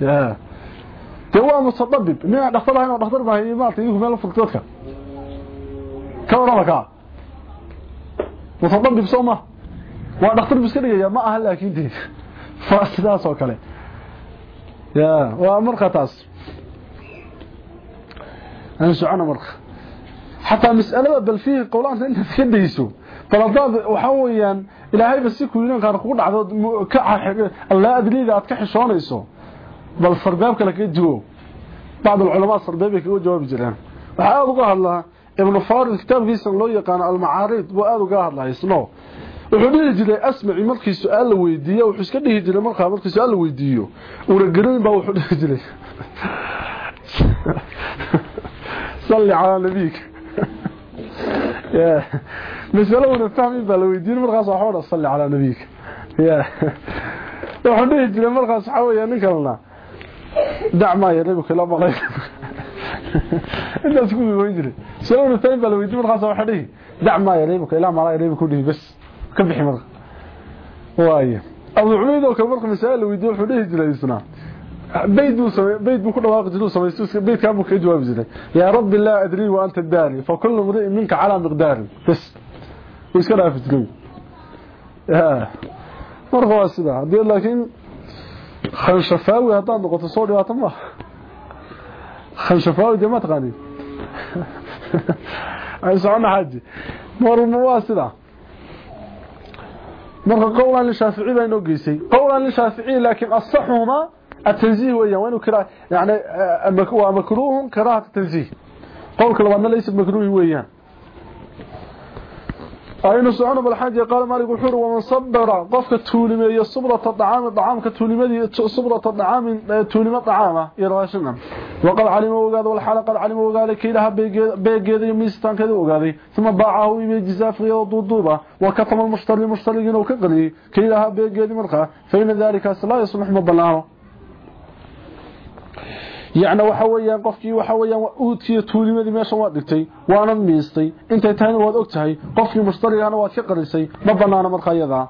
ya ka warama kaa mutadabib soo ma waa dhakhtar bu iska dhigaya ma aha laakiin dee waa sidaas oo kale ya waa marka taas aan socona marka xataa mas'alada bal fiihi qowlaanta intaad ka dayso bal haddaad waxaa weeyaan ilaahayba si kuyinan qaar kugu dhacdo allaa adliida aad ka xishoonayso waxaa aada uga hadlaa ibnu farid kitaabkiisan loo yaqaano almacaariid buu aada uga hadlaa isno wuxuu dhihi jiray asmaci markii su-aal la weydiiyo wuxuu iska dhihi jiray markaa markii su-aal la weydiiyo uuna garanin baa wuxuu dhihi jiray salli calaa nabiyika masalo una fahmin baa la weydiin markaas waxaa dha salli calaa nabiyika wuxuu dhihi jiray markaas waxaa weeya nin kalena دع ما يريبك بخلاف الله يريبك إلا ما يجري سلام الثاني بقى لو يتمر خاصة وحده. دع ما يريبك بخلاف الله يريبك بكوده بس. كبح مرق واي. أبو عميد وكبرق مسائل لو يدور حده يجري يسنا. بيت سمي... بيت بكل واقع جلوس سمي... بيت كان بك إجواب جلي يا رب الله أدري وأنت الداري. فكل مضيء منك على مقدار. بس. ويسكرها في تقوي آه. مرفوع السباحة لكن خنشفاوي هذا نقطة صوري واتما خنشفاوي دي ما تغني عايز عنا حاجة مرة مواسدة مرة قولا للشافعي بينه قيسي. قولا للشافعي لكن الصحهما التنزيه ويا وينه كراه يعني مكروه كراهة التنزيه. قولك لو ليس مكروه ويان wa man sabara qofka tuulimeeyo subrata dacaam dacaamka tuulimadii subrata dacaam tuulima dacaama iyo raashinan waqad calima ogaad wal xala qad calima ogaad kiilaha beegeeda iyo miistaankeeda ogaaday thumma baacahu iyo jizaafiyo duuduuba wa katama mushtari mushtarigiina uu ka qaliyay kiilaha beegeedi markaa fa ina dhalika la yasluh ma banaano yacni waxa weeyaan qofkii waxa weeyaan uudkii tuulimadii meesha waa dhigtay waana miistay. Intay tahayna waad og tahay qofkii mushtarigana waad ka qarisay ma banaana markaa iyadaa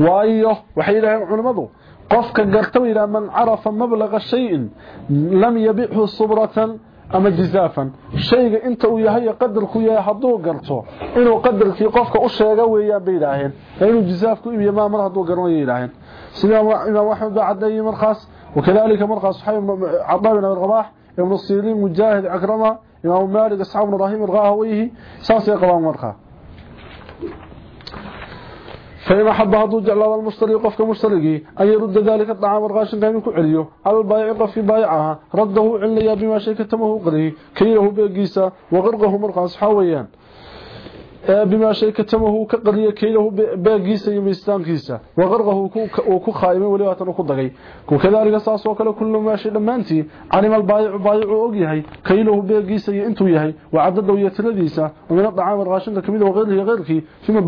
waayo waxay yidhaaheen culimmadu qofka garta ba yidhaha man carafa mablaga shayin lam yabichu subratan ama jizaafan. Shayga inta uu yahay qadarku yahay hadduu garto inuu qadarkii qofka u sheega weeyaan bay yidhaaheen. Inuu jizaaf ku ibiyo mar hadduu garanayo yidhaaheen سيدنا إمام أحمد عدي مرخص وكذلك مرخص صحيح عطاء بن الرباح ابن الصيرين مجاهد عكرمة إمام مالك أصحاب إبراهيم الغاهويه ساسي قوام مرخص. فإن حب هدو جعل المشتري قفك مشتري أن يرد ذلك الطعام الغاشن كان يكون عليه على البائع قف بايعها رده عليا بما شيكتمه قريه كيله بيقيسا وغرقه مرخص حويان بما شيء كتمه كقريه كيله باقيسا يميستانكيسا وغرقه وكو خايمه ولياتنا ku dagay ku kadariga saas oo kale kullu ma shay dhamaanti anima albaayic baayic og yahay kayluhu beegiisa intuu yahay wacadada iyo tiradiisa min dhacam raashinka kamid oo qeyrki qeyrki fima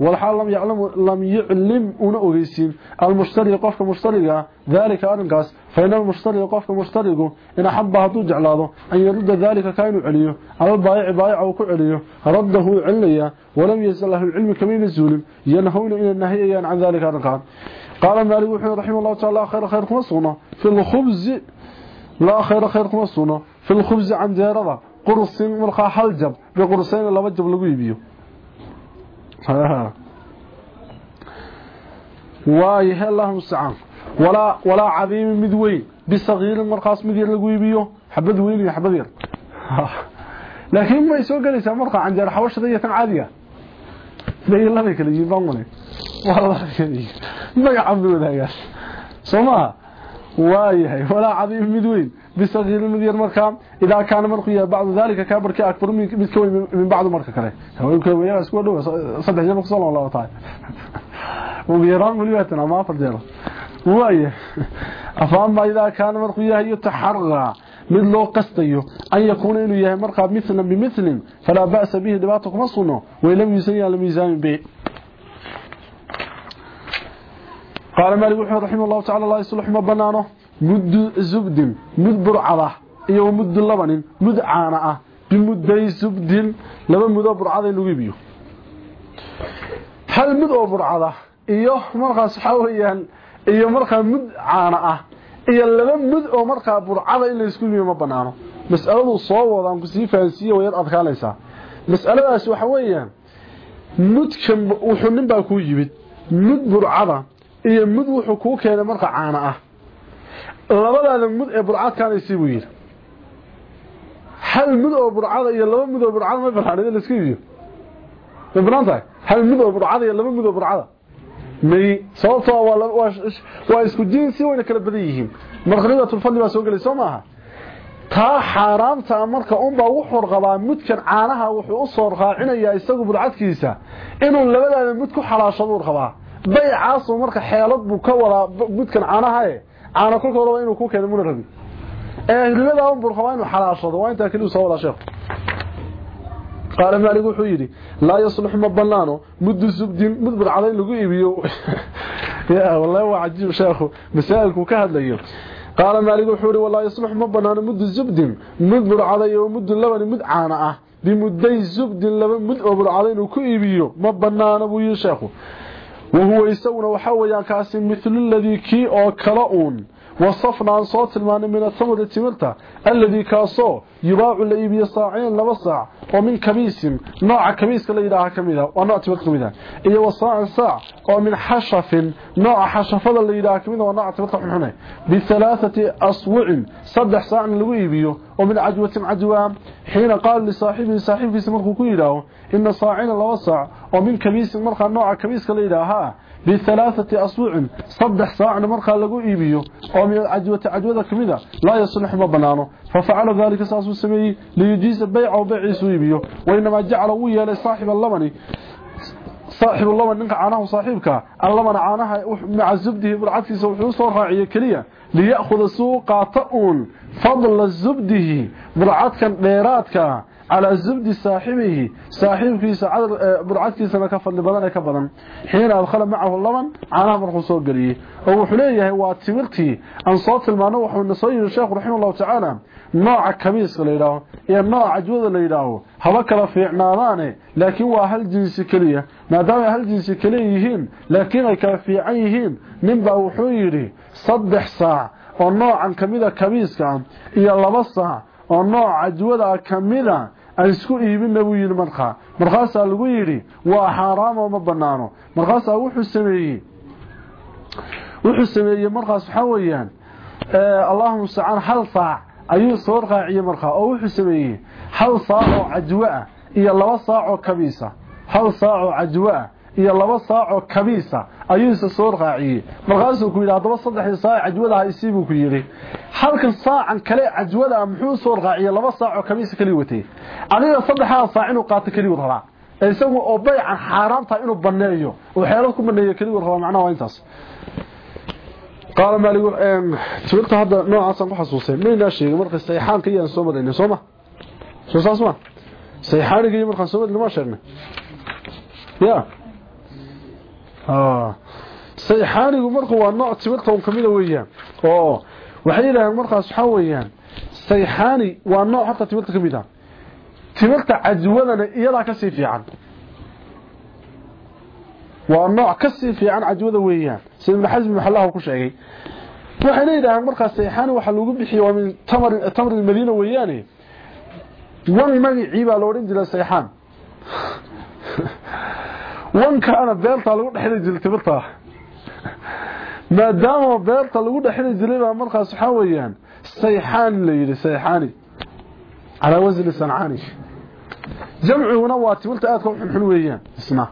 يعلم لم يعلم una ogeysin المشتري qofka mushtariga ذلك arrinkaas فإن المشتري qofka mushtarigu in xabba haduu jeclaado an yarudda ذلك kaanu celiyo ala baayic baayic uu ku celiyo radahu celiya ولم يزل له العلم كمين الزولم ينهون إلى النهي عن ذلك arrinkan قال مالك وحده رحمه الله تعالى خير خير كما سنه في الخبز لا خير خير كما سنه في الخبز عن ديرده قرص مرخا حلجب بقرصين لaba jab lagu iibiyo ها واي هل لهم سعان ولا ولا عظيم مدوي بصغير المرقاص مدير لو يبيو حبد ويل يا يل لكن ما يسوق لي سمرق عن جرح وشده تن عاديه زي الله يكلي يبانوني والله كذي ما يعبدوا ذا يا سماه وايه ولا عظيم مدوين بصغير المدير مركا إذا كان مرخيا بعض ذلك كبرك أكبر مسكوين من بعض مركا كلي سأقول لك أسكوا له. صدق جمك صلى الله تعالى وميران مليوهتنا ما فرده وايه أفهم إذا كان مرخيا يتحرغ من لو قصديه أن يكون إليه مركا مثلا بمثل. فلا بأس به دباتك مصنه وإلم يسيا لم يزام به. به قال مالك رحمه الله تعالى الله يصلح ما بنانه مد زبد مد برعده iyo mud labanin mud caana ah bimuday zubdin laba mud burcada lagu ibiyo hal mid oo burcada iyo markaas waxa weeyaan iyo markaa mud caana ah iyo laba mud oo markaa burcada in la isku miyo ma banaano mas'aladu soo wadaan ku sii fahansiiye way adkaanaysaa mas'aladaas waxa weeyaan mudkan wuxuu nin baa ku yimid mud burcada iyo mud wuxuu kuu keenay marka caana ah labadaada mud ee burcadkaanaysii buu yidhi hal mud oo burcada iyo laba mud oo burcada ma banaanid la iska iibiyo ma banaan tahay hal mud oo burcada iyo laba mud oo burcada may sababtoo waa isku jinsi wayna kala badan yihiin markhribatulfadli baa soo gelay soo maaha taa xaaraamta marka unbaa wuxuu qabaa mudkan caanaha wuxuu u soo raacinayaa isagu burcadkiisa inuu labadaada mud ku xalaashaduu qabaa baycaasu marka xeelad buu ka wadaa mudkan caanaha e caana kolkoodaba inuu ku keeno muna rabi ee ribadaa un buu qabaa inuu xalaashado waa intaa keliu soo wadaa sheekhu qaala maalik wuxuu yidhi laa yasluxu ma banaano muddu subdin mud burcada lagu iibiyo ya wallahi waa cajiib sheekhu masaa'ilkuu ka hadlayo qaala maalik wuxuu yidhi walaa yasluxu ma banaano muddu subdin mud burcada iyo muddu labani mud caana ah bimuday subdin laba mud oo burcada inuu ku iibiyo ma banaano buu yidhi sheekhu wahuwa isaguna waxaa weeyaan kaasi mithlu ladii kii oo kala uun وصفنا عن صوت المعنى من التمر التمرتة الذي كاسو يباع لإيبيا صاعين لبصاع ومن كميس نوع كميس كلا يدعها كميدا ونوع تمرت كميدا إيا وصاع ساع ومن حشف نوع حشف اللي يدعها كميدا ونوع تمرت حنحنة بثلاثة أصوع صدح ساع من الويبيو ومن عجوة عجوة حين قال لصاحبه صاحبه سمرخو كيداو إن صاعين لبصاع ومن كميس مرخى نوع كميس كلا يدعها بثلاثة أصبع صدح ساعة مرخى لقو إيبيو. ومن العجوة عجوة كميدة. لا يصلح ما بنانه ففعل ذلك ساسو السمي ليجيز البيع وبيع سويبيو وإنما جعل ويا لصاحب اللمن. صاحب اللمن ننك عاناه صاحبك. اللمن عاناه مع زبده برعاتك سوحيو صورها عيه كليا ليأخذ سوق طؤون فضل زبده برعاتك ديراتك على زبد صاحبه صاحب في سعد آه، برعتك سنة كفل بدن كبدن حين أدخل معه اللبن على مرخو سو غليه أو وخليه هو تيمرتي ان صوت المانو وحو نسوي الشيخ رحمه الله تعالى. نوع كميس ليراه يا نوع عجوز ليراه هبا كلا فيعنانان لكن هو هل جنس كلية. ما دام هل جنس كليه لكن كان في من با وحيري صدح ساع ونوع عن كميدة كميس كان. يا لبصا ونوع عجودة كميده aan isku iibina buu yidhi markaa markaasaa lagu yidhi waa xaaraam oo ma banaano markaasaa wuxuu sameeyey wuxuu sameeyey markaas waxaa weeyaan allahuma mustacaan hal saac ayuu soo raaciyey markaa oo wuxuu sameeyey hal saac oo cajwo ah iyo laba saac oo kabiisa hal saac oo cajwo ah iyo laba saac oo kabiisa ayuuse soo raaciyey. Markaasuu ku yidhi haddaba saddexdii saac cajwadaha isii buu ku yidhi. Halkan saacan kale cajwada muxuu soo raaciyey laba saac oo kabiisa kali watay. Adiga saddexdaa saac inuu qaato keliyu rabaa. Isagu oo baycan xaaraamtaha inuu baneeyo oo xeelad ku baneeyo keliyu rabaa macnaha waa intaas. Qaala maalig timirta hadda noocaasaan ku xasuusay. Maynaa sheegay marka sayxaanka iyaan soo maraynay sooma soo saas ma? Sayxaaniga iyo soo maraynay ma sheegnay? Ya sayxaanigu marka waa nooc timirta un kamida weeyaan. Oo. Waxay yidhahdeen markaas waxaa weeyaan sayxaani waa nooc horta timirta ka mid ah. Timirta cajwadana iyadaa ka sii fiican. Waa nooc ka sii fiican cajwada weeyaan. Sida ibn xasmi ku sheegay. Waxayna yidhahdeen markaas sayxaani waxaa lagu bixiyey waa min tamri madiina weeyaane wan magicii baa la odhan jiray sayxaan wankaana beertaa lagu dhexli jiray timirta maadaama beerta lagu dhexli jiray baa markaas waxaa weeyaan sayxaani la yidhi sayxaani calaa wasni sancaani jamciguna waa timirta aadka u xunxun weeyaan isna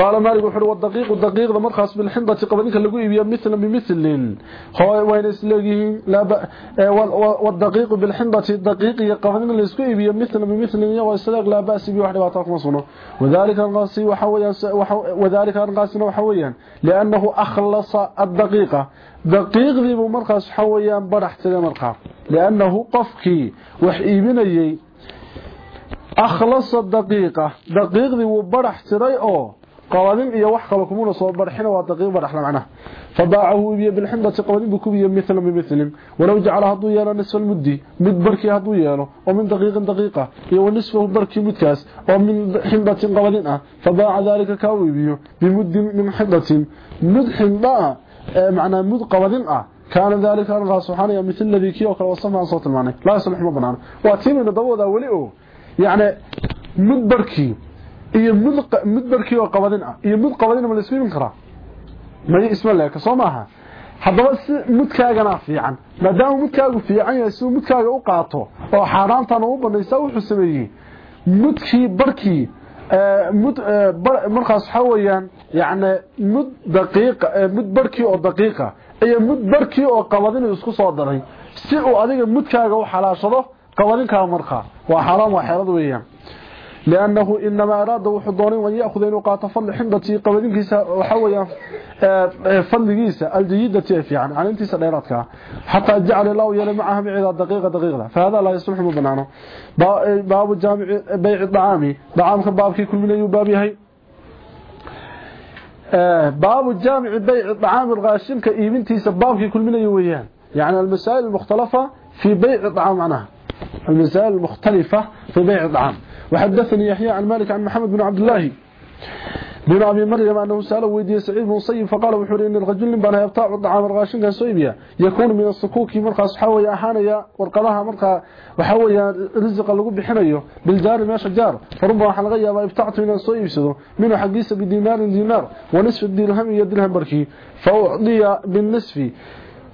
قال مالك وحر والدقيق الدقيق مرخص بالحنطة قبلك لقو إبيا مثل بمثل. هو وين اسلقيه لا ب... والدقيق بالحنطة الدقيق قبلك لسكو إبيا مثل بمثل. ويسلق لا بأس بي واحد باتاق مصنه وذلك الغاسي وحويا وذلك الغاسي وحويا لأنه أخلص الدقيقة دقيق ذي مرخص حويا برحت مرخص لأنه قفكي وحيبني أخلص الدقيقة دقيق ذي وبرحت ريئه qawadin iyo wax kale kumuna soo barxina waa daqiiq baraxla macnaha fabaacahu ibiya bilxindati qawadin buu kubiya mithlan bimithlim walow jacala hadduu yeelo nisfa almuddi mid barkii hadduu yeelo oo min daqiiqin daqiiqa iyo wa nisfahu barkii mudkaas oo min xindatin qawadin ah fabaaca daalika kaa uu ibiyo bimuddin min xindatin mud xinda ah macnaa mud qawadin ah كان ذلك أرغى سبحانه مثل الذي كي وكلا وصفها صوت المعنى لا يصلح ما بنانا واتيمين دبودا ولئو يعني مدبركي iyo mudbarkii oo qabadin ah. Iyo mud qabadin ma la ismiin karaa? May isma leeka soo maaha. Haddaba si mudkaagana fiican. Maadaama mudkaagu fiican yahay si mudkaaga u qaato oo xaaraantana u banaysa wuxuu sameeyey. Mudkii barkii mud markaas waxa weeyaan yacni mud daqiiqa mud barkii oo daqiiqa iyo mud barkii oo qabadin isku soo daray. Si uu adiga mudkaaga u xalaashado qabadinkaa markaa. Waa xaaraan waa xeelad weeyaan لأنه إنما أراد وحضوني وأن يأخذ إنه قاط فضل حنبتي قبل كيسا وحويا فضل كيسا الجيدة في عن عن انتي سنيراتك حتى جعل الله يلي معها معيدا دقيقة دقيقة. فهذا لا يصلح مبنانه باب الجامع بيع الطعامي طعامك بابك كل من يبابي هي باب الجامع بيع الطعام الغاشم كإيبنتي سبابك كل من يويان يعني المسائل المختلفة في بيع الطعام معناها المسائل وحدثني يحيى عن مالك عن محمد بن عبد الله بن أبي مريم أنه سأله ويدي سعيد بن صيب فقال وحوري إن الرجل بنا يبتاع الطعام الغاشن كان سويبيا يكون من الصكوك مرقى صحاوية أحانيا ورقلها مرقى وحاوية رزق اللقب بحنيه بالجار ما شجار فربما حلغيا ما يبتعت من الصيب سدو. منه حقيس بدينار دينار ونصف الدرهم يدرهم بركي. فأعطي بالنصف.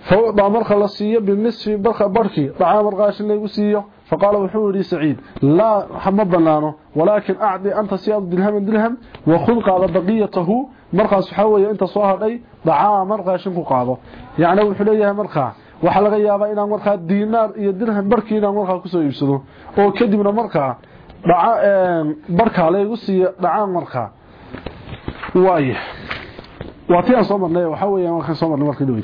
فأعطى مرقى للسية بالنصف برقى بركي. طعام الغاشن ليقسيه فقال وحوري سعيد لا حمد بنانه ولكن أعطي أنت سياد درهم درهم وخذ قال بقيته مرقى سحوية أنت صاهدي دعاء مرقى شنكو قاضه يعني وحليها مرقى waxa laga yaabaa inaan markaa diinaar iyo dirham barkii inaan markaa ku soo iibsado oo kadibna markaa dhaca barka la igu siiyo dhacaan markaa waay waati aan soo marnay waxa weeyaan waxaan soo marnay markii dhawey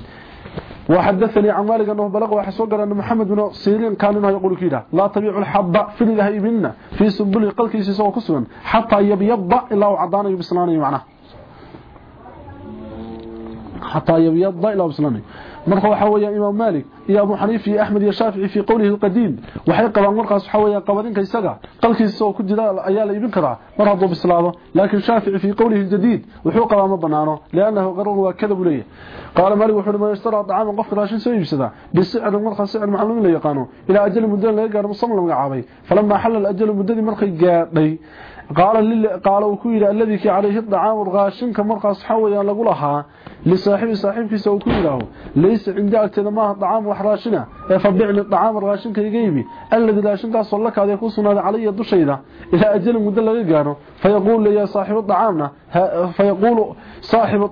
وحدثني عن مالك أنه بلغ وحسوقر أن محمد بن سيرين كان إنه يقول كده لا تبيع الحب في الذهيبنا في سنبل قلك يسيسوا كسوا حتى يبيض إلا وعضانا يبسلاني معناه حتى يبيض إلا وبسلاني مرخ وحاوية إمام مالك يا أبو حنيف يا أحمد يا شافعي في قوله القديم وحيق قبان قوانين كي قبانين قل كي يسوى كجلاء الأيال ابن كرع مرحب ضب السلامة لكن شافعي في قوله الجديد وحيق قبان بنانا لأنه غرر وكذب لي قال مالك وحول ما يشترى طعاما قفك راشين سويب سدا بسعر المرخ سعر المعلومين ليقانو إلى أجل المدن ليقان مصمم لمقعابي فلما حل الأجل المدن مرخي قاطي قال لل قال وكيل الذي كي عليه الطعام الغاشن كمرقص حويا لغو لها لصاحب صاحبك سو كيله ليس عندي اكتنا ما طعام وحراشنا. فبيعني الطعام الغاشن كيغيبي الذي لا شنكا صلك هذا يكون سناد علي دشيدا إلى أجل مده لغا غارو فيقول لي يا صاحب الطعام فيقول صاحب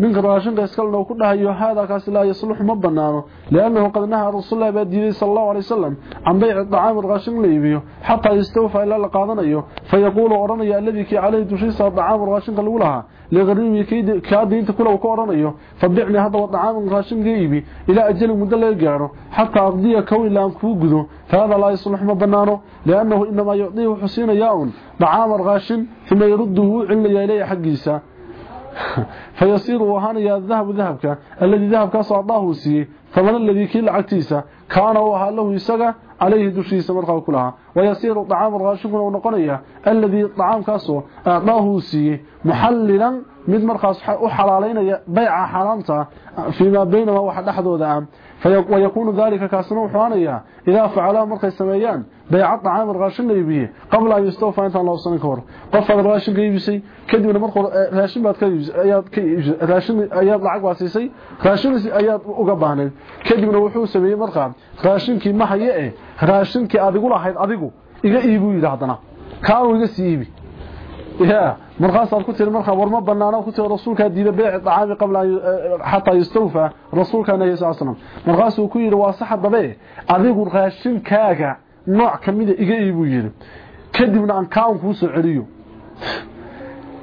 الطعام من dhahayo hada kaas la yasluh ma banaano leeyahay qad nahaa rasuulullaahi baadiyay sallallahu alayhi wasallam an bay'a ta'am rashin leebiyo hatta yastawfa ila la qaadanayo fayaqulu oranaya alladhi ki alayhi dushisa ta'am rashinka lagu lahaa leegaribi keed ka diinta kula ku oranayo fabicni hada ta'am rashin geebi ila ajal muddo la gaaro hatta aqdiya kawi laan ku gudo fahada la yasluh ma banaano leeyahay inma yu'dihi husina yaun ta'am rashin thumma yurduhu illa ilayhi xaqiisa فيصير وهان يا الذهب ذهبك الذي ذهبك صعداه سي فمن الذي كل عكتيسا كان وها له يسغى عليه دشيسا مرقا كلها ويصير طعام الغاشق ونقنيا الذي طعام كاسو أعطاه سي محللا mid markaas u xalaaleynaya bayca xaraamta fiima baynama waxa فيكون ذلك كاسنا وحوانيا إذا فعلا مرقى سميان بيع الطعام الغاشن ليبيه قبل أن يستوفى أنت الله سنة كور قف الغاشن ليبسي كدبنا مرقى راشن بعد كيبسي راشن أياد لعق واسيسي راشن أياد أقبانا كدبنا وحو سميه مرقى راشن كي ما حيئه راشن كي أدقو لحيد أدقو. إيقا إيبو إيقا كانوا إيقا سيبي. يا مرخاص beec taami qabla hatta yastawfa rasuulka nabi sallallahu markaas uu ku yiri waa sax dabe adigu raashinkaaga nooc kamida iga iibu yiri kadibna aan kaan ku soo celiyo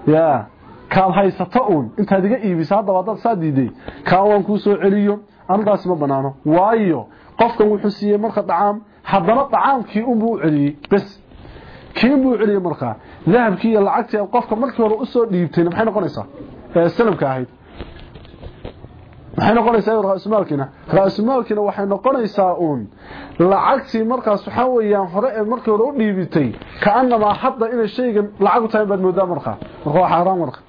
ya kaan haysato uun inta adiga iibisa hadaba dad saadiiday kaan waan ku soo celiyo angaas ma banaano waayo qofkan wuxuu siiyay marka taam haddana taamkii uu buu celiyay bas kii buu celiye markaa dahabkii iyo lacagtii qofka markii hore u soo dhiibtayna maxay noqonaysaa? Ee sanamka ahayd. Maxay noqonaysaa raasmaalkiina raasmaalkiina waxay noqonaysaa uun. Lacagtii markaas waxaa weeyaan hore ee markii hore u dhiibitay ka anamaa hadda inay shaygan lacag u tahay baad moodaa markaa marka waa xaaraan marka.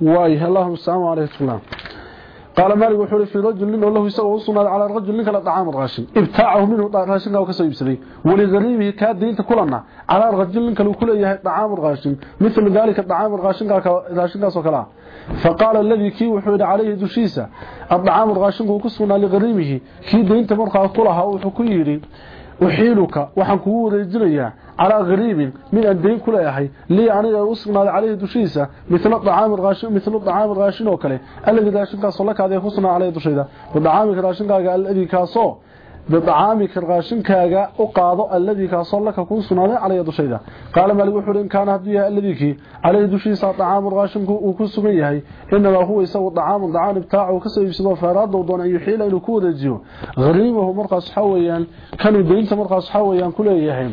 Waayahy allahuma asalaamu قال مالك وحوري في رجل لنه له يسوى وصنا على الرجل لنك لطعام الراشن. ابتاعه منه راشن أو كسو يبسدي ولغريبه كادينت كلنا على الرجل لنك لو كل يحيى طعام الراشن. مثل ذلك الطعام الراشن راشن كاسو فقال الذي كي وحوري عليه دشيسة. الطعام الراشن هو كسونا لغريبه. كي دينت مرقا كلها وحو كيري uxiiluka waxaan kugu wareejinayaa calaa qariibin mid aan dayn ku leeyahay lii aniga u sugnaaday caleyhi dushiisa mila dacaami raashin oo kale alladii raashinkaasoo lakaadee ku sugnaa caleyhi dushayda. Wa dacaamika raashinkaaga alladii kaasoo بطعامك راشنكاغا أو قادو الذي كاسو لك كون سنادة عليه دشيدا قال مالك وحورين كان هدي الذي كي عليه دشيسا طعام راشنك أو كسغن yahay إنما هو يسوي طعام طعام بتاعه كسو يبسدو فاراد doona iyo xiila inuu ku wareejiyo qariibahu markaas xawayaan kan deynta markaas xawayaan ku leeyahay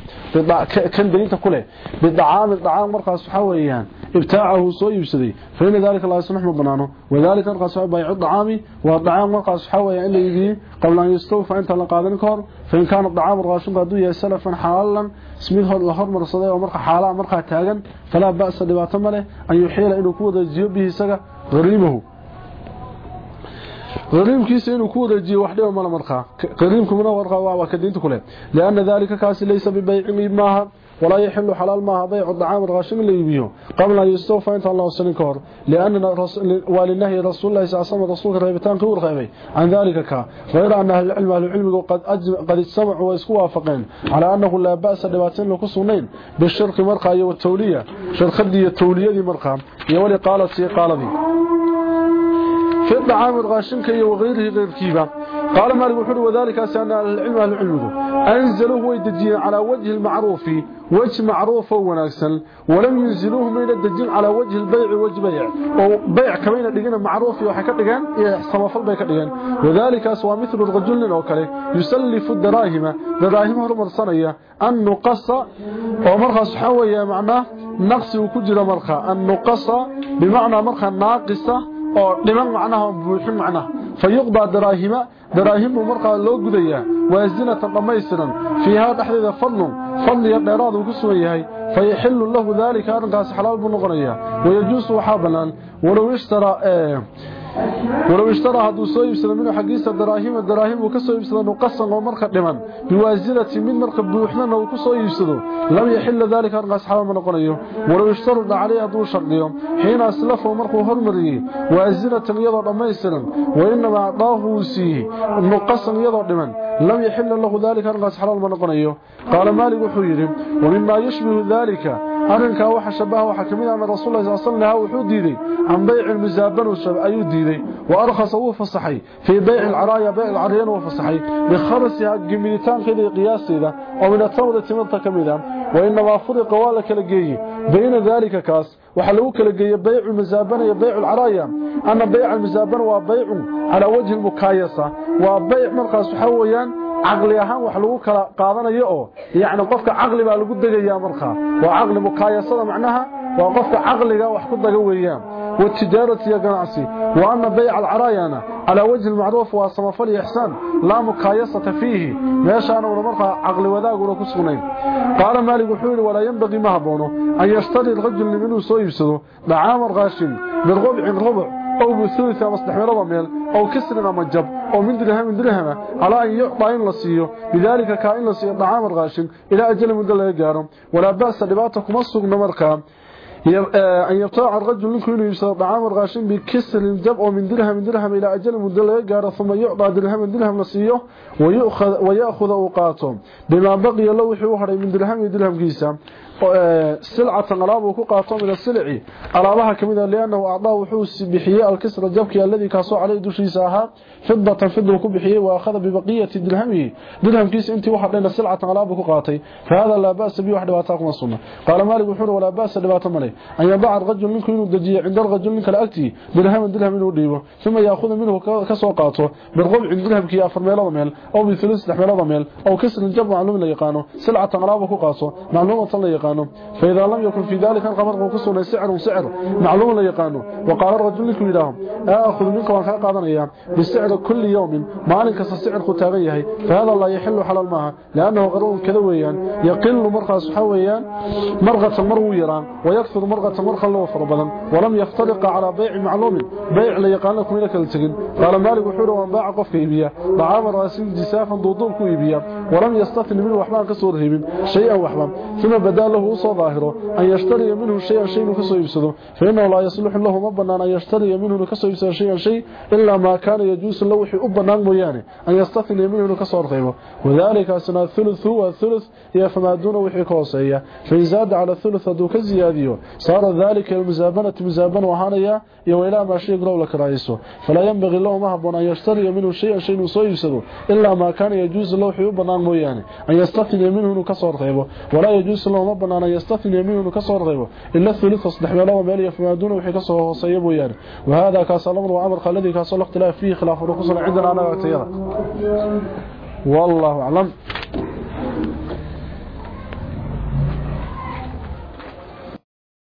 kan deynta kule bidcaam طعام markaas xawayaan ibtaacahu soo yibsaday فإن ذلك الله يسمح بنانه وذلك مرقص بيع الطعام والطعام مرقص حوى إن يجي قبل أن يستوفى أنت لقادن كور فإن كان الطعام الراشن قد يا سلفا حالا سميده الهر مرصدي ومرقى حالا مرقى تاغن فلا بأس لبات مله أن يحيل إنه كود الجيب به سقى غريمه. inuu ku wareejiyo wax dhiba mala markaa qariimkumuna warqa waa ka diinta kule laana dalika kaasi laysa bibay'in maaha ولا يحل حلال ما بيع الطعام الغاشم اللي يبيه قبل أن يستوفى أنت الله سنين كهر لأن ولنهي رسول الله صلى الله عليه وسلم رسولك ريبتان كور عن ذلك كا. غير أن أهل العلم أهل العلم قد, قد اجتمعوا ويسكوا وافقين. على أنه لا لباتين لكسونين بالشرق مرقى والتولية شرق دي التولية دي مرقى. يولي قالت سي قال دي. في الطعام كي وغيره غير كيبا. قال مالك وحر وذلك أن العلم العلم أنزلوه ويدجين على وجه المعروف وجه معروف وناكسن ولم ينزلوه من الدجين على وجه البيع وجه بيع. وبيع كمين دغنا معروف وحي كدغان سمافل باي كدغان وذلك اسوا مثل الرجل أو كله يسلف الدراهم. دراهم هرمرسنيا أن نقص ومرخص حويا معناه نقص وكجرا مرخا أن نقص بمعنى مرخا ناقصة oo dhiman macnaha buuxin macnaha fayuqda daraahima daraahimu markaa loo gudayaa waasinatan dhammaystiran fiihaa dhexdeeda fadlun fadliga dheeraad uu ku sugan yahay fayaxillu lahu daalika arrinkaasi xalaal buu noqonayaa wayajuusu waxaa bannaan walow ishtaraa hadduu soo iibsado minhu xaggiisa daraahima daraahim uu ka soo iibsado nuqasan oo marka dhiman biwaasinatin mid marka buuxnana uu ku soo iibsado lam yaxilla daalika arrinkaas xalaal ma noqonayo walow ishtaruda caleyh hadduu shardiyo xiina aslafo markuu hormariyey waasinatan iyadoo dhammaystiran wainamaa acdaahu uu siiyey nuqasan iyadoo dhiman lam yaxilla lahu daalika arrinkaas xalaal ma noqonayo qaala maalik wuxuu yidhi wamimaa yushbihu daalika arrinkaa waxa shabaha waxaa kamid ah rasuul allah sallallahu wuxuu diiday an bay'il musaaban ayuu diiday wa arkhasa wuu fasaxay fi bay'il araya bay'il ariyana wuu fasaxay bi kharasiha gimilitaankeeda qiyaasteeda oo min atawda timanta kamid ah wa inma furiqa wala kala geeyay bayna dalika kaas waxa lagu kala geeyay bay'ul musaaban iyo bay'ul araya ana bay'ul musaaban waa bay'un ala wajhi mukayasa waa bay' markaas waxa weeyaan caqli ahaan wax lagu kala qaadanayo oo yaani qofka caqli baa lagu dagayaa markaa waa caqli mukaayasada macnaha waa qofka caqliga wax ku daga weeyaan والتجارة يا جناسي وأن بيع العرايانا على وجه المعروف وصمفل إحسان. لا مقايسة فيه. ماشا أنا ورمرقى عقل وذاق وركسونين قال مالك حولي ولا ينبغي مهبونه. أن يشتري الرجل منه سويبسده. دعام الغاشم. من ربع ربع. أو بثلث مصلح ربع ميل أو كسر مجب أو من درهم من درهم على أن يعطى إن لسيه بذلك كائن لسيه دعام الغاشم إلى أجل من دل يقارم ولا بأس لباتكم السوق نمرقى أن يبتاع الرجل منكم إنه يبصر طعام الغاشم بكسر الجب ومن درهم من درهم إلى أجل مدة يقار ثم يعطى درهم من درهم نصيه ويأخذ, ويأخذ أوقاته بما بقي الله وحي من درهم من درهم كيسا سلعة قلابه كو قاطو من السلعي قلابها كميدا لأنه أعضاء وحوس بحيه الكسره جبكي الذي كاسو عليه دوشيسه فضة فضة كبحية وأخذ ببقية درهمه درهم كيس انت واحد لين السلعة غلابك قاتي فهذا لا بأس بي واحد واتاكم الصنة قال مالك بحور ولا بأس لباتم عليه أن يضع الغجل منك ينددي عند الغجل منك لأكتي. درهم درهم الوديبة ثم يأخذ منه كسوقاته بالغبع درهم كي أفر ميلا ضميل أو بثلس لحم ميلا ضميل أو كسر الجب معلوم اللي يقانه. سلعة غلابك قاتو معلومة اللي يقانه. فإذا لم يكن في ذلك الغبر وكسر سعر وسعر. معلوم اللي يقانه. وقال الرجل لكم إلهم أخذ منك وانخاء قادنا إياه بالسعر ku taagan yahay fahada la yahilu halal maaha laanahu qaruun kada weeyaan yaqilu marqas waxa weeyaan marqata maruu yaraan ويكثر مرقه مرقه لو فربدن ولم يفترق على بيع معلوم. بيع لا يقال لكم إلى كل تجن قال مالك وحوره وان باع قف يبيا طعام راسين جسافا ضوضون كو يبيا ولم يستثن منه وحبان كسو رهيبين شيئا وحبا ثم بدا له وصو ظاهره. أن يشتري منه شيئا شيء كسو يبسده فإنه لا يصلح له مبنان أن يشتري منه كسو يبسده شيئا شيء إلا ما كان يجوز له وحي ابنان مويانه أن يستثن منه كسو رهيبه وذلك سنه الثلث هو الثلث هي فما دون وحي كوسية. فيزاد على الثلث دو كزياديو. صار ذلك المزابنة مزابنة وحانيا يويلا ما شيء قروا لك رئيسه. فلا ينبغي له مهبون أن يشتري منه شيئا شيء يسوي إلا ما كان يجوز له حيوب بنان موياني أن يستثني منه كسر غيبه ولا يجوز له مبنان أن يستثني منه كسر غيبه إلا الثلث أصدح له مالي فما دونه وحي كسر وصيبه يعني وهذا كاس الأمر وعمر الذي كاس الاختلاف فيه الرخص عندنا أنا أعتيرا والله أعلم.